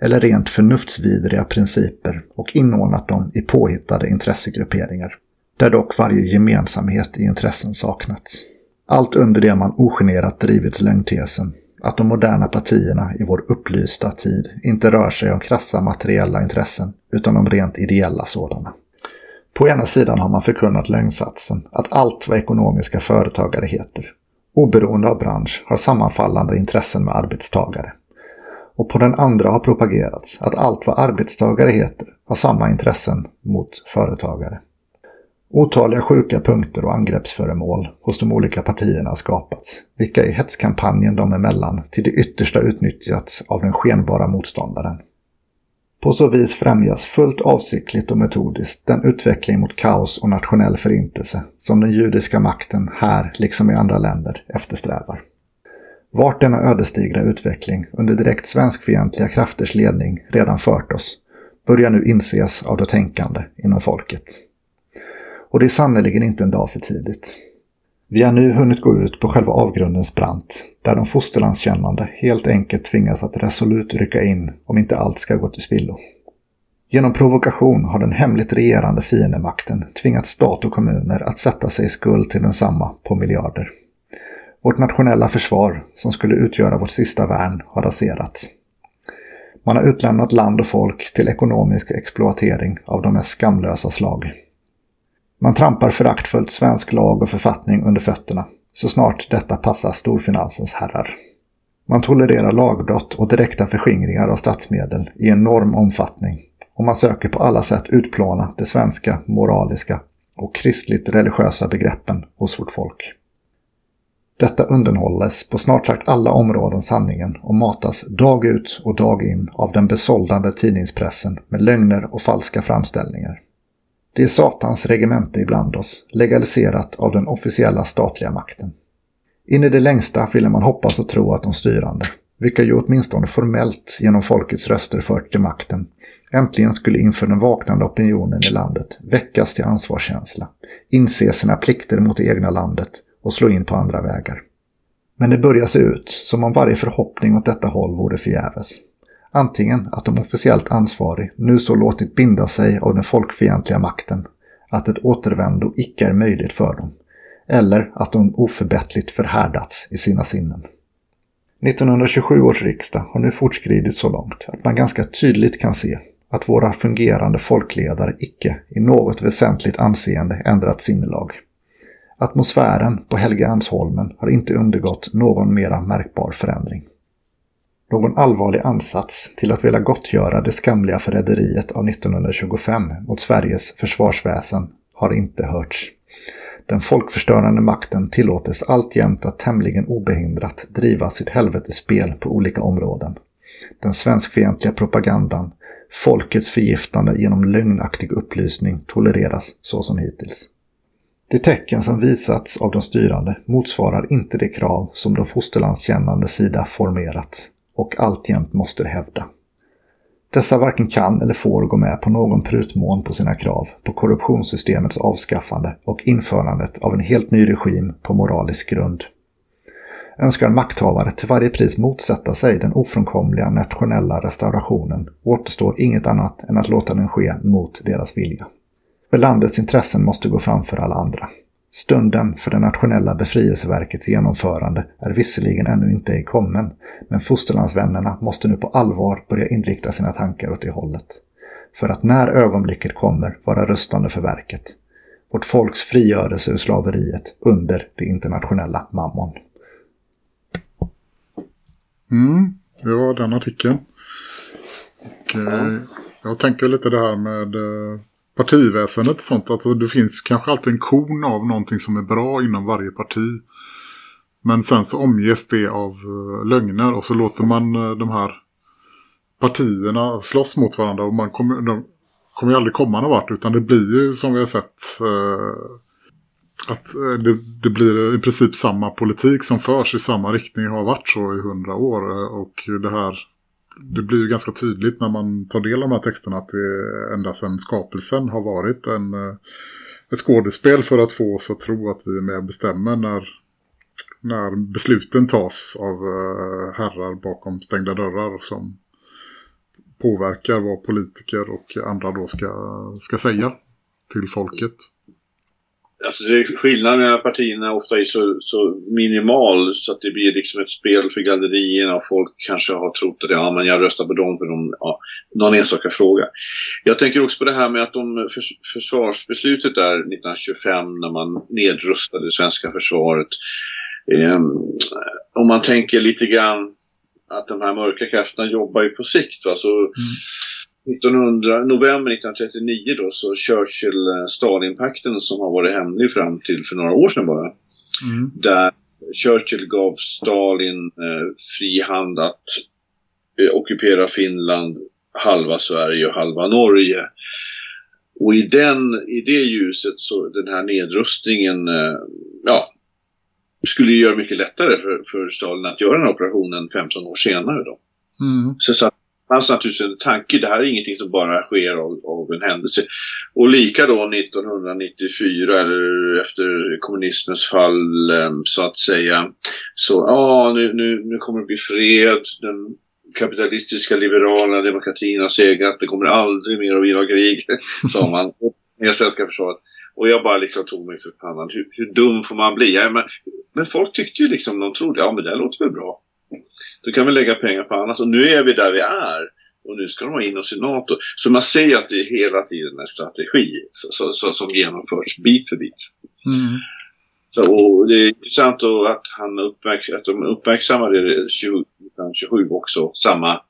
eller rent förnuftsvidriga principer och inordnat dem i påhittade intressegrupperingar, där dock varje gemensamhet i intressen saknats. Allt under det man ogenerat drivit lögntesen att de moderna partierna i vår upplysta tid inte rör sig om krassa materiella intressen utan om rent ideella sådana. På ena sidan har man förkunnat lögnsatsen att allt vad ekonomiska företagare heter, oberoende av bransch, har sammanfallande intressen med arbetstagare. Och på den andra har propagerats att allt vad arbetstagare heter har samma intressen mot företagare. Otaliga sjuka punkter och angreppsföremål hos de olika partierna har skapats, vilka i hetskampanjen dem emellan till det yttersta utnyttjats av den skenbara motståndaren. På så vis främjas fullt avsiktligt och metodiskt den utveckling mot kaos och nationell förintelse som den judiska makten här, liksom i andra länder, eftersträvar. Vart denna ödesdigra utveckling under direkt svenskfientliga krafters ledning redan fört oss börjar nu inses av det tänkande inom folket. Och det är sannerligen inte en dag för tidigt. Vi har nu hunnit gå ut på själva avgrundens brant, där de fosterlandskännande helt enkelt tvingas att resolut rycka in om inte allt ska gå till spillo. Genom provokation har den hemligt regerande fiendemakten tvingat stat och kommuner att sätta sig i skuld till densamma på miljarder. Vårt nationella försvar, som skulle utgöra vårt sista värn, har raserats. Man har utlämnat land och folk till ekonomisk exploatering av de mest skamlösa slag. Man trampar föraktfullt svensk lag och författning under fötterna så snart detta passar storfinansens herrar. Man tolererar lagbrott och direkta förskingringar av statsmedel i enorm omfattning och man söker på alla sätt utplåna de svenska moraliska och kristligt religiösa begreppen hos vårt folk. Detta underhålles på snart sagt alla områden sanningen och matas dag ut och dag in av den besåldande tidningspressen med lögner och falska framställningar. Det är Satans regemente ibland oss, legaliserat av den officiella statliga makten. In i det längsta ville man hoppas och tro att de styrande, vilka ju åtminstone formellt genom folkets röster fört till makten, äntligen skulle inför den vaknande opinionen i landet väckas till ansvarskänsla, inse sina plikter mot det egna landet och slå in på andra vägar. Men det börjar se ut som om varje förhoppning åt detta håll vore förgäves. Antingen att de officiellt ansvarig nu så låtit binda sig av den folkfientliga makten att ett återvändo icke är möjligt för dem, eller att de oförbättligt förhärdats i sina sinnen. 1927 års riksdag har nu fortskridit så långt att man ganska tydligt kan se att våra fungerande folkledare icke i något väsentligt anseende ändrat sinnelag. Atmosfären på Helgeandsholmen har inte undergått någon mera märkbar förändring. Någon allvarlig ansats till att vilja gottgöra det skamliga förräderiet av 1925 mot Sveriges försvarsväsen har inte hörts. Den folkförstörande makten tillåtes alltjämt att tämligen obehindrat driva sitt helvetespel på olika områden. Den svenskfientliga propagandan, folkets förgiftande genom lögnaktig upplysning tolereras så som hittills. De tecken som visats av de styrande motsvarar inte de krav som de fosterlandskännande sida formerat och alltjämt måste hävda. Dessa varken kan eller får gå med på någon prutmån på sina krav på korruptionssystemets avskaffande och införandet av en helt ny regim på moralisk grund. Önskar makthavare till varje pris motsätta sig den ofrånkomliga nationella restaurationen återstår inget annat än att låta den ske mot deras vilja. För landets intressen måste gå framför alla andra. Stunden för det nationella befrielseverkets genomförande är visserligen ännu inte kommen, men fosterlandsvännerna måste nu på allvar börja inrikta sina tankar åt det hållet. För att när ögonblicket kommer vara röstande för verket. Vårt folks frigörelse ur slaveriet under det internationella mammon. Mm, det var den artikeln. Och, eh, jag tänker lite det här med eh, partiväsendet och sånt. Alltså det finns kanske alltid en kon av någonting som är bra inom varje parti. Men sen så omges det av uh, lögner och så låter man uh, de här partierna slåss mot varandra och man kommer, de kommer ju aldrig komma någon vart utan det blir ju som vi har sett uh, att det, det, blir i princip samma politik som förs i samma riktning har varit så i hundra år och det här det blir ju ganska tydligt när man tar del av de här texterna att det ända sedan skapelsen har varit en, eh, ett skådespel för att få oss att tro att vi är med och bestämmer när, när besluten tas av eh, herrar bakom stängda dörrar som påverkar vad politiker och andra då ska, ska säga till folket. Alltså det, skillnaden mellan partierna ofta är så, så minimal så att det blir liksom ett spel för gallerierna och folk kanske har trott att ja, men jag röstar på dem för de, ja, någon enstaka fråga. Jag tänker också på det här med att de för, försvarsbeslutet där 1925 när man nedrustade det svenska försvaret. Eh, om man tänker lite grann att de här mörka krafterna jobbar ju på sikt. Va? Så, mm 1900, november 1939 då så Churchill-Stalin-pakten som har varit hemlig fram till för några år sedan bara. Mm. Där Churchill gav Stalin eh, fri hand att eh, ockupera Finland, halva Sverige och halva Norge. Och i, den, i det ljuset så den här nedrustningen eh, ja, skulle göra mycket lättare för, för Stalin att göra den här operationen 15 år senare då. Mm. Så, så fanns naturligtvis en tanke. Det här är ingenting som bara sker av, av en händelse. Och lika då 1994 eller efter kommunismens fall eh, så att säga. Så ja, nu, nu, nu kommer det bli fred. Den kapitalistiska liberala demokratin har segrat. Det kommer aldrig mer att vila krig, sa man. Med svenska försvaret. Och jag bara liksom tog mig för pannan. Hur, hur dum får man bli? Ja, men, men folk tyckte ju liksom, de trodde, ja men det låter väl bra. Då kan vi lägga pengar på annat. Och nu är vi där vi är. Och nu ska de ha in oss i NATO. Så man ser att det är hela tiden en strategi så, så, så, som genomförs bit för bit. Mm. Så, och det är intressant att, han uppmärks att de uppmärksammade det 1927 också. Samma.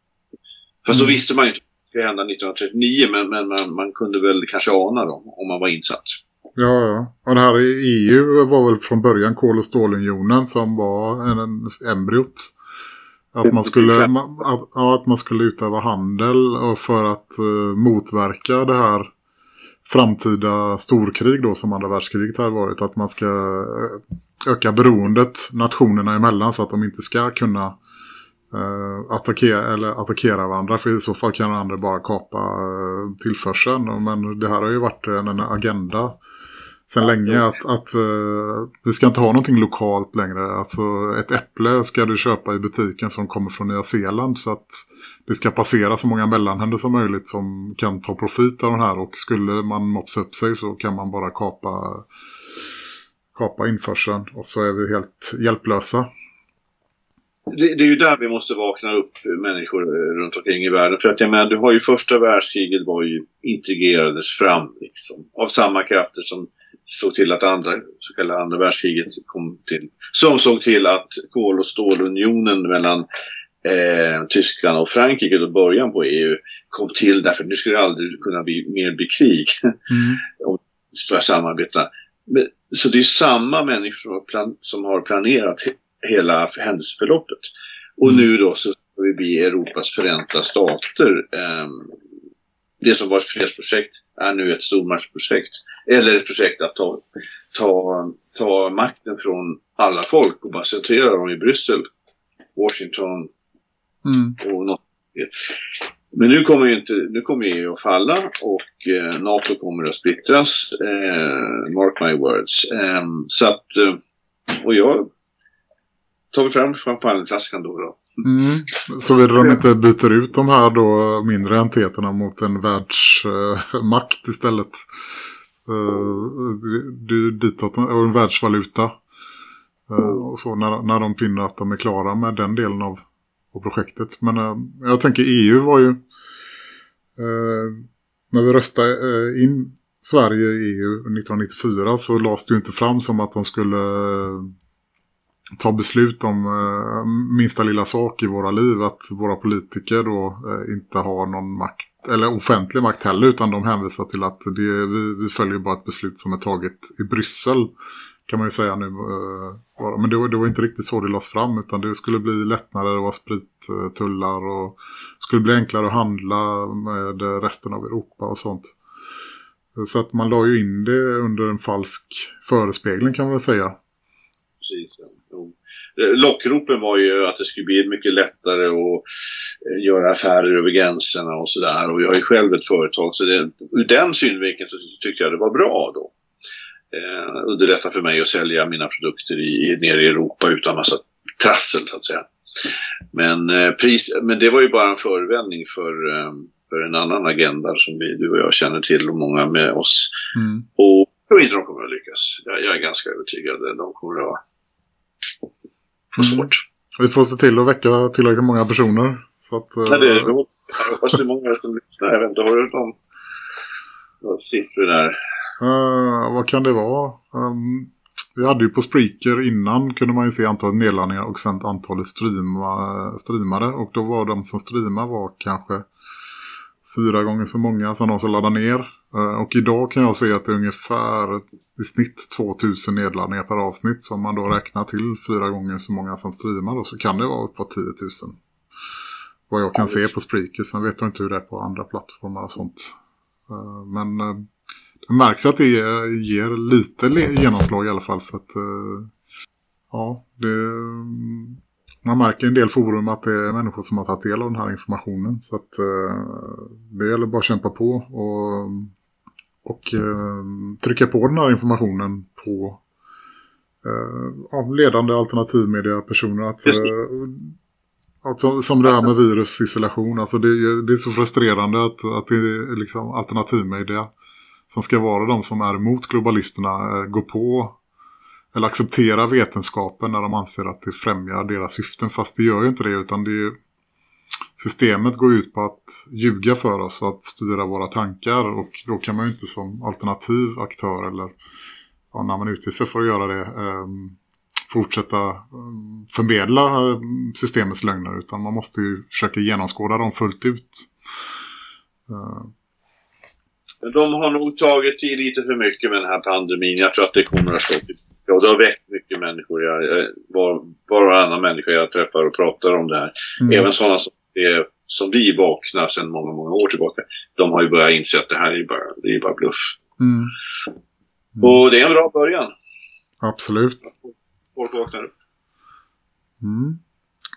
Fast då mm. visste man ju inte vad skulle hända 1939. Men, men man, man, kunde väl kanske ana dem om man var insatt. Ja, ja. Och det här i EU var väl från början kol- och stålunionen som var en, en embryot att man skulle, att, att man skulle utöva handel och för att uh, motverka det här framtida storkrig då som andra världskriget har varit. Att man ska eh, öka beroendet nationerna emellan så att de inte ska kunna uh, attackera, eller attackera varandra. För i så fall kan andra bara kapa uh, tillförseln. Men det här har ju varit en, en agenda sen länge att, att uh, vi ska inte ha någonting lokalt längre. Alltså ett äpple ska du köpa i butiken som kommer från Nya Zeeland så att det ska passera så många mellanhänder som möjligt som kan ta profit av den här och skulle man mopsa upp sig så kan man bara kapa, kapa införseln och så är vi helt hjälplösa. Det, det, är ju där vi måste vakna upp människor runt omkring i världen. För att jag menar, du har ju första världskriget var ju integrerades fram liksom, av samma krafter som såg till att andra, så kallade andra världskriget kom till. Som såg till att kol- och stålunionen mellan eh, Tyskland och Frankrike då början på EU kom till därför att nu skulle det aldrig kunna bli, mer bli krig. Mm. och för samarbeta. Men, så det är samma människor som har, plan, som har planerat hela händelseförloppet. Och mm. nu då så ska vi bli Europas förenta stater. Eh, det som var ett fredsprojekt är nu ett stormaktsprojekt. Eller ett projekt att ta, ta, ta makten från alla folk och bara centrera dem i Bryssel, Washington Mm. och något. Men nu kommer ju inte, nu kommer EU att falla och eh, NATO kommer att splittras. Eh, mark my words. Eh, så att, eh, och jag tar vi fram champagneflaskan då. då. Mm. Såvida de inte byter ut de här då mindre entiteterna mot en världsmakt istället. Uh, du, ditåt, och en världsvaluta. Eh, och så när, när de finner att de är klara med den delen av, av projektet. Men eh, jag tänker EU var ju... eh, när vi röstade eh, in Sverige i EU 1994 så lades det ju inte fram som att de skulle eh, ta beslut om eh, minsta lilla sak i våra liv. Att våra politiker då eh, inte har någon makt, eller offentlig makt heller, utan de hänvisar till att det, vi, vi följer bara ett beslut som är taget i Bryssel. Kan man ju säga nu. Eh, bara. Men det var, det var inte riktigt så det lades fram utan det skulle bli lättnader, att vara sprittullar och skulle bli enklare att handla med resten av Europa och sånt. Så att man la ju in det under en falsk förespegling kan man väl säga. Precis, ja. Eh, Lockropen var ju att det skulle bli mycket lättare att eh, göra affärer över gränserna och sådär. Och jag är själv ett företag så det, ur den synvinkeln så tyckte jag det var bra då. Eh, underlätta för mig att sälja mina produkter i, i, nere i Europa utan massa trassel så att säga. Men, eh, pris, men det var ju bara en förevändning för, eh, för en annan agenda som vi, du och jag känner till och många med oss. Mm. Och jag tror inte de kommer att lyckas. Jag, jag är ganska övertygad. De kommer att få Mm. svårt. Vi får se till att väcka tillräckligt många personer. Så att, eh, Men det är jag hoppas det är många som lyssnar. Jag vet inte, har du någon, några siffror där? Eh, vad kan det vara? Ehm, vi hade ju på Spreaker innan kunde man ju se antalet nedladdningar och sen antalet streama, streamade. Och då var de som streamade var kanske fyra gånger så många som de som laddar ner. Eh, och idag kan jag se att det är ungefär i snitt 2000 nedladdningar per avsnitt. Så om man då räknar till fyra gånger så många som streamar då, så kan det vara uppåt 10 000. Vad jag kan se på Spreaker. Sen vet jag inte hur det är på andra plattformar och sånt. Eh, men eh, det märks att det ger lite genomslag i alla fall. För att ja, det, man märker i en del forum att det är människor som har tagit del av den här informationen. Så att eh, det gäller bara att kämpa på och, och eh, trycka på den här informationen på eh, ledande alternativmediapersoner. Att, eh, att som, som det här med virusisolation. Alltså det, är- det är så frustrerande att, att det är liksom alternativmedia som ska vara de som är emot globalisterna eh, går på eller accepterar vetenskapen när de anser att det främjar deras syften. Fast det gör ju inte det utan det är systemet går ut på att ljuga för oss att styra våra tankar och då kan man ju inte som alternativ aktör eller ja, när man utger sig för att göra det ehm, fortsätta ehm, förmedla ehm, systemets lögner utan man måste ju försöka genomskåda dem fullt ut. Eh, de har nog tagit i lite för mycket med den här pandemin. Jag tror att det kommer att slå. Och det har väckt mycket människor. Jag, jag, var, var och varannan människa jag träffar och pratar om det här. mm. Även sådana som, är, som vi vaknar sedan många, många år tillbaka. De har ju börjat inse att det här är ju bara, det är bara bluff. Mm. Och det är en bra början. Absolut. Folk vaknar upp. Mm.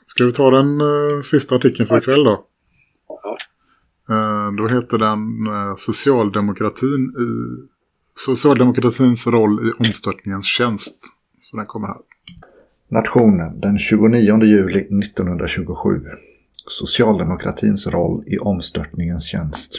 Ska vi ta den eh, sista artikeln för ikväll då? Ja. Eh, då heter den eh, Socialdemokratin i, Socialdemokratins roll i omstörtningens tjänst. Så den kommer här. Nationen den 29 juli 1927. Socialdemokratins roll i omstörtningens tjänst.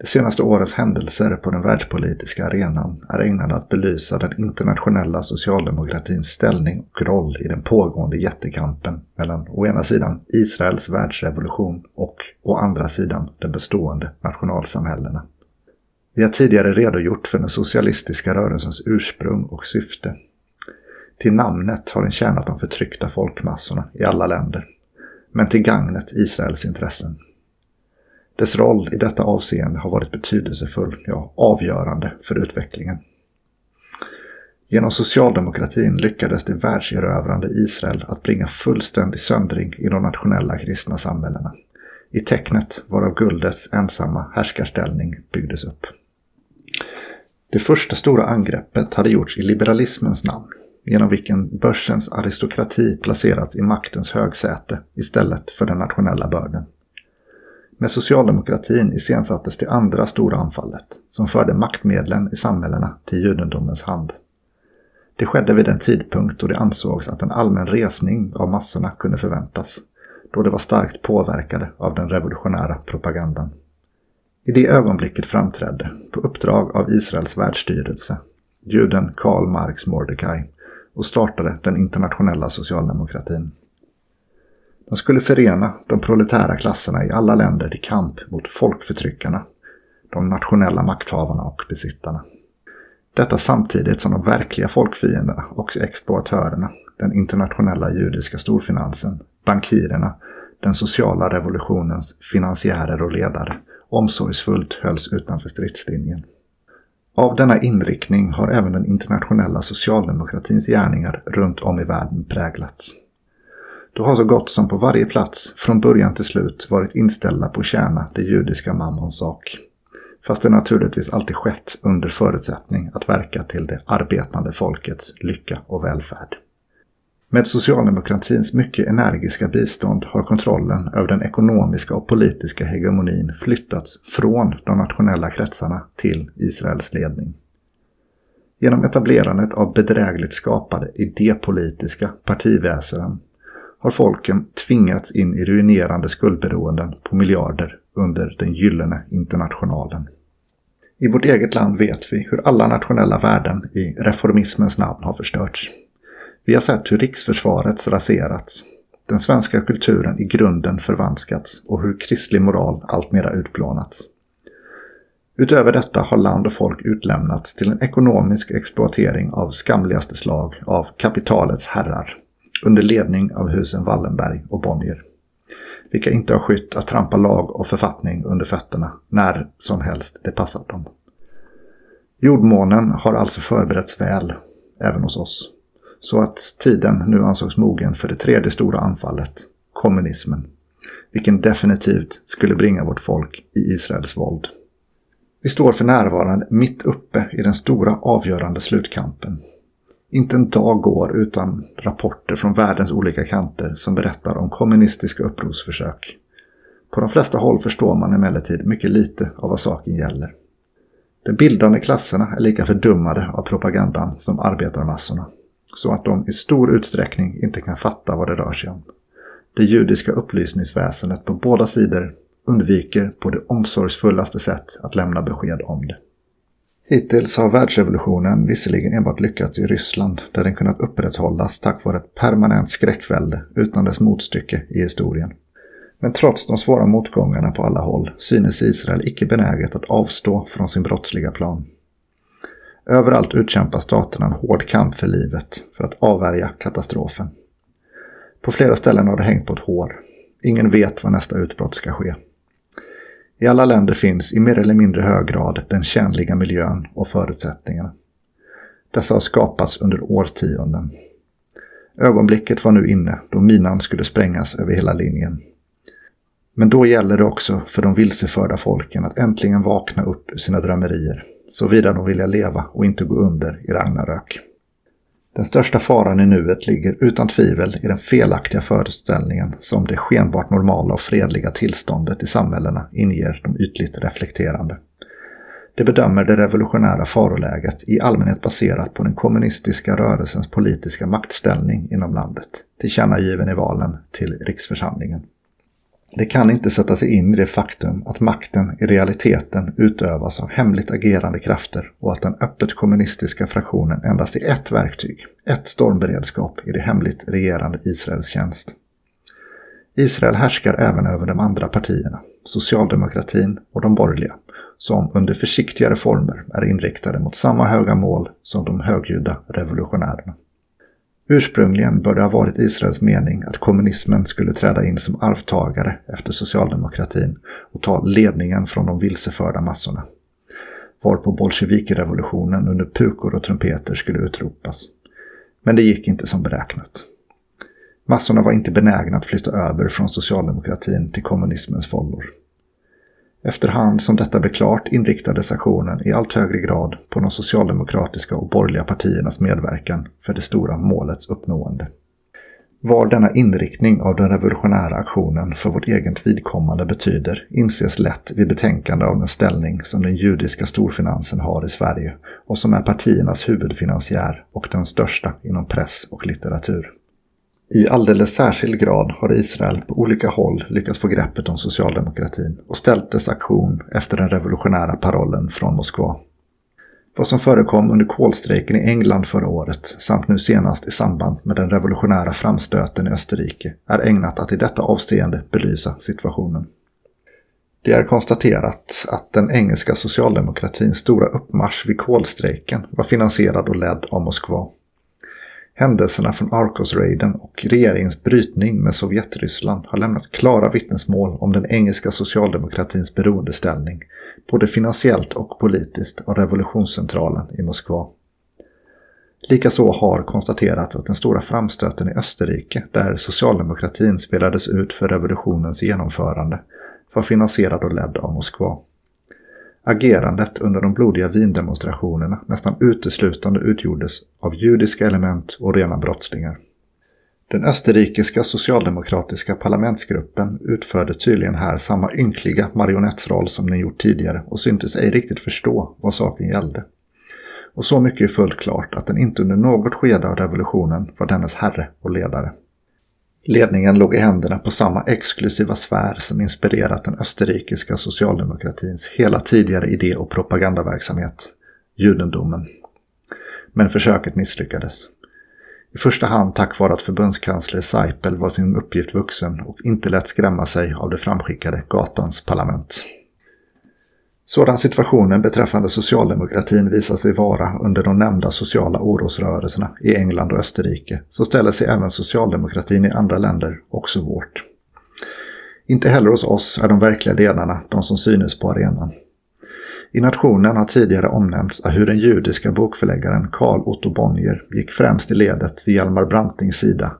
De senaste årens händelser på den världspolitiska arenan är ägnade att belysa den internationella socialdemokratins ställning och roll i den pågående jättekampen mellan å ena sidan Israels världsrevolution och å andra sidan de bestående nationalsamhällena. Vi har tidigare redogjort för den socialistiska rörelsens ursprung och syfte. Till namnet har den tjänat de förtryckta folkmassorna i alla länder, men till gagnet Israels intressen. Dess roll i detta avseende har varit betydelsefull, ja avgörande för utvecklingen. Genom socialdemokratin lyckades det världserövrande Israel att bringa fullständig söndring i de nationella kristna samhällena. i tecknet varav guldets ensamma härskarställning byggdes upp. Det första stora angreppet hade gjorts i liberalismens namn, genom vilken börsens aristokrati placerats i maktens högsäte istället för den nationella börden. Med socialdemokratin iscensattes det andra stora anfallet, som förde maktmedlen i samhällena till judendomens hand. Det skedde vid en tidpunkt då det ansågs att en allmän resning av massorna kunde förväntas, då de var starkt påverkade av den revolutionära propagandan. I det ögonblicket framträdde, på uppdrag av Israels världsstyrelse, juden Karl Marx Mordecai och startade den internationella socialdemokratin. De skulle förena de proletära klasserna i alla länder till kamp mot folkförtryckarna, de nationella makthavarna och besittarna. Detta samtidigt som de verkliga folkfienderna och exploatörerna, den internationella judiska storfinansen, bankirerna, den sociala revolutionens finansiärer och ledare, omsorgsfullt hölls utanför stridslinjen. Av denna inriktning har även den internationella socialdemokratins gärningar runt om i världen präglats. Då har så gott som på varje plats, från början till slut, varit inställda på att tjäna det judiska mammons sak. Fast det naturligtvis alltid skett under förutsättning att verka till det arbetande folkets lycka och välfärd. Med socialdemokratins mycket energiska bistånd har kontrollen över den ekonomiska och politiska hegemonin flyttats från de nationella kretsarna till Israels ledning. Genom etablerandet av bedrägligt skapade idépolitiska partiväsen har folken tvingats in i ruinerande skuldberoenden på miljarder under den gyllene internationalen. I vårt eget land vet vi hur alla nationella värden i reformismens namn har förstörts. Vi har sett hur riksförsvarets raserats, den svenska kulturen i grunden förvanskats och hur kristlig moral alltmera utplånats. Utöver detta har land och folk utlämnats till en ekonomisk exploatering av skamligaste slag av kapitalets herrar under ledning av husen Wallenberg och Bonnier. Vilka inte har skytt att trampa lag och författning under fötterna när som helst det passat dem. Jordmånen har alltså förberetts väl, även hos oss. Så att tiden nu ansågs mogen för det tredje stora anfallet, kommunismen. Vilken definitivt skulle bringa vårt folk i Israels våld. Vi står för närvarande mitt uppe i den stora avgörande slutkampen inte en dag går utan rapporter från världens olika kanter som berättar om kommunistiska upprorsförsök. På de flesta håll förstår man emellertid mycket lite av vad saken gäller. De bildande klasserna är lika fördummade av propagandan som arbetarmassorna, så att de i stor utsträckning inte kan fatta vad det rör sig om. Det judiska upplysningsväsendet på båda sidor undviker på det omsorgsfullaste sätt att lämna besked om det. Hittills har världsrevolutionen visserligen enbart lyckats i Ryssland där den kunnat upprätthållas tack vare ett permanent skräckvälde utan dess motstycke i historien. Men trots de svåra motgångarna på alla håll synes Israel icke benäget att avstå från sin brottsliga plan. Överallt utkämpar staterna en hård kamp för livet för att avvärja katastrofen. På flera ställen har det hängt på ett hår. Ingen vet var nästa utbrott ska ske. I alla länder finns i mer eller mindre hög grad den tjänliga miljön och förutsättningarna. Dessa har skapats under årtionden. Ögonblicket var nu inne då minan skulle sprängas över hela linjen. Men då gäller det också för de vilseförda folken att äntligen vakna upp ur sina drömmerier, såvida de vilja leva och inte gå under i Ragnarök. Den största faran i nuet ligger utan tvivel i den felaktiga föreställningen som det skenbart normala och fredliga tillståndet i samhällena inger de ytligt reflekterande. Det bedömer det revolutionära faroläget i allmänhet baserat på den kommunistiska rörelsens politiska maktställning inom landet, tillkännagiven i valen till riksförsamlingen. Det kan inte sätta sig in i det faktum att makten i realiteten utövas av hemligt agerande krafter och att den öppet kommunistiska fraktionen endast är ett verktyg, ett stormberedskap i det hemligt regerande Israels tjänst. Israel härskar även över de andra partierna, socialdemokratin och de borgerliga, som under försiktigare former är inriktade mot samma höga mål som de högljudda revolutionärerna. Ursprungligen bör det ha varit Israels mening att kommunismen skulle träda in som arvtagare efter socialdemokratin och ta ledningen från de vilseförda massorna. Varpå bolsjevikrevolutionen under pukor och trumpeter skulle utropas. Men det gick inte som beräknat. Massorna var inte benägna att flytta över från socialdemokratin till kommunismens fållor. Efterhand som detta blev klart inriktades aktionen i allt högre grad på de socialdemokratiska och borgerliga partiernas medverkan för det stora målets uppnående. Vad denna inriktning av den revolutionära aktionen för vårt eget vidkommande betyder inses lätt vid betänkande av den ställning som den judiska storfinansen har i Sverige och som är partiernas huvudfinansiär och den största inom press och litteratur. I alldeles särskild grad har Israel på olika håll lyckats få greppet om socialdemokratin och ställt dess aktion efter den revolutionära parollen från Moskva. Vad som förekom under kolstrejken i England förra året samt nu senast i samband med den revolutionära framstöten i Österrike är ägnat att i detta avseende belysa situationen. Det är konstaterat att den engelska socialdemokratins stora uppmarsch vid kolstrejken var finansierad och ledd av Moskva. Händelserna från Arcos-raiden och regeringens brytning med Sovjetryssland har lämnat klara vittnesmål om den engelska socialdemokratins beroendeställning, både finansiellt och politiskt, av revolutionscentralen i Moskva. Likaså har konstaterats att den stora framstöten i Österrike, där socialdemokratin spelades ut för revolutionens genomförande, var finansierad och ledd av Moskva. Agerandet under de blodiga vindemonstrationerna nästan uteslutande utgjordes av judiska element och rena brottslingar. Den österrikiska socialdemokratiska parlamentsgruppen utförde tydligen här samma ynkliga marionettsroll som den gjort tidigare och syntes ej riktigt förstå vad saken gällde. Och så mycket är fullt klart att den inte under något skede av revolutionen var dennes herre och ledare. Ledningen låg i händerna på samma exklusiva sfär som inspirerat den österrikiska socialdemokratins hela tidigare idé och propagandaverksamhet, judendomen. Men försöket misslyckades. I första hand tack vare att förbundskansler Seipel var sin uppgift vuxen och inte lät skrämma sig av det framskickade gatans parlament. Sådan situationen beträffande socialdemokratin visar sig vara under de nämnda sociala orosrörelserna i England och Österrike så ställer sig även socialdemokratin i andra länder också vårt. Inte heller hos oss är de verkliga ledarna de som synes på arenan. I nationen har tidigare omnämnts hur den judiska bokförläggaren Carl Otto Bonnier gick främst i ledet vid Hjalmar Brantings sida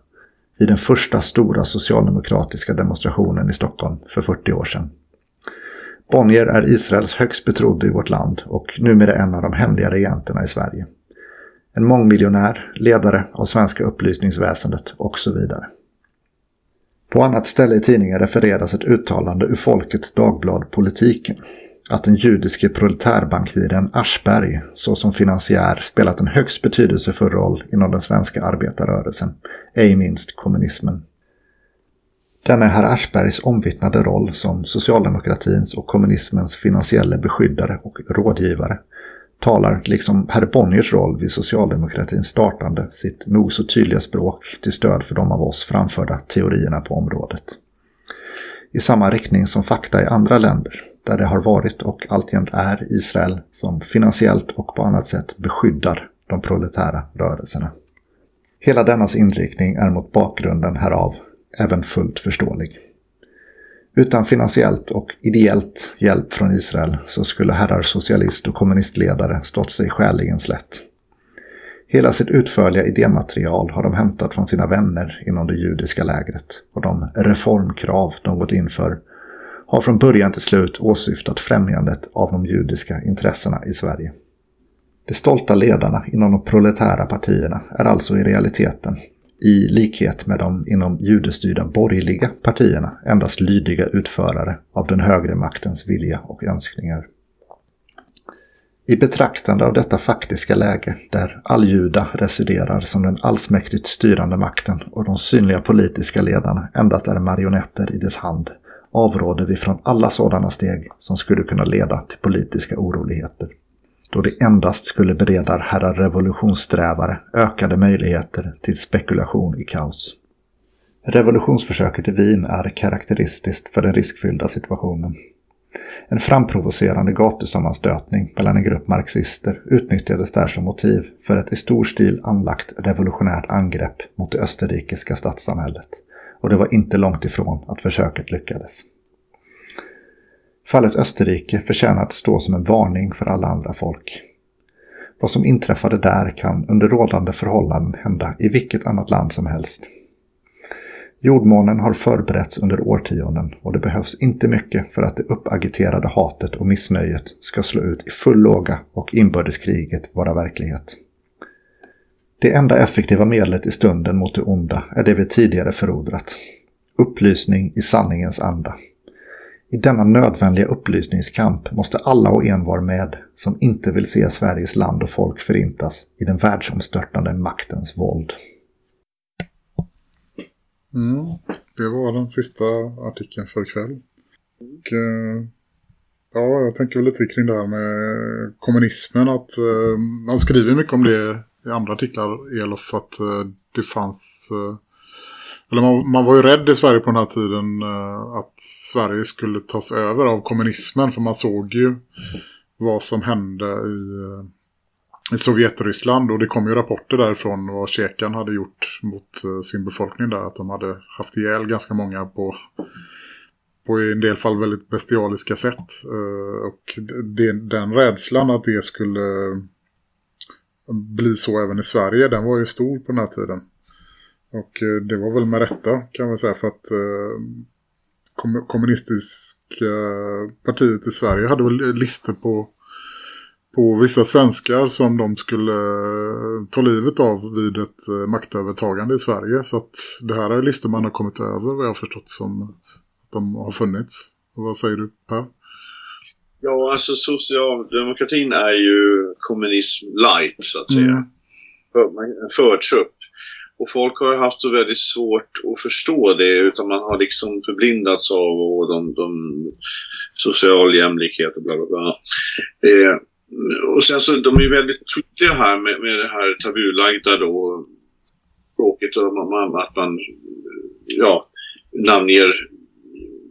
vid den första stora socialdemokratiska demonstrationen i Stockholm för 40 år sedan. Bonnier är Israels högst betrodde i vårt land och numera en av de hemliga regenterna i Sverige. En mångmiljonär, ledare av svenska upplysningsväsendet och så vidare. På annat ställe i tidningen refereras ett uttalande ur Folkets Dagblad Politiken. Att den judiske proletärbankiren Aschberg såsom finansiär spelat en högst betydelsefull roll inom den svenska arbetarrörelsen, ej minst kommunismen. Denne herr Aschbergs omvittnade roll som socialdemokratins och kommunismens finansiella beskyddare och rådgivare talar, liksom herr Bonniers roll vid socialdemokratins startande, sitt nog så tydliga språk till stöd för de av oss framförda teorierna på området. I samma riktning som fakta i andra länder, där det har varit och alltjämt är Israel som finansiellt och på annat sätt beskyddar de proletära rörelserna. Hela dennas inriktning är mot bakgrunden härav även fullt förståelig. Utan finansiellt och ideellt hjälp från Israel så skulle herrar socialist och kommunistledare stått sig skäligen slätt. Hela sitt utförliga idématerial har de hämtat från sina vänner inom det judiska lägret och de reformkrav de gått in för har från början till slut åsyftat främjandet av de judiska intressena i Sverige. De stolta ledarna inom de proletära partierna är alltså i realiteten i likhet med de inom judestyrda borgerliga partierna endast lydiga utförare av den högre maktens vilja och önskningar. I betraktande av detta faktiska läge, där alljuda residerar som den allsmäktigt styrande makten och de synliga politiska ledarna endast är marionetter i dess hand, avråder vi från alla sådana steg som skulle kunna leda till politiska oroligheter då det endast skulle bereda herrar revolutionssträvare ökade möjligheter till spekulation i kaos. Revolutionsförsöket i Wien är karaktäristiskt för den riskfyllda situationen. En framprovocerande gatusammanstötning mellan en grupp marxister utnyttjades där som motiv för ett i stor stil anlagt revolutionärt angrepp mot det österrikiska stadssamhället. Och det var inte långt ifrån att försöket lyckades. Fallet Österrike förtjänar att stå som en varning för alla andra folk. Vad som inträffade där kan under rådande förhållanden hända i vilket annat land som helst. Jordmånen har förberetts under årtionden och det behövs inte mycket för att det uppagiterade hatet och missnöjet ska slå ut i full låga och inbördeskriget vara verklighet. Det enda effektiva medlet i stunden mot det onda är det vi tidigare förordrat. Upplysning i sanningens anda. I denna nödvändiga upplysningskamp måste alla och en vara med som inte vill se Sveriges land och folk förintas i den världsomstörtande maktens våld. Mm, det var den sista artikeln för ikväll. Och, eh, ja, jag tänker väl lite kring det här med kommunismen. Att eh, man skriver mycket om det i andra artiklar, Elof, att eh, det fanns... Eller man, man var ju rädd i Sverige på den här tiden eh, att Sverige skulle tas över av kommunismen. För man såg ju vad som hände i, eh, i Sovjetryssland. Och det kom ju rapporter därifrån vad Tjekan hade gjort mot eh, sin befolkning där. Att de hade haft ihjäl ganska många på, på i en del fall väldigt bestialiska sätt. Eh, och det, den rädslan att det skulle eh, bli så även i Sverige, den var ju stor på den här tiden. Och eh, det var väl med rätta kan man säga för att eh, kom kommunistiska partiet i Sverige hade väl listor på, på vissa svenskar som de skulle eh, ta livet av vid ett maktövertagande i Sverige. Så att det här är listor man har kommit över vad jag har förstått som att de har funnits. Vad säger du Per? Ja, alltså socialdemokratin är ju kommunism light så att säga. Mm. För- Man förts upp. Och folk har haft så väldigt svårt att förstå det utan man har liksom förblindats av och de, de social jämlikhet och bla bla bla. Eh, och sen så de är väldigt tydliga här med, med det här tabulagda då språket och man, att man ja, namnger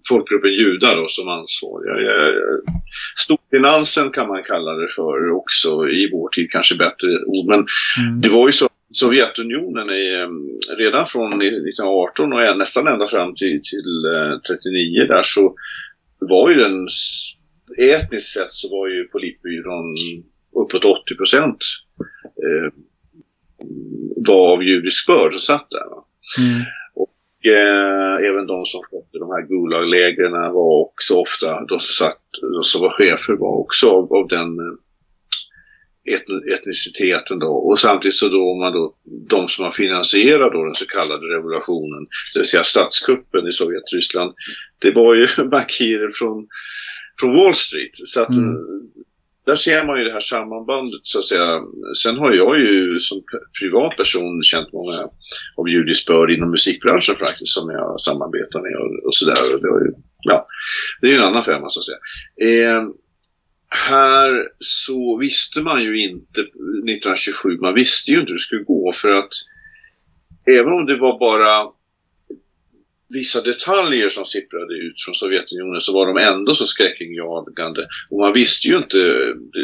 folkgruppen judar då som ansvariga. Storfinansen kan man kalla det för också i vår tid, kanske bättre ord. Men Mm. det var ju så Sovjetunionen eh, redan från 1918 och nästan ända fram till, till eh, 39 där så var ju den etniskt sett så var ju politbyrån uppåt 80 procent eh, var av judisk börd som satt där. Mm. eh, även de som skötte de här Gulag-lägren var också ofta, de som, satt, de som var chefer var också av, av den eh, etniciteten då. Och samtidigt så då man då, de som har finansierat då den så kallade revolutionen, det vill säga statskuppen i Sovjetryssland, det var ju bankirer från, från Wall Street. Så att Mm. där ser man ju det här sammanbandet så att säga. Sen har jag ju som privatperson känt många av judisk börd inom musikbranschen faktiskt som jag samarbetar med och, och sådär. Det, var ju, ja, det är ju en annan femma så att säga. Eh, här så visste man ju inte 1927, man visste ju inte hur det skulle gå för att även om det var bara vissa detaljer som sipprade ut från Sovjetunionen så var de ändå så skräckinjagande. Och man visste ju inte, det,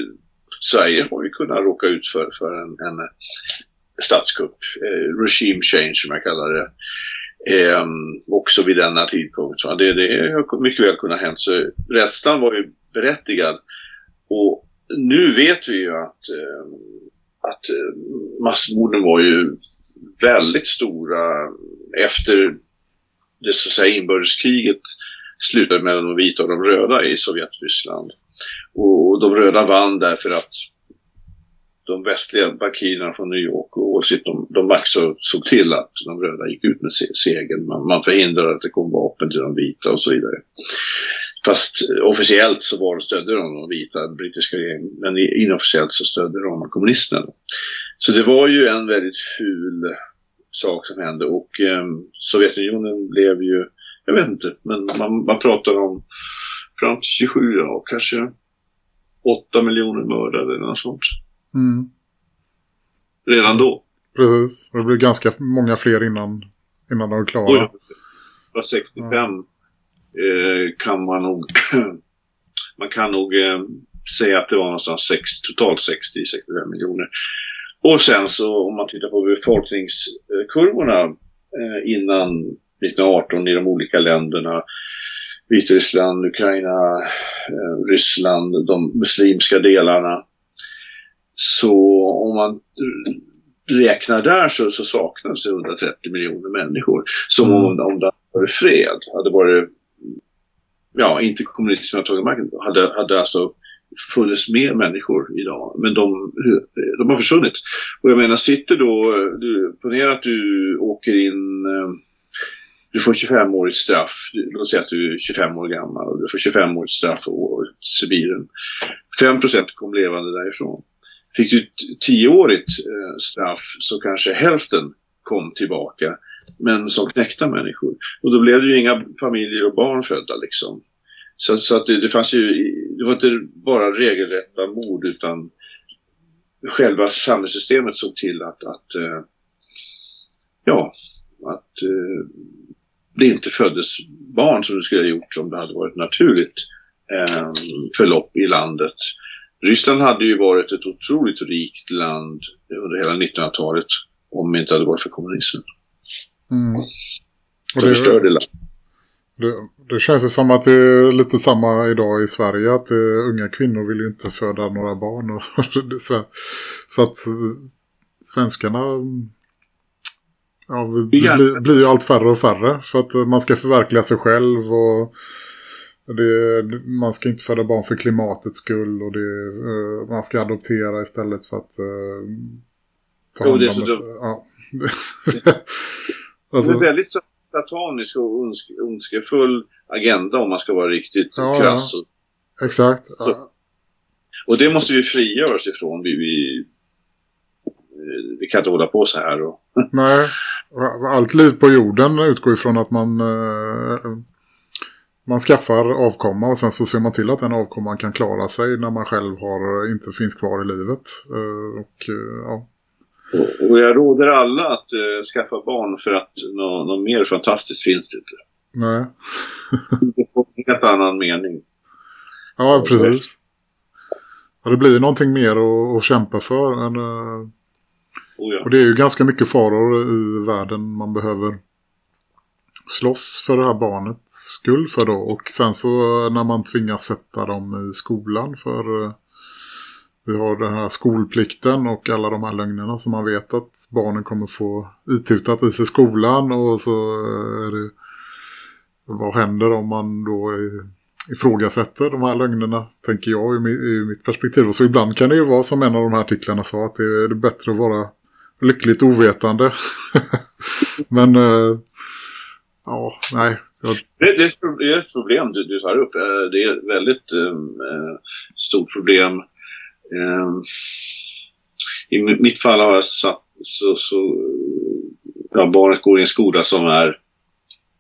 Sverige har ju kunnat råka ut för, för en, en statskupp, eh, regime change som jag kallar det. Eh, också vid denna tidpunkt. Så det, det har mycket väl kunnat hänt. Så rädslan var ju berättigad. Och nu vet vi ju att, eh, att eh, massmorden var ju väldigt stora efter det så att säga inbördeskriget slutade mellan de vita och de röda i Sovjetryssland. Och, och de röda vann därför att de västliga bankirerna från New York och Wall de, de också såg till att de röda gick ut med segern. Man, man förhindrade att det kom vapen till de vita och så vidare. Fast officiellt så var de stödde de de vita, den brittiska regeringen, men inofficiellt så stödde de kommunisterna. Så det var ju en väldigt ful sak som hände och eh, Sovjetunionen blev ju, jag vet inte, men man, man pratar om fram till 27, ja, kanske 8 miljoner mördade eller något sånt. Mm. Redan då. Precis. Det blev ganska många fler innan, innan de var klara. Det var 65 eh, kan man nog, man kan nog eh, säga att det var någonstans 60, totalt 60-65 miljoner. Och sen så om man tittar på befolkningskurvorna eh, innan 1918 i de olika länderna, Vitryssland, Ukraina, eh, Ryssland, de muslimska delarna. Så om man räknar där så, så saknas det 130 miljoner människor. Som om, om det hade varit fred, hade varit, ja, inte kommunisterna tagit makten, hade, hade alltså funnits mer människor idag. Men de, de har försvunnit. Och jag menar, sitter då, du, ponera att du åker in eh, du får 25-årigt straff. Låt säga att du är 25 år gammal och du får 25-årigt straff och Sibirien. 5% kom levande därifrån. Fick du ett 10-årigt eh, straff så kanske hälften kom tillbaka. Men som knäckta människor. Och då blev det ju inga familjer och barn födda liksom. Så, så att det, det fanns ju, det var inte bara regelrätta mord utan själva samhällssystemet såg till att, att eh, ja, att eh, det inte föddes barn som det skulle ha gjort om det hade varit naturligt eh, förlopp i landet. Ryssland hade ju varit ett otroligt rikt land under hela 1900-talet om det inte hade varit för kommunismen. Mm. Och det, förstörde landet. det, det känns ju som att det är lite samma idag i Sverige. Att eh, unga kvinnor vill ju inte föda några barn. Och det så, så att eh, svenskarna ja, blir, blir ju allt färre och färre. För att eh, man ska förverkliga sig själv och det, man ska inte föda barn för klimatets skull. Och det, man ska adoptera istället för att eh, ta Jo, hand det om så ett-. Ja. Det alltså, är väldigt satanisk och ondske- ondskefull agenda om man ska vara riktigt Ja, krass. exakt. Så- Och det måste vi frigöra oss ifrån. Vi, vi, vi kan inte hålla på så här. Och, Nej, allt liv på jorden utgår ifrån att man eh, man skaffar avkomma och sen så ser man till att den avkomman kan klara sig när man själv har, inte finns kvar i livet. Eh, och eh, ja, och, jag råder alla att eh, skaffa barn för att något nå mer fantastiskt finns det inte. nej. Det får en helt annan mening. Ja, precis. Ja, det blir någonting mer att, att kämpa för. Men, eh, Och ja. och det är ju ganska mycket faror i världen man behöver slåss för det här barnets skull för då. Och sen så när man tvingas sätta dem i skolan för eh, vi har den här skolplikten och alla de här lögnerna som man vet att barnen kommer få itutat i sig skolan och så är det vad händer om man då ifrågasätter de här lögnerna, tänker jag i mitt perspektiv. Och så ibland kan det ju vara som en av de här artiklarna sa, att det är bättre att vara lyckligt ovetande. Men, eh, ja, nej. Jag, Det, det, är ett problem du, du tar upp. Eh, det är ett väldigt um, stort problem. Eh, I mi- mitt fall har jag satt så, så ja, barnet går i en skola som är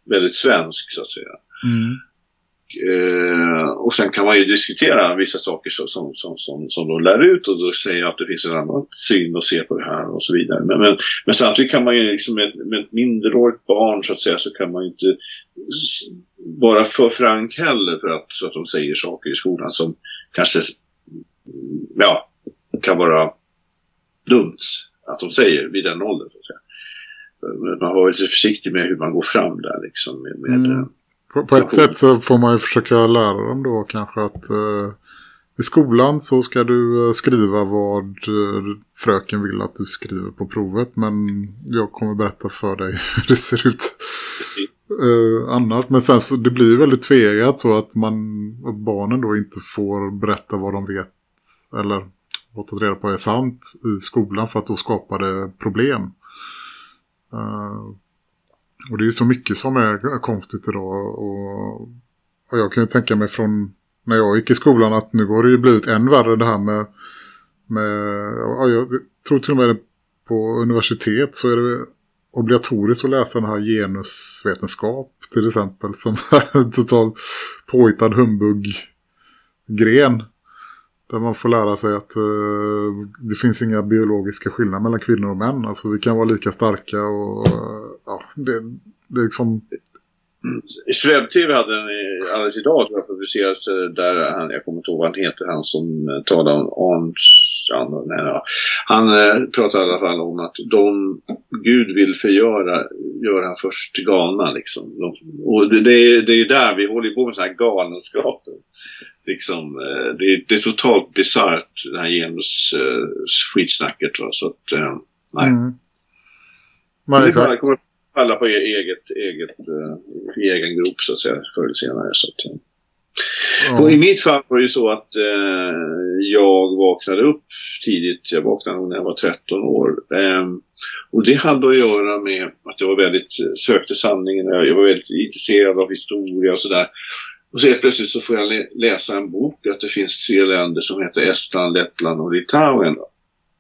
väldigt svensk så att säga. mm, Eh, och sen kan man ju diskutera vissa saker som, som, som, som, som de lär ut och då säger jag att det finns en annan syn att se på det här och så vidare. Men, men, men samtidigt kan man ju liksom med, med ett mindreårigt barn så att säga så kan man ju inte vara för frank heller för att, så att de säger saker i skolan som kanske ja, kan vara dumt att de säger vid den åldern. Man var lite försiktig med hur man går fram där liksom. Med, med, Mm. eh, på, på ett sätt så får man ju försöka lära dem då kanske att eh, i skolan så ska du eh, skriva vad eh, fröken vill att du skriver på provet. Men jag kommer berätta för dig hur det ser ut eh, annars. Men sen så det blir väldigt tvegat så att man att barnen då inte får berätta vad de vet eller vad reda på är sant i skolan för att då skapar det problem. Eh, och det är ju så mycket som är konstigt idag och, och jag kan ju tänka mig från när jag gick i skolan att nu har det ju blivit än värre det här med, med ja, jag tror till och med på universitet så är det obligatoriskt att läsa den här genusvetenskap till exempel som är en total påhittad humbug-gren. Där man får lära sig att eh, det finns inga biologiska skillnader mellan kvinnor och män. Alltså vi kan vara lika starka och ja, det, det är liksom... Shred-TV hade en alldeles idag tror jag publicerades. Eh, där han, jag kommer inte ihåg vad han heter, han som talade talar om Arns, ja, nej, ja. Han eh, pratar i alla fall om att de Gud vill förgöra gör han först galna liksom. De, och det, det, är, det är där vi håller på med sådana här galenskaper. Liksom, eh, det, är, det är totalt bisarrt det här genus eh, skitsnacket. Va? Så att, eh, Nej. Mm. Nej, det kommer, exakt. kommer falla på e- eget, eget, eh, i egen grop så att säga, förr eller senare. Så att, eh. Ja. Och I mitt fall var det ju så att eh, jag vaknade upp tidigt. Jag vaknade när jag var 13 år. Ehm, och det hade att göra med att jag var väldigt, sökte sanningen. Jag jag var väldigt intresserad av historia och sådär. Och så helt plötsligt så får jag lä- läsa en bok att det finns tre länder som heter Estland, Lettland och Litauen.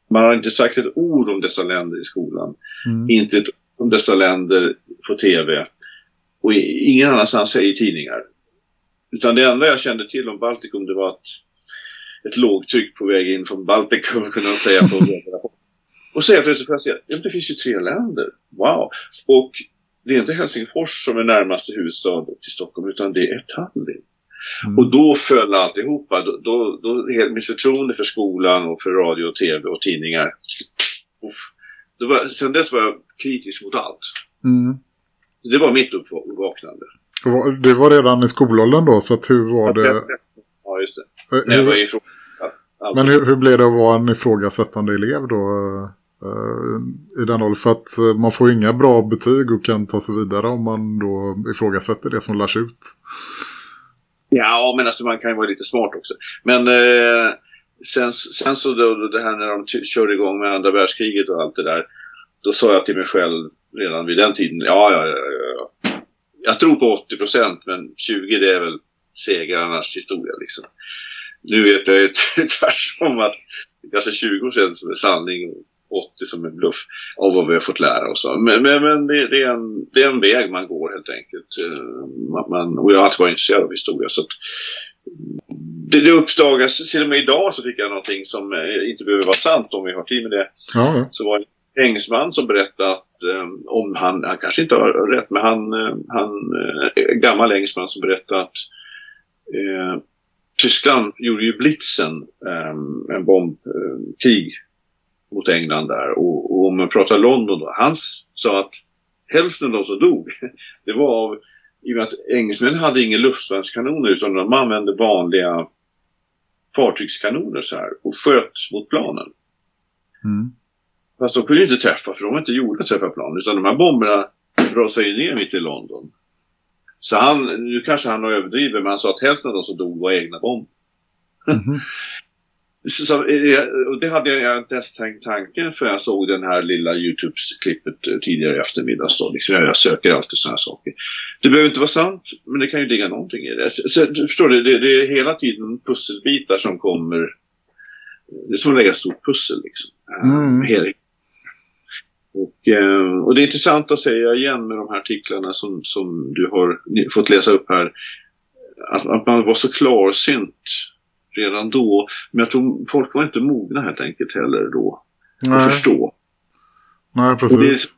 Man har inte sagt ett ord om dessa länder i skolan. Mm. Inte ett ord om dessa länder på tv. Och ingen annanstans i tidningar. Utan det enda jag kände till om Baltikum det var att ett lågtryck på väg in från Baltikum kunde man säga på Och så helt plötsligt får jag se att ja, det finns ju tre länder. Wow! Och det är inte Helsingfors som är närmaste huvudstad till Stockholm utan det är Tallinn. Mm. Och då föll alltihopa. Då, då, då, helt mitt förtroende för skolan och för radio och tv och tidningar. Uff. Det var, sen dess var jag kritisk mot allt. Mm. Det var mitt uppvaknande. Det var- redan i skolåldern då, så hur var det? Ja, just det. Eh, Hur, men hur, hur blev det att vara en ifrågasättande elev då? Eh, I den åldern? För att eh, man får ju inga bra betyg och kan ta sig vidare om man då ifrågasätter det som lärs ut. Ja, men alltså man kan ju vara lite smart också. Men eh, sen, sen så då, då det här när de körde igång med andra världskriget och allt det där. Då sa jag till mig själv redan vid den tiden. Ja, ja, ja. ja, ja. Jag tror på 80 procent, men 20 det är väl segrarnas historia liksom. Nu vet jag ju tvärtom att det kanske alltså 20 procent som är sanning och 80 som är bluff av vad vi har fått lära oss. Men, men, men det, det, är en, det är en väg man går helt enkelt. Eh, Man, man, och jag har alltid varit intresserad av historia. Så att, det, det uppdagas, till och med idag så fick jag någonting som eh, inte behöver vara sant om vi har tid med det. Ja. Så var det en engelsman som berättade att eh, om han, han kanske inte har rätt, men han, han en gammal engelsman som berättade att eh, Tyskland gjorde ju blitzen, eh, en bombkrig mot England där. Och, och om man pratar London då, han sa att hälften av de som dog, det var av, i och med att engelsmännen hade inga luftvärnskanoner utan de använde vanliga fartygskanoner så här och sköt mot planen. Mm. Fast de kunde inte träffa för de var inte gjorda att träffa plan utan de här bomberna rasade ju ner mitt i London. Så han, nu kanske han har överdrivit men han sa att hälften av de som dog var egna bomber. Mhm. Så, så, eh, och det hade jag inte ens tänkt tanken för jag såg den här lilla YouTube-klippet eh, tidigare i eftermiddag. Så liksom, jag söker alltid sådana här saker. Det behöver inte vara sant, men det kan ju ligga någonting i det. Så, så, du förstår du, det, det är hela tiden pusselbitar som kommer. Det är som att lägga ett stort pussel liksom. Eh, Mm. hela- Och, eh, och det är intressant att säga igen med de här artiklarna som, som du har fått läsa upp här. Att, att man var så klarsynt redan då. Men jag tror folk var inte mogna helt enkelt heller då. Att Nej, förstå. nej, det, precis.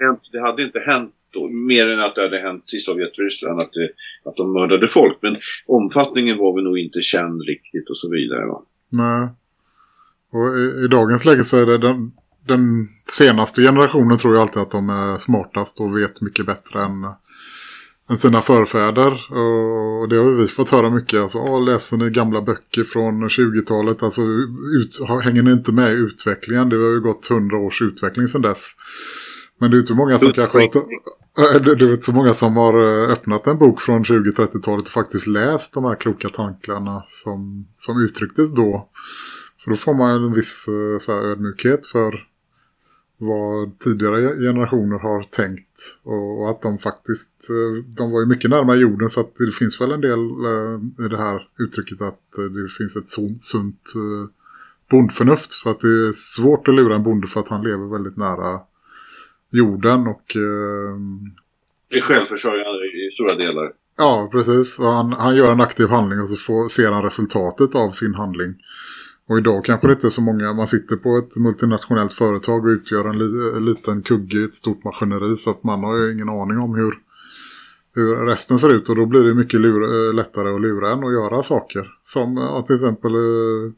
hänt- det hade inte hänt då, mer än att det hade hänt i Sovjetryssland att, det, att de mördade folk. Men omfattningen var väl nog inte känd riktigt och så vidare. Va? Nej. Och i, i dagens läge så är det den, den senaste generationen tror jag alltid att de är smartast och vet mycket bättre än, än sina förfäder. Och det har vi fått höra mycket. Alltså, läser ni gamla böcker från 20-talet? Alltså, ut, hänger ni inte med i utvecklingen? Det har ju gått 100 års utveckling sedan dess. Men det är inte många som kanske Det är inte så många som har eh, öppnat en bok från 20-30-talet och faktiskt läst de här kloka tankarna som, som uttrycktes då. För då får man en viss eh, så här, ödmjukhet för vad tidigare generationer har tänkt. Och, att de faktiskt, eh, de var ju mycket närmare jorden så att det finns väl en del eh, i det här uttrycket att eh, det finns ett sunt, sunt bondförnuft. För att det är svårt att lura en bonde för att han lever väldigt nära jorden och Det är självförsörjande i stora delar. Ja, precis. Han, han gör en aktiv handling och så får, ser han resultatet av sin handling. Och idag kanske det inte är så många. Man sitter på ett multinationellt företag och utgör en, li, liten kugge i ett stort maskineri. Så att man har ju ingen aning om hur, hur resten ser ut. Och då blir det mycket lura, eh, lättare att lura än att göra saker. Som eh, ja, till exempel eh,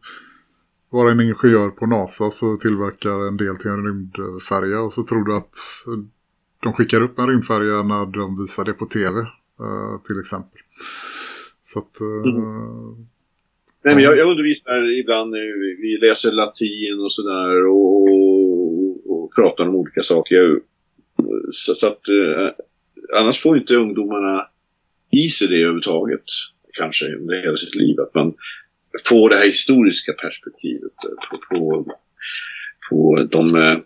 vara en ingenjör på NASA så tillverkar en del till en rymdfärja. Och så tror du att de skickar upp en rymdfärja när de visar det på tv. till exempel. Så att... Mm Nej, men jag, jag undervisar ibland, eh, vi läser latin och sådär och, och, och och pratar om olika saker. Jag, så, så att eh, annars får inte ungdomarna i sig det överhuvudtaget, kanske under hela sitt liv, att man får det här historiska perspektivet eh, på, på, på de eh,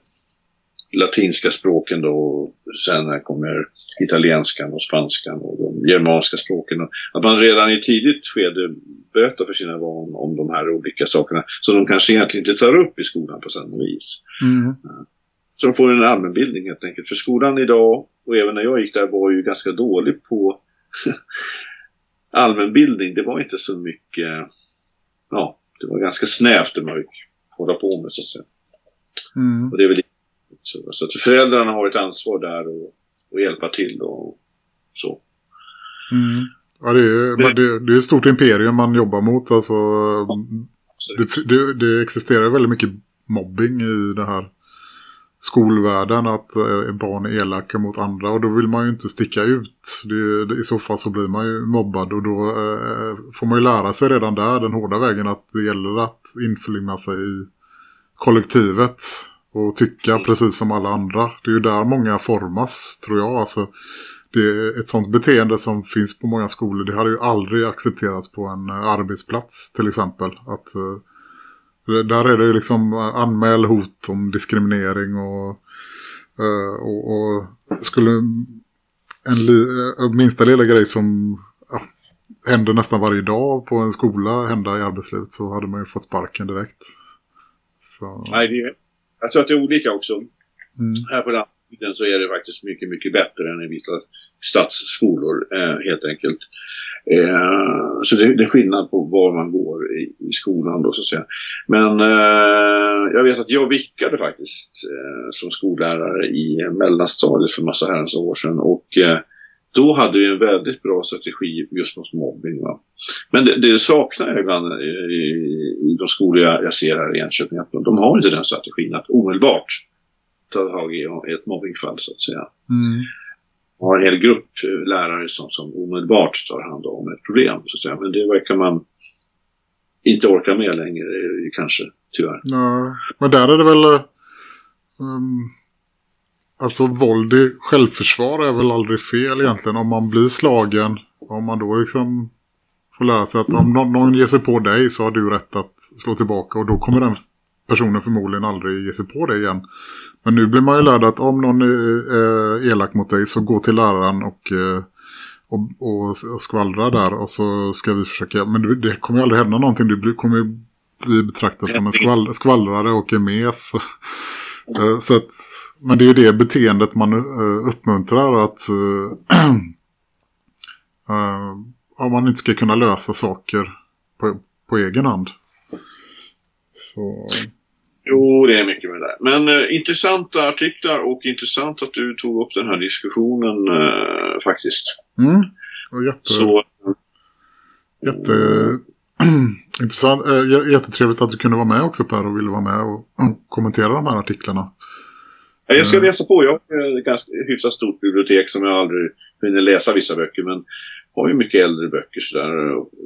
latinska språken då, och sen kommer italienskan och spanskan och de germanska språken. Att man redan i tidigt skede berättar för sina barn om de här olika sakerna som de kanske egentligen inte tar upp i skolan på samma vis. Mm. Så de får en allmänbildning helt enkelt. För skolan idag, och även när jag gick där, var ju ganska dålig på allmänbildning. Det var inte så mycket, ja, det var ganska snävt det man fick hålla på med så att säga. Mm. Och det är väl så, så att föräldrarna har ett ansvar där och, och hjälpa till och så. Mm. Ja, det är, men det, det är ett stort imperium man jobbar mot. Alltså, det, det, det existerar väldigt mycket mobbing i det här skolvärlden att eh, barn är elaka mot andra och då vill man ju inte sticka ut. Det, det, I så fall så blir man ju mobbad och då eh, får man ju lära sig redan där den hårda vägen att det gäller att införliva sig i kollektivet och tycka precis som alla andra. Det är ju där många formas tror jag. Alltså, det är ett sånt beteende som finns på många skolor. Det hade ju aldrig accepterats på en eh, arbetsplats till exempel. Att, eh, där är det ju liksom eh, anmäl hot om diskriminering och, och, och skulle en li, minsta lilla grej som ja, händer nästan varje dag på en skola hända i arbetslivet så hade man ju fått sparken direkt. Så, Nej, det, jag tror att det är olika också. mm, Här på landsbygden så är det faktiskt mycket, mycket bättre än i vissa stadsskolor eh, helt enkelt. Eh, så det, det är skillnad på var man går i, i skolan då så att säga. Men eh, jag vet att jag vickade faktiskt eh, som skollärare i mellanstadiet för massa herrans år sedan och eh, då hade vi en väldigt bra strategi just mot mobbing. Va? Men det, det saknar jag ibland i, i, de skolor jag, jag ser här i Enköping. Att de har inte den strategin att omedelbart ta tag i ett mobbingfall så att säga. mm, har en hel grupp eh, lärare som, som omedelbart tar hand om ett problem. Så att säga. Men det verkar man inte orka med längre eh, kanske, tyvärr. Ja, men där är det väl... Um, alltså våld i självförsvar är väl aldrig fel egentligen. Om man blir slagen, om man då liksom får lära sig att om någon, någon ger sig på dig så har du rätt att slå tillbaka. Och då kommer den personen förmodligen aldrig ge sig på dig igen. Men nu blir man ju lärd att om någon är elak mot dig så gå till läraren och... eh, och, och skvallra där och så ska vi försöka, men det, kommer ju aldrig hända någonting, du kommer ju bli betraktad som en skvall, skvallrare och en mes. Eh, Så att, men det är ju det beteendet man eh, uppmuntrar att eh, om man inte ska kunna lösa saker på, på egen hand. Så, Jo, det är mycket med det. Men eh, intressanta artiklar och intressant att du tog upp den här diskussionen eh, faktiskt. mm, och jätte, Så jätte, intressant, eh, jä- jättetrevligt att du kunde vara med också Per och ville vara med och kommentera de här artiklarna. Ja, Jag ska Mm. läsa på. Jag har ett ganska hyfsat stort bibliotek som jag aldrig hinner läsa vissa böcker. Men har ju mycket äldre böcker sådär,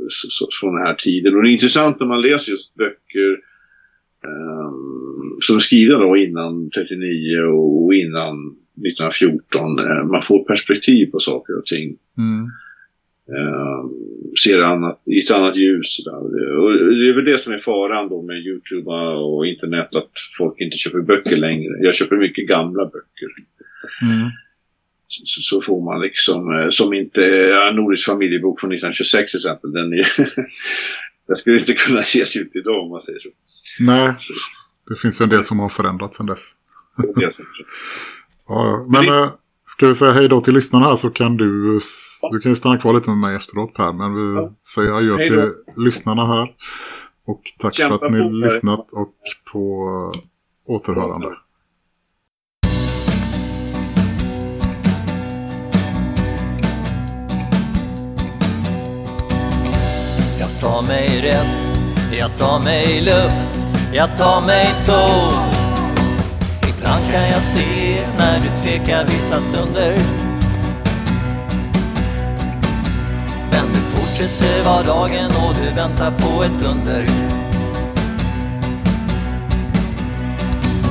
så, så, från den här tiden. Och det är intressant när man läser just böcker eh, som är skrivna då innan 39 och innan 1914. Eh, man får perspektiv på saker och ting. Mm. Eh, ser annat, i ett annat ljus. Där. Och det är väl det som är faran då med Youtube och internet. Att folk inte köper böcker längre. Jag köper mycket gamla böcker. Mm. Så, så får man liksom, eh, som inte, ja, Nordisk familjebok från 1926 till exempel. Den är, den skulle inte kunna ges ut idag om man säger så. Nej, så det finns ju en del som har förändrats sedan dess. det. Ja, men eh, ska vi säga hej då till lyssnarna här så kan du, du kan ju stanna kvar lite med mig efteråt Per. Men vi Ja. säger adjö till lyssnarna här. Och tack Kämpa för att ni på, lyssnat och på eh, återhörande. Jag tar mig rätt, jag tar mig luft, jag tar mig ton. Ibland kan jag se när du tvekar vissa stunder. Men du fortsätter vardagen och du väntar på ett under.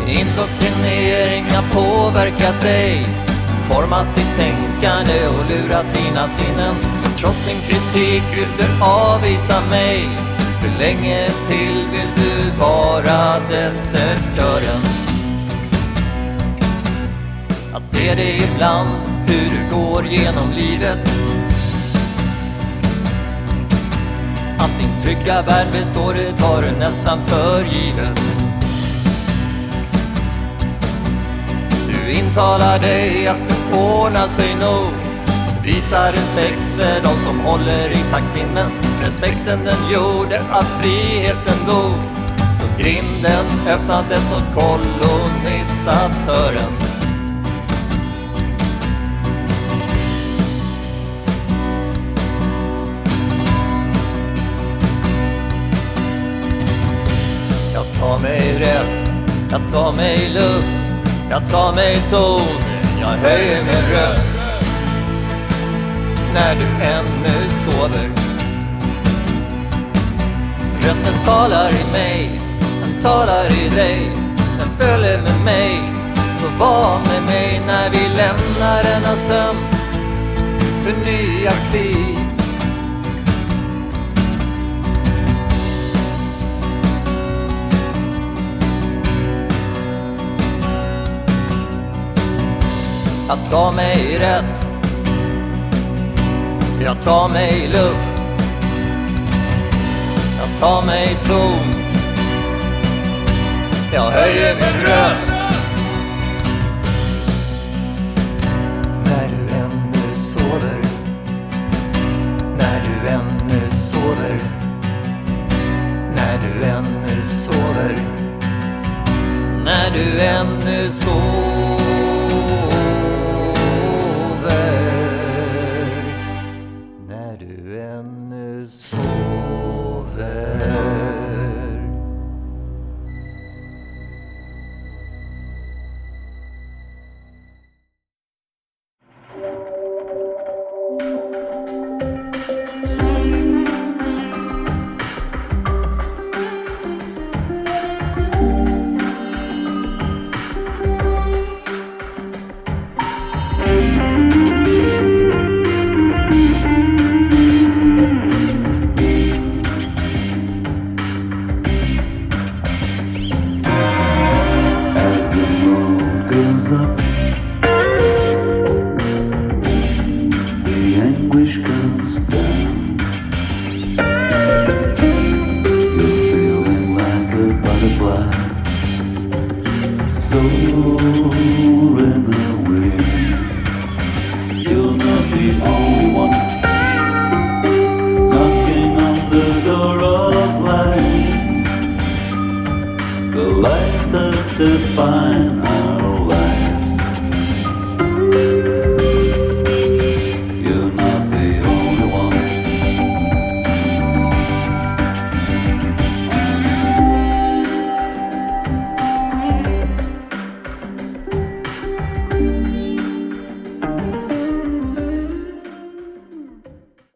Indoktrinering har påverkat dig Format ditt tänkande och lurat dina sinnen Trots din kritik vill du avvisa mig Hur länge till vill du vara desertören? Jag ser dig ibland hur du går genom livet. Att din trygga värld består det tar du nästan för givet. Du intalar dig att det ordnar sig nog. Visa respekt för de som håller i taktpinnen Respekten den gjorde att friheten dog. Så grinden öppnades åt kolonisatören. Tar mig rätt, jag tar mig luft, jag tar mig ton, jag höjer min röst. När du ännu sover. Rösten talar i mig, den talar i dig, den följer med mig. Så var med mig när vi lämnar denna sömn för nya kliv. Jag tar mig rätt. Jag tar mig luft. Jag tar mig ton. Jag höjer min röst. När du ännu sover. När du ännu sover. När du ännu sover. När du ännu sover.